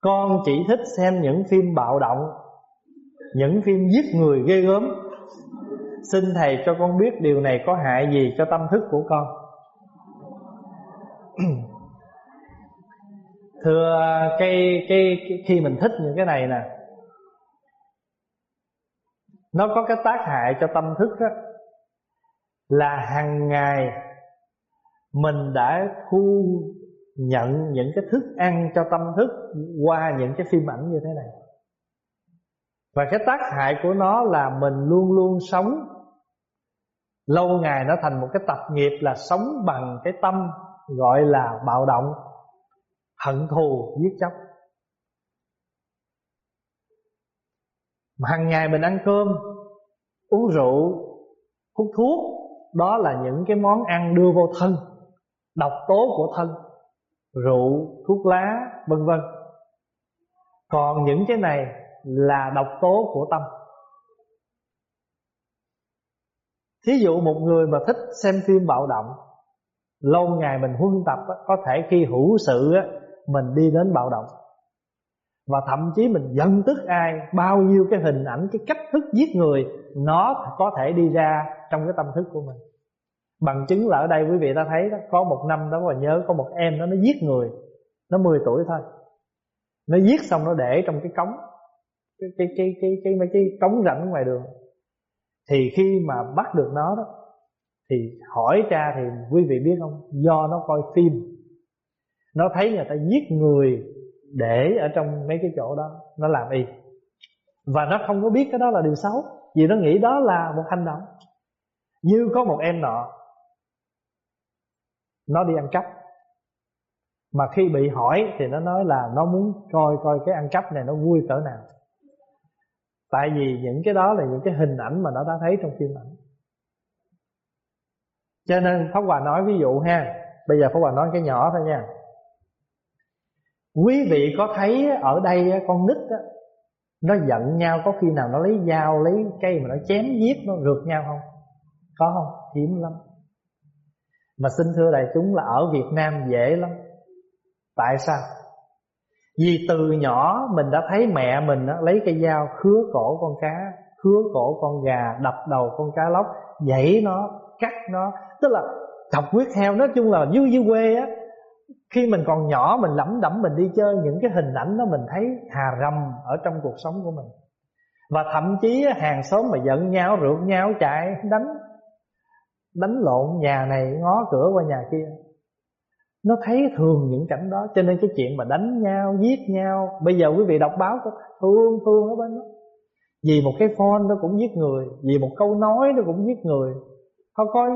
Con chỉ thích xem những phim bạo động những phim giết người ghê gớm. Xin thầy cho con biết điều này có hại gì cho tâm thức của con. Thưa cái, cái cái khi mình thích những cái này nè nó có cái tác hại cho tâm thức á là hàng ngày mình đã thu nhận những cái thức ăn cho tâm thức qua những cái phim ảnh như thế này. Và cái tác hại của nó là mình luôn luôn sống. Lâu ngày nó thành một cái tập nghiệp là sống bằng cái tâm gọi là bạo động, hận thù, giết chóc. Hàng ngày mình ăn cơm, uống rượu, hút thuốc, đó là những cái món ăn đưa vô thân, độc tố của thân rượu, thuốc lá, vân vân. Còn những cái này là độc tố của tâm. Thí dụ một người mà thích xem phim bạo động, lâu ngày mình huân tập có thể khi hữu sự mình đi đến bạo động. Và thậm chí mình giận tức ai, bao nhiêu cái hình ảnh, cái cách thức giết người, nó có thể đi ra trong cái tâm thức của mình. Bằng chứng là ở đây quý vị ta thấy đó Có một năm đó mà nhớ có một em đó nó giết người. Nó 10 tuổi thôi. Nó giết xong nó để trong cái cống Cái cái cái cái cái, mấy cái cống rãnh ngoài đường. Thì khi mà bắt được nó đó Thì hỏi cha thì quý vị biết không? Do nó coi phim. Nó thấy người ta giết người Để ở trong mấy cái chỗ đó Nó làm y. Và nó không có biết cái đó là điều xấu Vì nó nghĩ đó là một hành động. Như có một em nọ nó đi ăn cắp. Mà khi bị hỏi Thì nó nói là nó muốn coi coi cái ăn cắp này nó vui cỡ nào. Tại vì những cái đó là những cái hình ảnh mà nó đã thấy trong phim ảnh. Cho nên Pháp Hòa nói ví dụ ha Bây giờ Pháp Hòa nói cái nhỏ thôi nha. Quý vị có thấy ở đây con nít á, Nó giận nhau có khi nào nó lấy dao Lấy cây mà nó chém giết nó rượt nhau không? Có không? Hiếm lắm. Mà xin thưa đại chúng là ở Việt Nam dễ lắm. Tại sao? Vì từ nhỏ mình đã thấy mẹ mình đó, lấy cây dao khứa cổ con cá Khứa cổ con gà, đập đầu con cá lóc Dãy nó, cắt nó. Tức là chọc huyết heo Nói chung là dưới dưới quê á. Khi mình còn nhỏ mình lẩm đẩm mình đi chơi Những cái hình ảnh đó mình thấy hà rầm Ở trong cuộc sống của mình. Và thậm chí hàng xóm mà giận nhau Rượt nhau chạy đánh. Đánh lộn nhà này ngó cửa qua nhà kia. Nó thấy thường những cảnh đó Cho nên cái chuyện mà đánh nhau, giết nhau Bây giờ quý vị đọc báo có thương thương ở bên đó. Vì một cái phone nó cũng giết người Vì một câu nói nó cũng giết người. Họ coi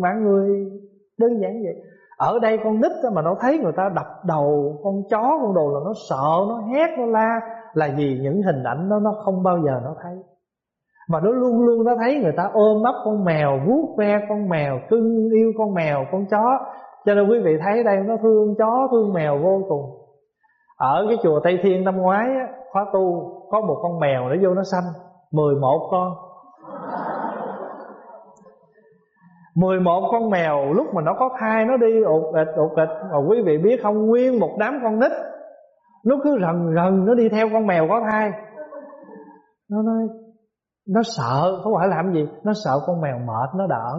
mạng người đơn giản vậy. Ở đây con nít mà nó thấy người ta đập đầu Con chó, con đồ là nó sợ, nó hét, nó la Là vì những hình ảnh đó nó không bao giờ nó thấy mà nó luôn luôn nó thấy người ta ôm ấp con mèo vuốt ve con mèo cưng yêu con mèo con chó. Cho nên quý vị thấy đây nó thương chó thương mèo vô cùng. Ở cái chùa Tây Thiên năm ngoái á, khóa tu có một con mèo nó vô nó sanh 11 con. 11 con mèo lúc mà nó có thai nó đi ụt ịt ụt ịt mà quý vị biết không nguyên một đám con nít nó cứ rần rần nó đi theo con mèo có thai. Nó nói nó sợ, không phải làm gì, nó sợ con mèo mệt, nó đỡ.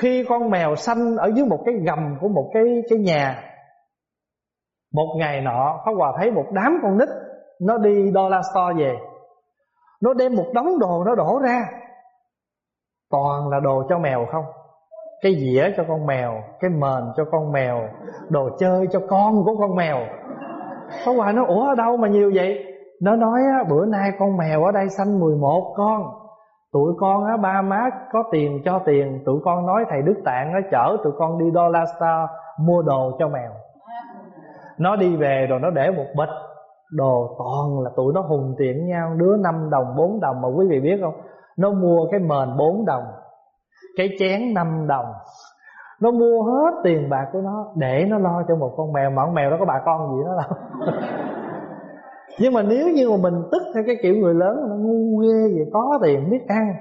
Khi con mèo xanh ở dưới một cái gầm của một cái cái nhà, một ngày nọ, Pháp Hòa thấy một đám con nít, nó đi dollar store về. Nó đem một đống đồ nó đổ ra. Toàn là đồ cho mèo không? Cái dĩa cho con mèo, cái mền cho con mèo, đồ chơi cho con của con mèo. Pháp Hòa nó ủa, ở đâu mà nhiều vậy? Nó nói bữa nay con mèo ở đây sanh 11 con. Tụi con á, ba má có tiền cho tiền. Tụi con nói thầy Đức Tạng nó chở tụi con đi Dollar Star Mua đồ cho mèo. Nó đi về rồi nó để một bịch Đồ toàn là tụi nó hùng tiện nhau, Đứa 5 đồng 4 đồng mà quý vị biết không? Nó mua cái mền 4 đồng, Cái chén 5 đồng. Nó mua hết tiền bạc của nó Để nó lo cho một con mèo, Mà con mèo đó có bà con gì đó đâu. nhưng mà nếu như mà mình tức theo cái kiểu người lớn, nó ngu ghê vậy, có tiền biết ăn.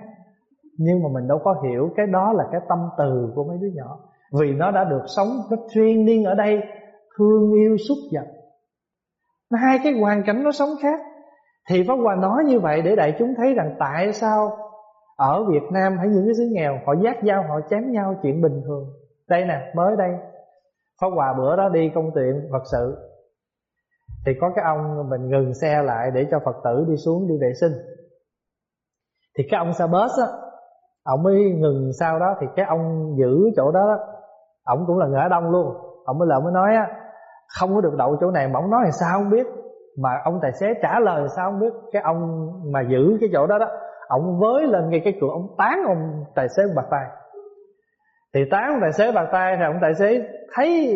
Nhưng mà mình đâu có hiểu cái đó là cái tâm từ của mấy đứa nhỏ. Vì nó đã được sống, nó training ở đây, thương yêu xúc vật. Hai cái hoàn cảnh nó sống khác. Thì Pháp Hòa nói như vậy để đại chúng thấy rằng tại sao ở Việt Nam hay những cái xứ nghèo, họ giác giao, họ chém nhau chuyện bình thường. Đây nè, mới đây. Pháp Hòa bữa đó đi công tiện Phật sự thì có cái ông mình ngừng xe lại để cho phật tử đi xuống đi vệ sinh. Thì cái ông xe bus á ông mới ngừng sau đó thì cái ông giữ chỗ đó, đó ông cũng là người ở đông luôn. Ông mới lời mới nói á không có được đậu chỗ này. Mà ông nói thì sao không biết. Mà ông tài xế trả lời sao không biết. Cái ông mà giữ cái chỗ đó đó ông với lên ngay cái cửa ông tán ông tài xế bạc tay thì tán ông tài xế bạc tay thì ông tài xế thấy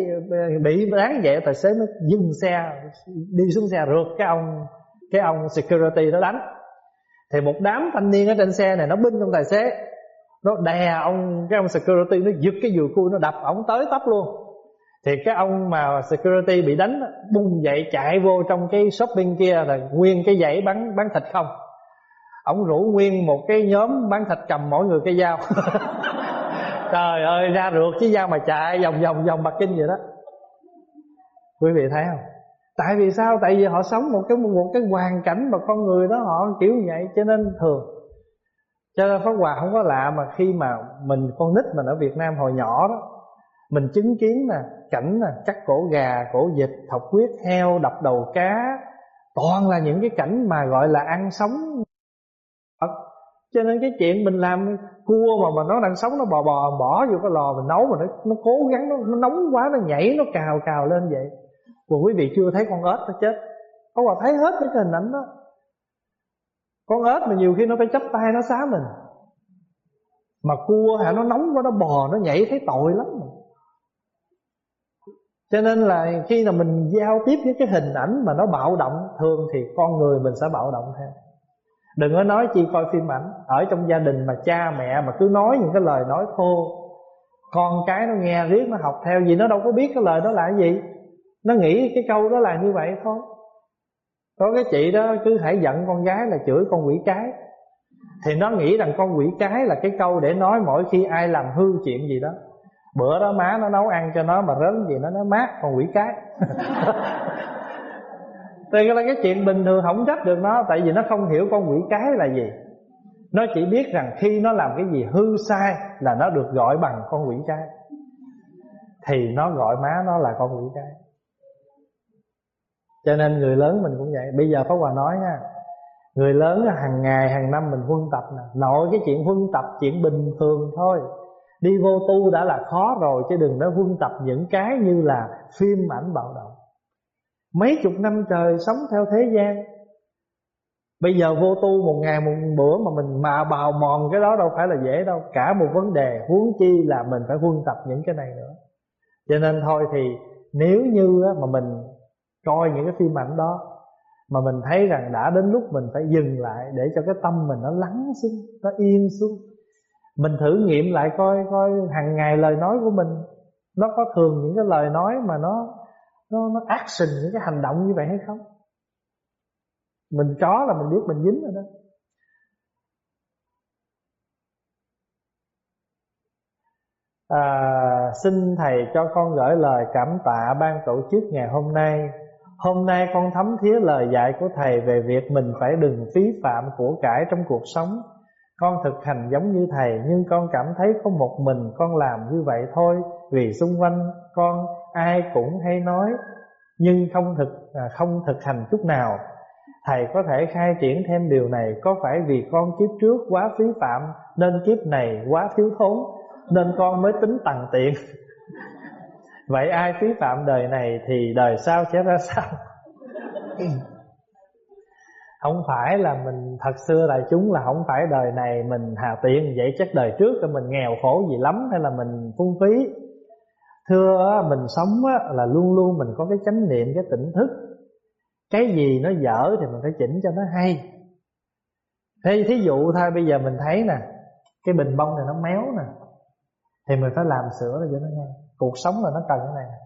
bị tán vậy, tài xế mới dừng xe, đi xuống xe rượt cái ông cái ông security đó đánh. Thì một đám thanh niên ở trên xe này nó binh ông tài xế, nó đè ông, cái ông security nó giật cái dùi cui, nó đập ổng tới tấp luôn. Thì cái ông mà security bị đánh bung dậy chạy vô trong cái shopping kia là nguyên cái dãy bán bán thịt không. Ổng rủ nguyên một cái nhóm bán thịt cầm mỗi người cái dao. trời ơi, ra rượt chứ dao mà chạy, vòng vòng vòng bạc kinh vậy đó. Quý vị thấy không? Tại vì sao? Tại vì họ sống một cái một cái hoàn cảnh mà con người đó họ kiểu như vậy, cho nên thường. Cho nên pháp hòa không có lạ mà khi mà mình, con nít mình ở việt nam hồi nhỏ đó, mình chứng kiến nè, cảnh là cắt cổ gà, cổ vịt, thọc huyết, heo, đập đầu cá, toàn là những cái cảnh mà gọi là ăn sống cho nên cái chuyện mình làm cua mà mà nó đang sống nó bò bò bỏ vô cái lò mình nấu mà nó nó cố gắng nó, nó nóng quá nó nhảy nó cào cào lên vậy. Và quý vị chưa thấy con ếch nó chết. Có bà thấy hết cái hình ảnh đó. Con ếch mà nhiều khi nó phải chấp tay nó xá mình. Mà cua hả nó nóng quá nó bò nó nhảy thấy tội lắm. Mà. cho nên là khi nào mình giao tiếp với cái hình ảnh mà nó bạo động thường thì con người mình sẽ bạo động theo đừng có nói chi coi phim ảnh. Ở trong gia đình mà cha mẹ mà cứ nói những cái lời nói thô, con cái nó nghe riết, nó học theo gì, nó đâu có biết cái lời đó là gì. Nó nghĩ cái câu đó là như vậy thôi. Có cái chị đó cứ hãy giận con gái là chửi con quỷ cái. Thì nó nghĩ rằng con quỷ cái là cái câu để nói mỗi khi ai làm hư chuyện gì đó. Bữa đó má nó nấu ăn cho nó mà rớn gì nó nói mát con quỷ cái. Thì là cái chuyện bình thường không trách được nó, Tại vì nó không hiểu con quỷ cái là gì. Nó chỉ biết rằng khi nó làm cái gì hư sai Là nó được gọi bằng con quỷ cái. Thì nó gọi má nó là con quỷ cái. Cho nên người lớn mình cũng vậy. Bây giờ Pháp Hòa nói nha, Người lớn hàng ngày, hàng năm mình huân tập nè. Nội cái chuyện huân tập, chuyện bình thường thôi. Đi vô tu đã là khó rồi, Chứ đừng nói huân tập những cái như là phim ảnh bạo động. Mấy chục năm trời sống theo thế gian. Bây giờ vô tu một ngày một bữa mà mình mà bào mòn cái đó đâu phải là dễ đâu. Cả một vấn đề huống chi là mình phải huân tập những cái này nữa. Cho nên thôi thì nếu như mà mình coi những cái phim ảnh đó Mà mình thấy rằng đã đến lúc mình phải dừng lại Để cho cái tâm mình nó lắng xuống, nó yên xuống Mình thử nghiệm lại coi coi hàng ngày lời nói của mình Nó có thường những cái lời nói mà nó nó nó action những cái hành động như vậy hay không? Mình chó là mình biết mình dính rồi đó. À, xin thầy cho con gửi lời cảm tạ ban tổ chức ngày hôm nay. Hôm nay con thấm thía lời dạy của thầy về việc mình phải đừng phí phạm của cải trong cuộc sống. Con thực hành giống như thầy nhưng con cảm thấy có một mình con làm như vậy thôi vì xung quanh con ai cũng hay nói, nhưng không thực à, không thực hành chút nào. Thầy có thể khai triển thêm điều này, có phải vì con kiếp trước quá phí phạm, nên kiếp này quá thiếu thốn, nên con mới tính tầng tiện? Vậy ai phí phạm đời này thì đời sau sẽ ra sao? Không phải là mình, thật xưa đại chúng là không phải đời này mình hà tiện vậy chắc đời trước là mình nghèo khổ gì lắm, hay là mình phung phí? Thưa mình sống là luôn luôn mình có cái chánh niệm, cái tỉnh thức. Cái gì nó dở thì mình phải chỉnh cho nó hay. Thế thí dụ thôi, bây giờ mình thấy nè, cái bình bông này nó méo nè, thì mình phải làm sửa để cho nó ngay cuộc sống là nó cần cái này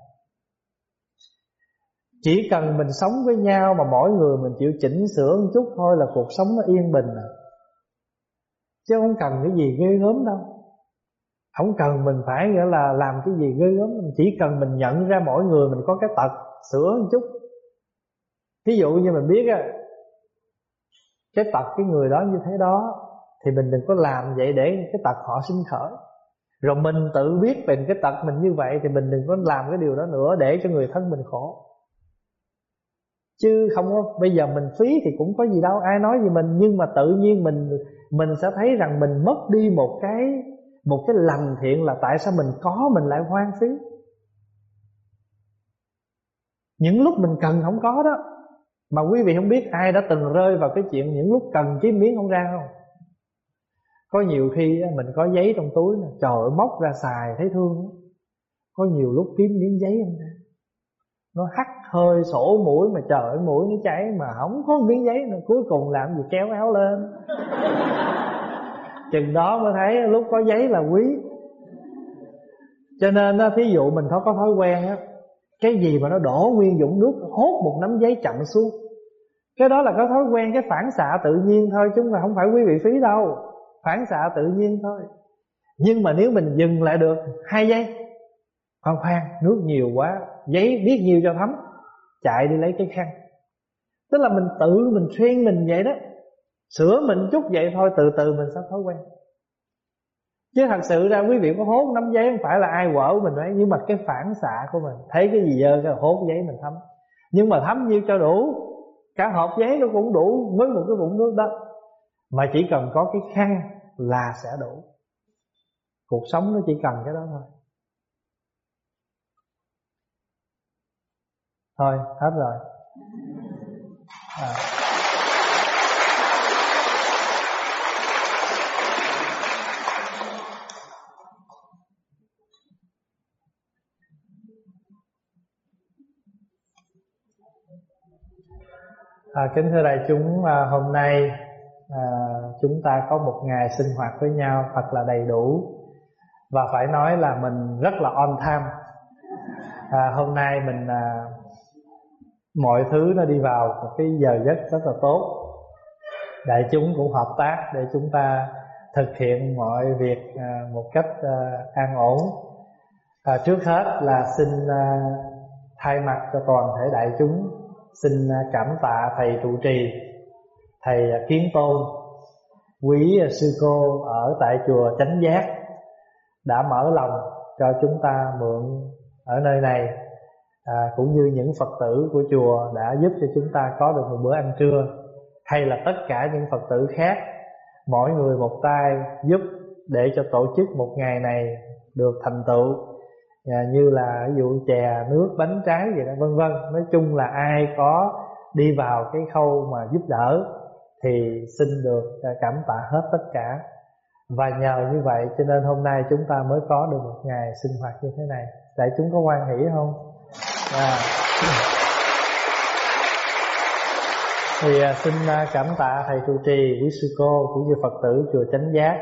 chỉ cần mình sống với nhau mà mỗi người mình chịu chỉnh sửa một chút thôi là cuộc sống nó yên bình à. chứ không cần cái gì ghê gớm đâu không cần mình phải nghĩa là làm cái gì ghê gớm. Chỉ cần mình nhận ra mỗi người mình có cái tật, sửa một chút. Ví dụ như mình biết á, cái tật cái người đó như thế đó, thì mình đừng có làm vậy để cái tật họ sinh khởi. Rồi mình tự biết về cái tật mình như vậy thì mình đừng có làm cái điều đó nữa để cho người thân mình khổ. Chứ không có, bây giờ mình phí thì cũng có gì đâu. Ai nói gì mình, nhưng mà tự nhiên mình mình sẽ thấy rằng mình mất đi một cái một cái lành thiện là tại sao mình có mình lại hoang phí? Những lúc mình cần không có đó, mà quý vị không biết ai đã từng rơi vào cái chuyện những lúc cần kiếm miếng không ra không? Có nhiều khi mình có giấy trong túi nè, trời ơi, móc ra xài thấy thương có nhiều lúc kiếm miếng giấy không ra. Nó hắt hơi sổ mũi mà trời ơi, mũi nó cháy mà không có miếng giấy nữa, cuối cùng làm gì kéo áo lên chừng đó mới thấy lúc có giấy là quý. Cho nên thí dụ mình có thói quen á, cái gì mà nó đổ nguyên dũng nước, hốt một nắm giấy chậm xuống. Cái đó là cái thói quen, cái phản xạ tự nhiên thôi chúng mà không phải quý vị phí đâu. Phản xạ tự nhiên thôi. Nhưng mà nếu mình dừng lại được hai giây, khoan khoan, nước nhiều quá, giấy biết nhiều cho thấm, chạy đi lấy cái khăn. Tức là mình tự mình xuyên mình vậy đó. Sửa mình chút vậy thôi, từ từ mình sẽ thói quen. Chứ thật sự ra quý vị có hốt nắm giấy không phải là ai quở mình đấy nhưng mà cái phản xạ của mình, thấy cái gì dơ, cái hốt giấy mình thấm. Nhưng mà thấm nhiêu cho đủ, cả hộp giấy nó cũng đủ với một cái vũng nước đó. Mà chỉ cần có cái khăn là sẽ đủ. Cuộc sống nó chỉ cần cái đó thôi. Thôi, hết rồi. À. À, kính thưa đại chúng à, hôm nay à, chúng ta có một ngày sinh hoạt với nhau thật là đầy đủ. Và phải nói là mình rất là on time. À, hôm nay mình à, mọi thứ nó đi vào một cái giờ giấc rất là tốt. Đại chúng cũng hợp tác để chúng ta thực hiện mọi việc à, một cách à, an ổn. À, trước hết là xin à, thay mặt cho toàn thể đại chúng xin à, cảm tạ thầy trụ trì thầy à, kiến tôn quý à, sư cô ở tại chùa chánh giác đã mở lòng cho chúng ta mượn ở nơi này à, cũng như những phật tử của chùa đã giúp cho chúng ta có được một bữa ăn trưa hay là tất cả những phật tử khác mỗi người một tay giúp để cho tổ chức một ngày này được thành tựu à, như là ví dụ chè nước bánh trái gì đó vân vân. Nói chung là ai có đi vào cái khâu mà giúp đỡ thì xin được à, cảm tạ hết tất cả. Và nhờ như vậy cho nên hôm nay chúng ta mới có được một ngày sinh hoạt như thế này. Đại chúng có quan hỷ không? Dạ. À. thì xin à, cảm tạ thầy trụ trì quý sư cô cũng như phật tử chùa chánh giác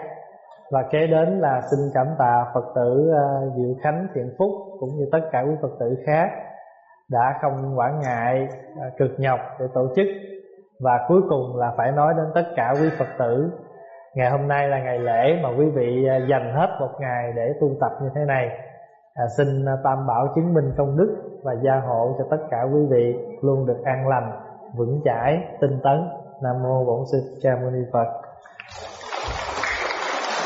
và kế đến là xin cảm tạ phật tử ờ, diệu khánh thiện phúc cũng như tất cả quý phật tử khác đã không quản ngại ờ, cực nhọc để tổ chức. Và cuối cùng là phải nói đến tất cả quý phật tử ngày hôm nay là ngày lễ mà quý vị ờ, dành hết một ngày để tu tập như thế này. À, xin tam bảo chứng minh công đức và gia hộ cho tất cả quý vị luôn được an lành vững chãi tinh tấn. Nam mô bổn sư Ca mâu ni phật.